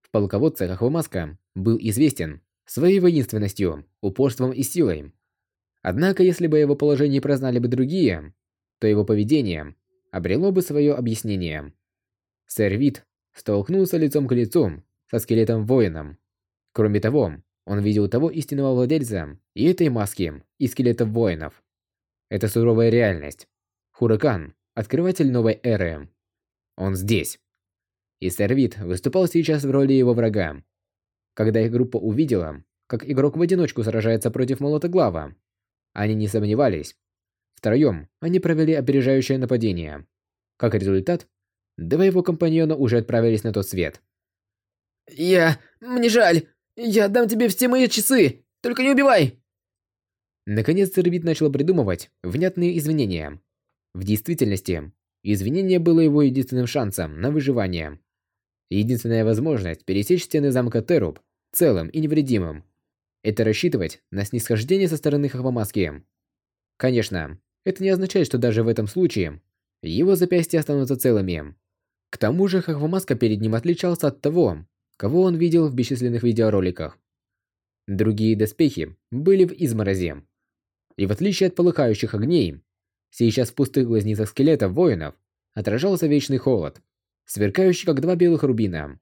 В полководце Хохвамаска был известен своей воинственностью, упорством и силой. Однако, если бы его положение прознали бы другие, то его поведение обрело бы свое объяснение. Сэр Вит столкнулся лицом к лицу со скелетом-воином. Кроме того, он видел того истинного владельца и этой маски, и скелетов воинов. Это суровая реальность. Хуракан – открыватель новой эры. Он здесь. И Сэр Вит выступал сейчас в роли его врага. Когда их группа увидела, как игрок в одиночку сражается против Молотоглава, они не сомневались. Втроем они провели опережающее нападение. Как результат, Два его компаньона уже отправились на тот свет. «Я... мне жаль. Я отдам тебе все мои часы. Только не убивай!» Наконец Сервит начал придумывать внятные извинения. В действительности, извинение было его единственным шансом на выживание. Единственная возможность пересечь стены замка Теруб целым и невредимым – это рассчитывать на снисхождение со стороны Хахвамаски. Конечно, это не означает, что даже в этом случае его запястья останутся целыми. К тому же Хахвамаска перед ним отличался от того, кого он видел в бесчисленных видеороликах. Другие доспехи были в изморозе. И в отличие от полыхающих огней, сейчас в пустых глазницах скелетов воинов отражался вечный холод, сверкающий как два белых рубина.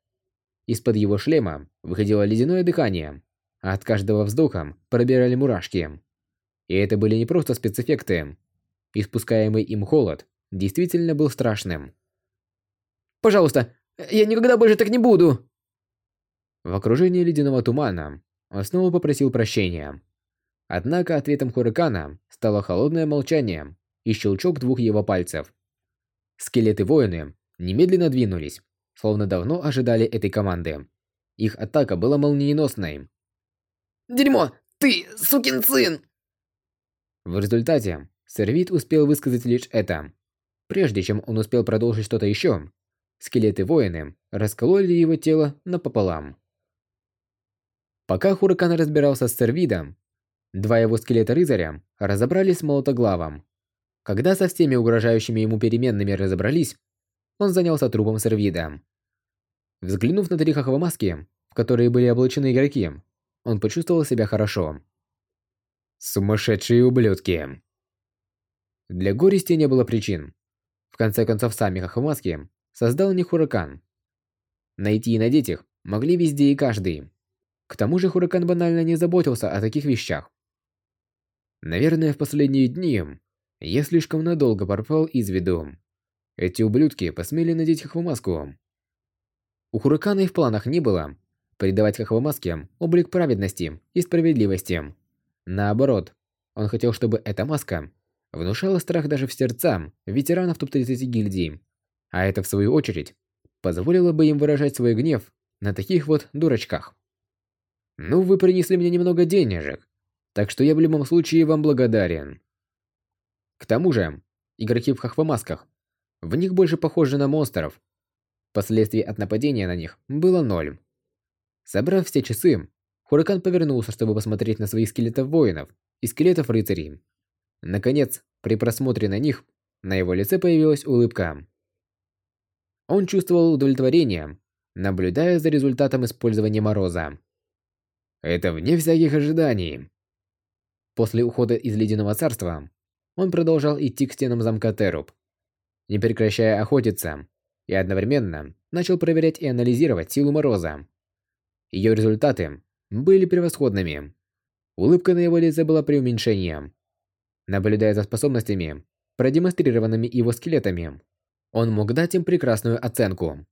Из-под его шлема выходило ледяное дыхание, а от каждого вздоха пробирали мурашки. И это были не просто спецэффекты. Испускаемый им холод действительно был страшным. «Пожалуйста, я никогда больше так не буду!» В окружении ледяного тумана он снова попросил прощения. Однако ответом Хурикана стало холодное молчание и щелчок двух его пальцев. Скелеты-воины немедленно двинулись, словно давно ожидали этой команды. Их атака была молниеносной. «Дерьмо! Ты, сукин сын!» В результате, Сервит успел высказать лишь это. Прежде чем он успел продолжить что-то еще, скелеты-воины раскололи его тело напополам. Пока Хуракан разбирался с Сервидом, два его скелета-рыцаря разобрались с молотоглавом. Когда со всеми угрожающими ему переменными разобрались, он занялся трупом Сервида. Взглянув на три хахвамаски, в которые были облачены игроки, он почувствовал себя хорошо. Сумасшедшие ублюдки. Для горести не было причин. В конце концов, сами хахвамаски создал не Хуракан. Найти и надеть их могли везде и каждый. К тому же Хуракан банально не заботился о таких вещах. Наверное, в последние дни я слишком надолго пропал из виду. Эти ублюдки посмели надеть хохвамаску. У Хуракана и в планах не было придавать хохвамаске облик праведности и справедливости. Наоборот, он хотел, чтобы эта маска внушала страх даже в сердца ветеранов топ-30 гильдий. А это, в свою очередь, позволило бы им выражать свой гнев на таких вот дурачках. Ну, вы принесли мне немного денежек, так что я в любом случае вам благодарен. К тому же, игроки в хахвамасках, в них больше похожи на монстров. Последствий от нападения на них было ноль. Собрав все часы, Хуракан повернулся, чтобы посмотреть на своих скелетов воинов и скелетов рыцарей. Наконец, при просмотре на них, на его лице появилась улыбка. Он чувствовал удовлетворение, наблюдая за результатом использования Мороза. Это вне всяких ожиданий. После ухода из Ледяного Царства, он продолжал идти к стенам замка Теруб, не прекращая охотиться, и одновременно начал проверять и анализировать силу Мороза. Ее результаты были превосходными. Улыбка на его лице была преуменьшением. Наблюдая за способностями, продемонстрированными его скелетами, он мог дать им прекрасную оценку.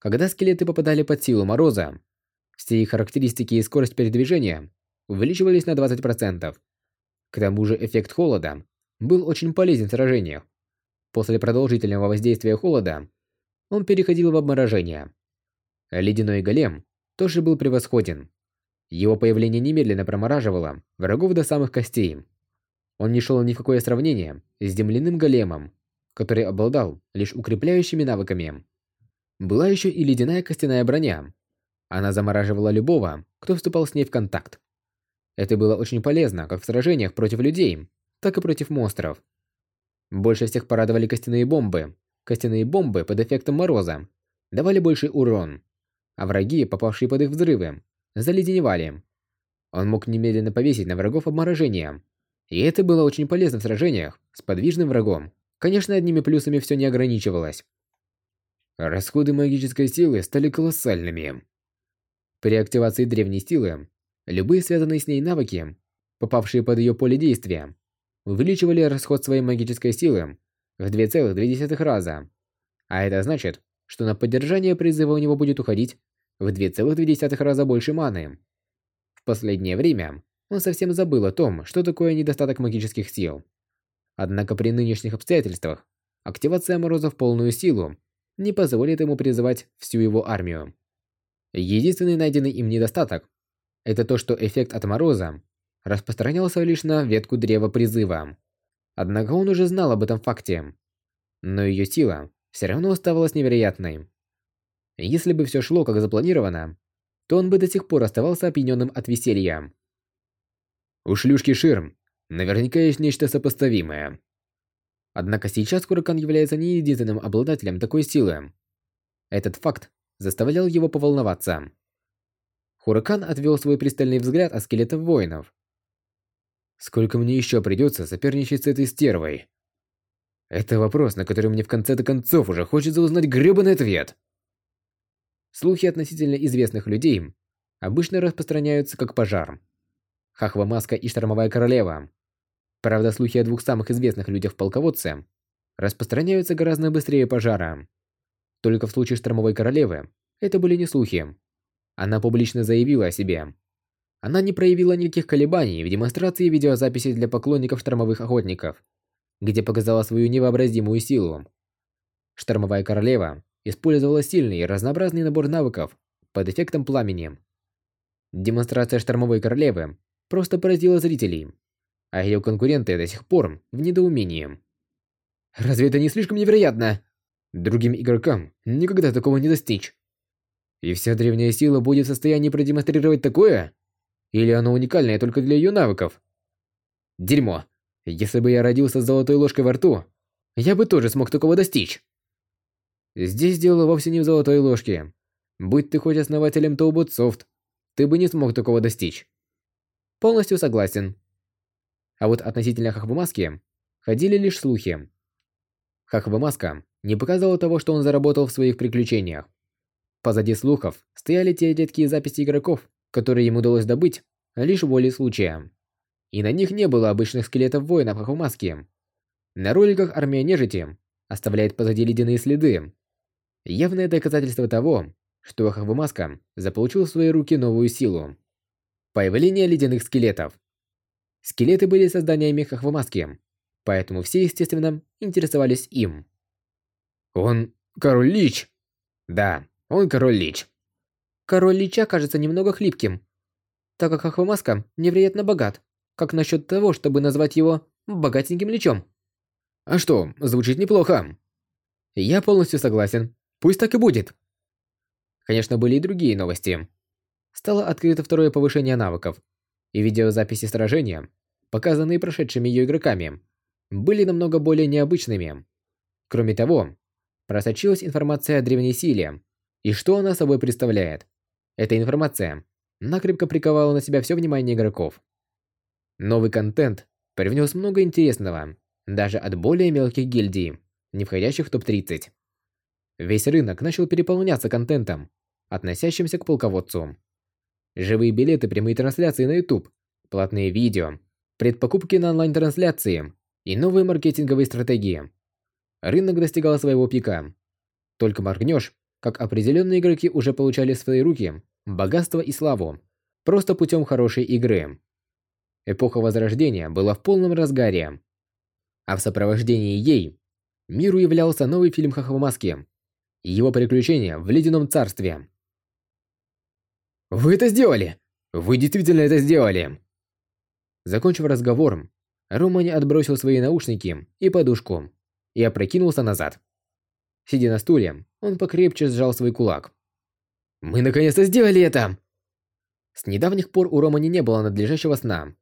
Когда скелеты попадали под силу Мороза, все их характеристики и скорость передвижения увеличивались на 20%. К тому же эффект холода был очень полезен в сражениях. После продолжительного воздействия холода он переходил в обморожение. Ледяной голем тоже был превосходен. Его появление немедленно промораживало врагов до самых костей. Он не шел ни в какое сравнение с земляным големом, который обладал лишь укрепляющими навыками. Была еще и ледяная костяная броня, она замораживала любого, кто вступал с ней в контакт. Это было очень полезно как в сражениях против людей, так и против монстров. Больше всех порадовали костяные бомбы. Костяные бомбы под эффектом мороза давали больший урон, а враги, попавшие под их взрывы, заледеневали. Он мог немедленно повесить на врагов обморожение. И это было очень полезно в сражениях с подвижным врагом. Конечно, одними плюсами все не ограничивалось. Расходы магической силы стали колоссальными. При активации древней силы, любые связанные с ней навыки, попавшие под ее поле действия, увеличивали расход своей магической силы в 2,2 раза. А это значит, что на поддержание призыва у него будет уходить в 2,2 раза больше маны. В последнее время он совсем забыл о том, что такое недостаток магических сил. Однако при нынешних обстоятельствах активация Мороза в полную силу не позволит ему призывать всю его армию. Единственный найденный им недостаток – это то, что эффект от мороза распространялся лишь на ветку древа призыва. Однако он уже знал об этом факте. Но ее сила все равно оставалась невероятной. Если бы все шло как запланировано, то он бы до сих пор оставался опьяненным от веселья. У шлюшки Ширм наверняка есть нечто сопоставимое. Однако сейчас Хуракан является не единственным обладателем такой силы. Этот факт заставлял его поволноваться. Хуракан отвел свой пристальный взгляд от скелетов воинов. Сколько мне еще придется соперничать с этой стервой? Это вопрос, на который мне в конце-то концов уже хочется узнать гребаный ответ. Слухи относительно известных людей обычно распространяются как пожар. Хахва Маска и Штормовая Королева. Правда, слухи о двух самых известных людях в полководце распространяются гораздо быстрее пожара. Только в случае Штормовой Королевы это были не слухи. Она публично заявила о себе. Она не проявила никаких колебаний в демонстрации видеозаписи для поклонников Штормовых Охотников, где показала свою невообразимую силу. Штормовая Королева использовала сильный и разнообразный набор навыков под эффектом пламени. Демонстрация Штормовой Королевы просто поразила зрителей, а ее конкуренты до сих пор в недоумении. Разве это не слишком невероятно? Другим игрокам никогда такого не достичь. И вся древняя сила будет в состоянии продемонстрировать такое? Или оно уникальное только для ее навыков? Дерьмо. Если бы я родился с золотой ложкой во рту, я бы тоже смог такого достичь. Здесь дело вовсе не в золотой ложке. Будь ты хоть основателем Toolbot Soft, ты бы не смог такого достичь. Полностью согласен. А вот относительно Хахвамаски ходили лишь слухи. Хахвамаска не показала того, что он заработал в своих приключениях. Позади слухов стояли те редкие записи игроков, которые ему удалось добыть лишь волей случая. И на них не было обычных скелетов воинов Хахвамаски. На роликах армия нежити оставляет позади ледяные следы, Явное доказательство того, что Хахвамаска заполучил в свои руки новую силу. Появление ледяных скелетов. Скелеты были созданиями Хахвамаски, поэтому все, естественно, интересовались им. Он король Лич. Да, он король Лич. Король Лича кажется немного хлипким, так как Хахвамаска невероятно богат. Как насчет того, чтобы назвать его богатеньким личом? А что, звучит неплохо. Я полностью согласен. Пусть так и будет. Конечно, были и другие новости. Стало открыто второе повышение навыков, и видеозаписи сражения, показанные прошедшими ее игроками, были намного более необычными. Кроме того, просочилась информация о древней силе и что она собой представляет. Эта информация накрепко приковала на себя все внимание игроков. Новый контент привнес много интересного, даже от более мелких гильдий, не входящих в топ-30. Весь рынок начал переполняться контентом, относящимся к полководцу. Живые билеты, прямые трансляции на YouTube, платные видео, предпокупки на онлайн-трансляции и новые маркетинговые стратегии. Рынок достигал своего пика. Только моргнешь, как определенные игроки уже получали в свои руки богатство и славу, просто путем хорошей игры. Эпоха Возрождения была в полном разгаре. А в сопровождении ей миру являлся новый фильм Хахвамаски его приключения в Ледяном Царстве. «Вы это сделали! Вы действительно это сделали!» Закончив разговор, Романи отбросил свои наушники и подушку и опрокинулся назад. Сидя на стуле, он покрепче сжал свой кулак. «Мы наконец-то сделали это!» С недавних пор у Романи не было надлежащего сна.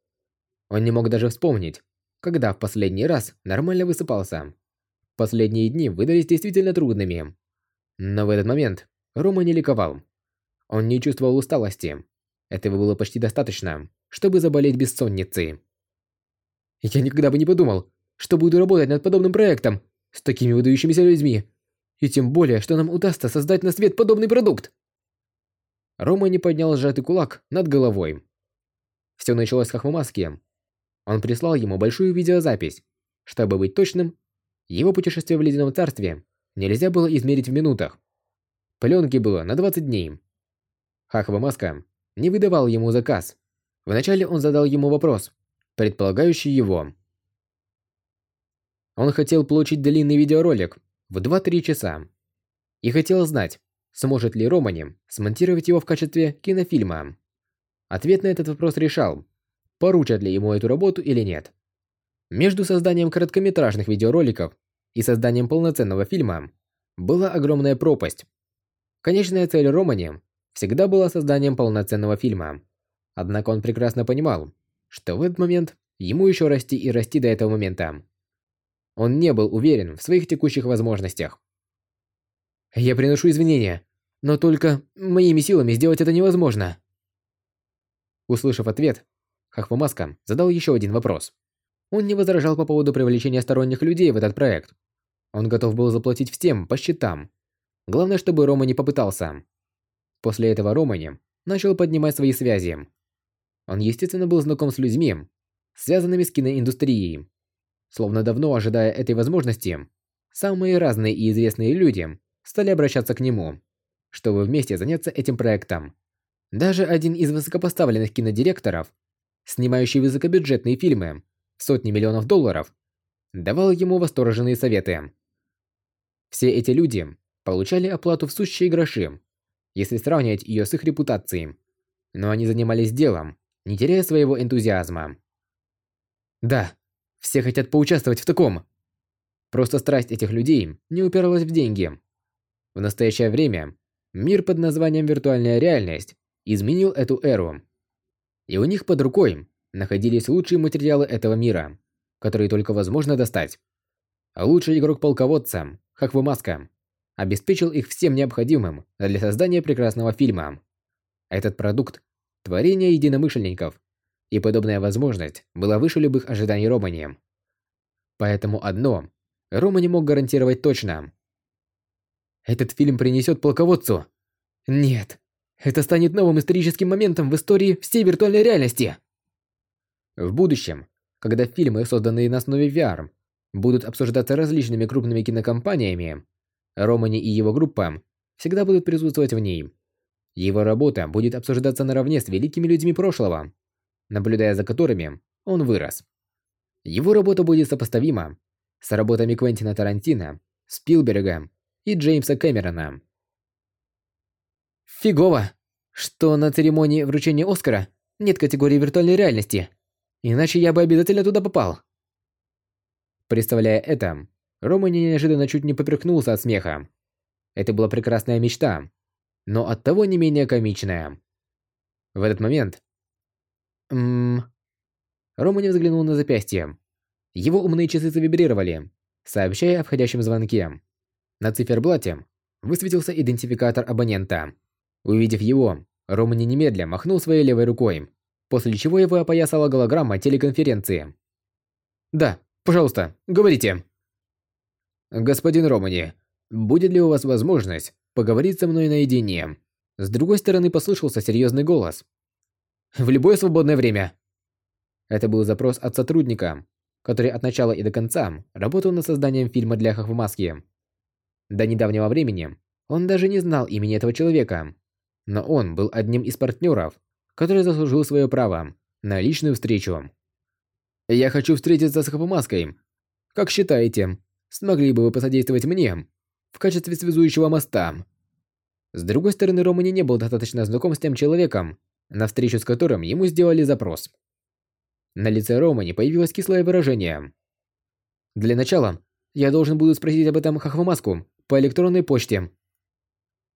Он не мог даже вспомнить, когда в последний раз нормально высыпался. Последние дни выдались действительно трудными. Но в этот момент Рома не ликовал. Он не чувствовал усталости. Этого было почти достаточно, чтобы заболеть бессонницей. Я никогда бы не подумал, что буду работать над подобным проектом с такими выдающимися людьми. И тем более, что нам удастся создать на свет подобный продукт. Рома не поднял сжатый кулак над головой. Все началось с Хахмамаски. Он прислал ему большую видеозапись. Чтобы быть точным, его путешествие в Ледяном Царстве нельзя было измерить в минутах. Пленки было на 20 дней. Хахва Маска не выдавал ему заказ. Вначале он задал ему вопрос, предполагающий его. Он хотел получить длинный видеоролик в 2-3 часа. И хотел знать, сможет ли Романи смонтировать его в качестве кинофильма. Ответ на этот вопрос решал, поручат ли ему эту работу или нет. Между созданием короткометражных видеороликов и созданием полноценного фильма была огромная пропасть. Конечная цель Романи всегда была созданием полноценного фильма. Однако он прекрасно понимал, что в этот момент ему еще расти и расти до этого момента. Он не был уверен в своих текущих возможностях. Я приношу извинения, но только моими силами сделать это невозможно. Услышав ответ, Хахвамаска задал еще один вопрос. Он не возражал по поводу привлечения сторонних людей в этот проект. Он готов был заплатить всем по счетам. Главное, чтобы Рома не попытался. После этого Романи начал поднимать свои связи. Он, естественно, был знаком с людьми, связанными с киноиндустрией. Словно давно ожидая этой возможности, самые разные и известные люди стали обращаться к нему, чтобы вместе заняться этим проектом. Даже один из высокопоставленных кинодиректоров, снимающий высокобюджетные фильмы в сотни миллионов долларов, давал ему восторженные советы. Все эти люди получали оплату в сущие гроши, если сравнивать ее с их репутацией. Но они занимались делом, не теряя своего энтузиазма. Да, все хотят поучаствовать в таком. Просто страсть этих людей не упиралась в деньги. В настоящее время мир под названием «Виртуальная реальность» изменил эту эру. И у них под рукой находились лучшие материалы этого мира, которые только возможно достать. А лучший игрок полководца, Хаквамаска, обеспечил их всем необходимым для создания прекрасного фильма. Этот продукт – творение единомышленников, и подобная возможность была выше любых ожиданий Романи. Поэтому одно Рома не мог гарантировать точно. Этот фильм принесет полководцу. Нет, это станет новым историческим моментом в истории всей виртуальной реальности. В будущем, когда фильмы, созданные на основе VR, будут обсуждаться различными крупными кинокомпаниями, Романи и его группа всегда будут присутствовать в ней. Его работа будет обсуждаться наравне с великими людьми прошлого, наблюдая за которыми он вырос. Его работа будет сопоставима с работами Квентина Тарантино, Спилберга и Джеймса Кэмерона. Фигово, что на церемонии вручения Оскара нет категории виртуальной реальности. Иначе я бы обязательно туда попал. Представляя это, Рома неожиданно чуть не поперхнулся от смеха. Это была прекрасная мечта, но оттого не менее комичная. В этот момент... Ммм... Рома не взглянул на запястье. Его умные часы завибрировали, сообщая о входящем звонке. На циферблате высветился идентификатор абонента. Увидев его, Романи немедля махнул своей левой рукой, после чего его опоясала голограмма телеконференции. «Да, пожалуйста, говорите». «Господин Романи, будет ли у вас возможность поговорить со мной наедине?» С другой стороны послышался серьезный голос. «В любое свободное время». Это был запрос от сотрудника, который от начала и до конца работал над созданием фильма для Хохвамаски. До недавнего времени он даже не знал имени этого человека, но он был одним из партнеров, который заслужил свое право на личную встречу. «Я хочу встретиться с Хохвамаской. Как считаете, смогли бы вы посодействовать мне в качестве связующего моста?» С другой стороны, Романи не был достаточно знаком с тем человеком, на встречу с которым ему сделали запрос. На лице Романи появилось кислое выражение. «Для начала, я должен буду спросить об этом Хахвамаску по электронной почте».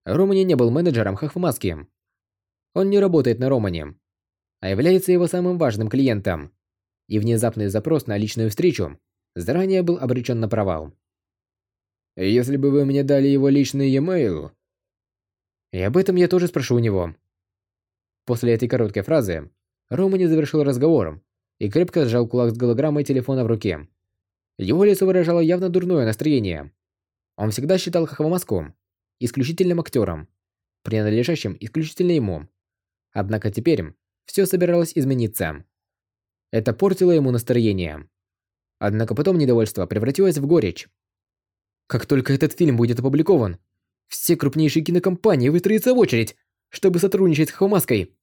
Романи не был менеджером Хахвамаски. Он не работает на Романе, а является его самым важным клиентом. И внезапный запрос на личную встречу заранее был обречен на провал. «Если бы вы мне дали его личный e-mail...» И об этом я тоже спрошу у него. После этой короткой фразы Романи завершил разговор и крепко сжал кулак с голограммой телефона в руке. Его лицо выражало явно дурное настроение. Он всегда считал Хохвамаску исключительным актером, принадлежащим исключительно ему. Однако теперь все собиралось измениться. Это портило ему настроение. Однако потом недовольство превратилось в горечь. Как только этот фильм будет опубликован, все крупнейшие кинокомпании выстроятся в очередь, чтобы сотрудничать с Хохвамаской.